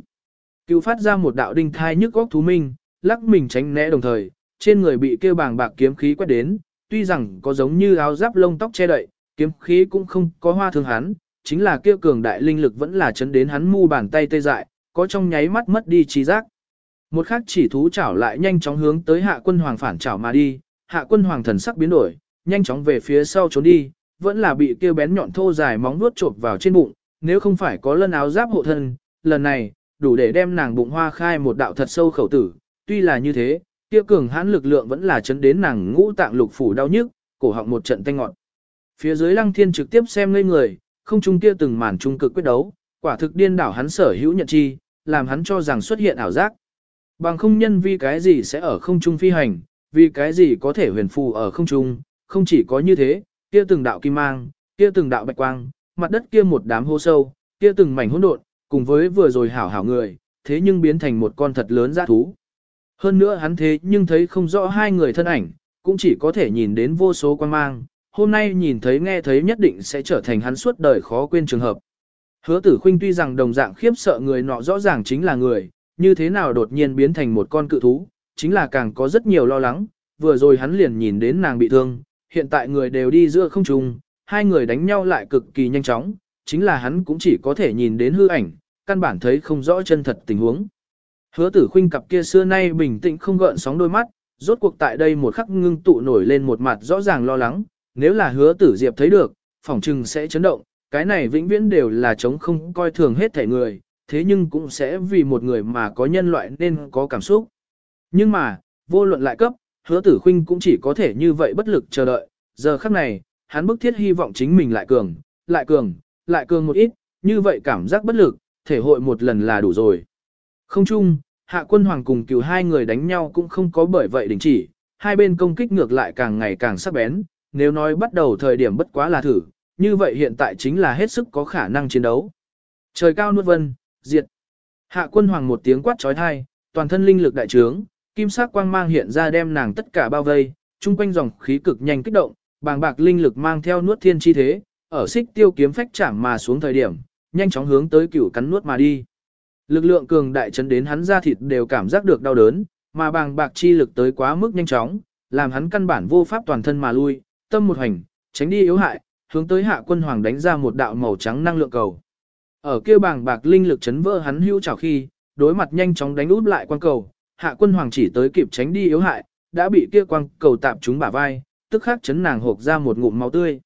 Cửu phát ra một đạo đinh thai nhức góc thú minh, lắc mình tránh né đồng thời, trên người bị kêu bàng bạc kiếm khí quét đến, tuy rằng có giống như áo giáp lông tóc che đậy, kiếm khí cũng không có hoa thương hắn, chính là kia cường đại linh lực vẫn là chấn đến hắn mu bàn tay tê dại, có trong nháy mắt mất đi trí giác. Một khắc chỉ thú chảo lại nhanh chóng hướng tới hạ quân hoàng phản chảo mà đi, hạ quân hoàng thần sắc biến đổi, nhanh chóng về phía sau trốn đi, vẫn là bị kia bén nhọn thô dài móng vuốt chộp vào trên bụng, nếu không phải có lân áo giáp hộ thân, lần này, đủ để đem nàng bụng hoa khai một đạo thật sâu khẩu tử, tuy là như thế, kia cường hãn lực lượng vẫn là chấn đến nàng ngũ tạng lục phủ đau nhức, cổ họng một trận tanh ngọn. Phía dưới lăng thiên trực tiếp xem ngây người, không trung kia từng màn trung cực quyết đấu, quả thực điên đảo hắn sở hữu nhận chi, làm hắn cho rằng xuất hiện ảo giác. Bằng không nhân vì cái gì sẽ ở không trung phi hành, vì cái gì có thể huyền phù ở không trung, không chỉ có như thế, kia từng đạo kim mang, kia từng đạo bạch quang, mặt đất kia một đám hô sâu, kia từng mảnh hỗn độn, cùng với vừa rồi hảo hảo người, thế nhưng biến thành một con thật lớn dã thú. Hơn nữa hắn thế nhưng thấy không rõ hai người thân ảnh, cũng chỉ có thể nhìn đến vô số quan mang, hôm nay nhìn thấy nghe thấy nhất định sẽ trở thành hắn suốt đời khó quên trường hợp. Hứa tử khuynh tuy rằng đồng dạng khiếp sợ người nọ rõ ràng chính là người, như thế nào đột nhiên biến thành một con cự thú, chính là càng có rất nhiều lo lắng, vừa rồi hắn liền nhìn đến nàng bị thương, hiện tại người đều đi giữa không trung, hai người đánh nhau lại cực kỳ nhanh chóng, chính là hắn cũng chỉ có thể nhìn đến hư ảnh, căn bản thấy không rõ chân thật tình huống. Hứa tử khuynh cặp kia xưa nay bình tĩnh không gợn sóng đôi mắt, rốt cuộc tại đây một khắc ngưng tụ nổi lên một mặt rõ ràng lo lắng, nếu là hứa tử diệp thấy được, phỏng chừng sẽ chấn động, cái này vĩnh viễn đều là chống không coi thường hết thể người, thế nhưng cũng sẽ vì một người mà có nhân loại nên có cảm xúc. Nhưng mà, vô luận lại cấp, hứa tử khuynh cũng chỉ có thể như vậy bất lực chờ đợi, giờ khắc này, hắn bức thiết hy vọng chính mình lại cường, lại cường, lại cường một ít, như vậy cảm giác bất lực, thể hội một lần là đủ rồi. Không chung, hạ quân hoàng cùng cửu hai người đánh nhau cũng không có bởi vậy đình chỉ, hai bên công kích ngược lại càng ngày càng sắc bén, nếu nói bắt đầu thời điểm bất quá là thử, như vậy hiện tại chính là hết sức có khả năng chiến đấu. Trời cao nuốt vân, diệt. Hạ quân hoàng một tiếng quát trói thai, toàn thân linh lực đại trướng, kim sắc quang mang hiện ra đem nàng tất cả bao vây, chung quanh dòng khí cực nhanh kích động, bàng bạc linh lực mang theo nuốt thiên chi thế, ở xích tiêu kiếm phách chạm mà xuống thời điểm, nhanh chóng hướng tới cửu cắn nuốt mà đi. Lực lượng cường đại chấn đến hắn ra thịt đều cảm giác được đau đớn, mà bàng bạc chi lực tới quá mức nhanh chóng, làm hắn căn bản vô pháp toàn thân mà lui, tâm một hành, tránh đi yếu hại, hướng tới hạ quân hoàng đánh ra một đạo màu trắng năng lượng cầu. Ở kia bàng bạc linh lực chấn vỡ hắn hưu chảo khi, đối mặt nhanh chóng đánh út lại quan cầu, hạ quân hoàng chỉ tới kịp tránh đi yếu hại, đã bị kia quang cầu tạp trúng bả vai, tức khắc chấn nàng hộp ra một ngụm máu tươi.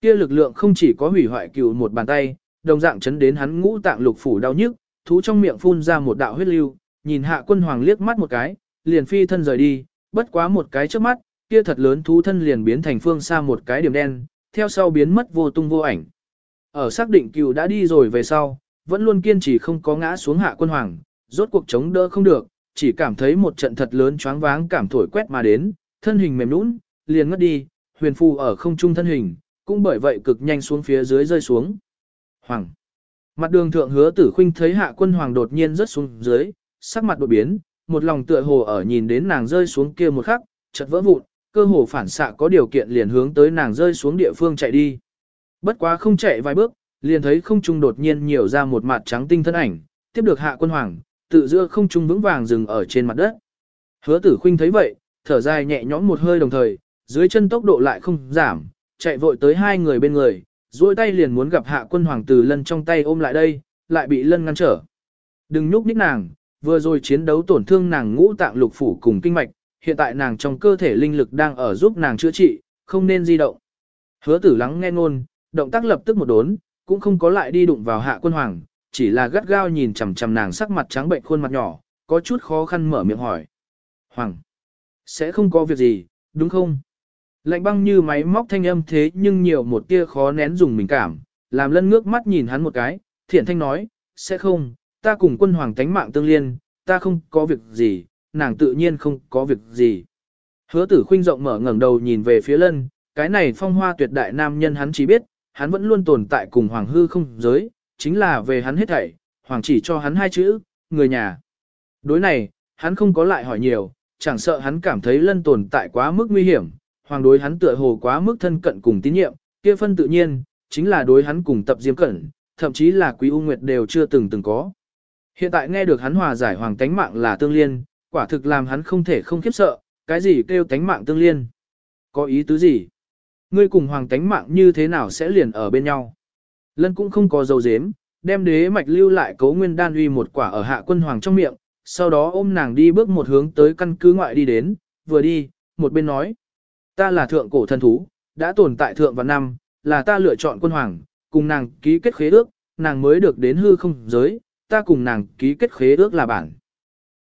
Kia lực lượng không chỉ có hủy hoại cừu một bàn tay, đồng dạng chấn đến hắn ngũ tạng lục phủ đau nhức, thú trong miệng phun ra một đạo huyết lưu, nhìn hạ quân hoàng liếc mắt một cái, liền phi thân rời đi, bất quá một cái trước mắt, kia thật lớn thú thân liền biến thành phương xa một cái điểm đen, theo sau biến mất vô tung vô ảnh. Ở xác định cựu đã đi rồi về sau, vẫn luôn kiên trì không có ngã xuống hạ quân hoàng, rốt cuộc chống đỡ không được, chỉ cảm thấy một trận thật lớn choáng váng cảm thổi quét mà đến, thân hình mềm nũng, liền ngất đi, huyền phù ở không trung thân hình, cũng bởi vậy cực nhanh xuống phía dưới rơi xuống. Hoàng. Mặt đường thượng hứa tử khinh thấy hạ quân hoàng đột nhiên rớt xuống dưới, sắc mặt đột biến, một lòng tựa hồ ở nhìn đến nàng rơi xuống kia một khắc, chợt vỡ vụn, cơ hồ phản xạ có điều kiện liền hướng tới nàng rơi xuống địa phương chạy đi. Bất quá không chạy vài bước, liền thấy không trung đột nhiên nhiều ra một mặt trắng tinh thân ảnh, tiếp được hạ quân hoàng, tự giữa không trung vững vàng dừng ở trên mặt đất. Hứa tử khinh thấy vậy, thở dài nhẹ nhõm một hơi đồng thời, dưới chân tốc độ lại không giảm, chạy vội tới hai người bên người, duỗi tay liền muốn gặp hạ quân hoàng tử lân trong tay ôm lại đây, lại bị lân ngăn trở. Đừng nhúc nhích nàng, vừa rồi chiến đấu tổn thương nàng ngũ tạng lục phủ cùng kinh mạch, hiện tại nàng trong cơ thể linh lực đang ở giúp nàng chữa trị, không nên di động. Hứa tử lắng nghe ngôn, động tác lập tức một đốn, cũng không có lại đi đụng vào hạ quân hoàng, chỉ là gắt gao nhìn chằm chằm nàng sắc mặt trắng bệnh khuôn mặt nhỏ, có chút khó khăn mở miệng hỏi. Hoàng, sẽ không có việc gì, đúng không? Lạnh băng như máy móc thanh âm thế nhưng nhiều một tia khó nén dùng mình cảm, làm lân ngước mắt nhìn hắn một cái, thiện thanh nói, sẽ không, ta cùng quân hoàng tánh mạng tương liên, ta không có việc gì, nàng tự nhiên không có việc gì. Hứa tử khuynh rộng mở ngẩng đầu nhìn về phía lân, cái này phong hoa tuyệt đại nam nhân hắn chỉ biết, hắn vẫn luôn tồn tại cùng hoàng hư không giới, chính là về hắn hết thảy, hoàng chỉ cho hắn hai chữ, người nhà. Đối này, hắn không có lại hỏi nhiều, chẳng sợ hắn cảm thấy lân tồn tại quá mức nguy hiểm, hoàng đối hắn tựa hồ quá mức thân cận cùng tín nhiệm, kia phân tự nhiên, chính là đối hắn cùng tập diêm cẩn, thậm chí là quý u nguyệt đều chưa từng từng có. Hiện tại nghe được hắn hòa giải hoàng tánh mạng là tương liên, quả thực làm hắn không thể không khiếp sợ, cái gì kêu tánh mạng tương liên? Có ý tứ gì? Ngươi cùng hoàng tánh mạng như thế nào sẽ liền ở bên nhau? Lân cũng không có dầu dếm, đem đế mạch lưu lại cấu nguyên đan uy một quả ở hạ quân hoàng trong miệng, sau đó ôm nàng đi bước một hướng tới căn cứ ngoại đi đến, vừa đi, một bên nói. Ta là thượng cổ thần thú, đã tồn tại thượng vạn năm, là ta lựa chọn quân hoàng, cùng nàng ký kết khế ước, nàng mới được đến hư không giới, ta cùng nàng ký kết khế ước là bản.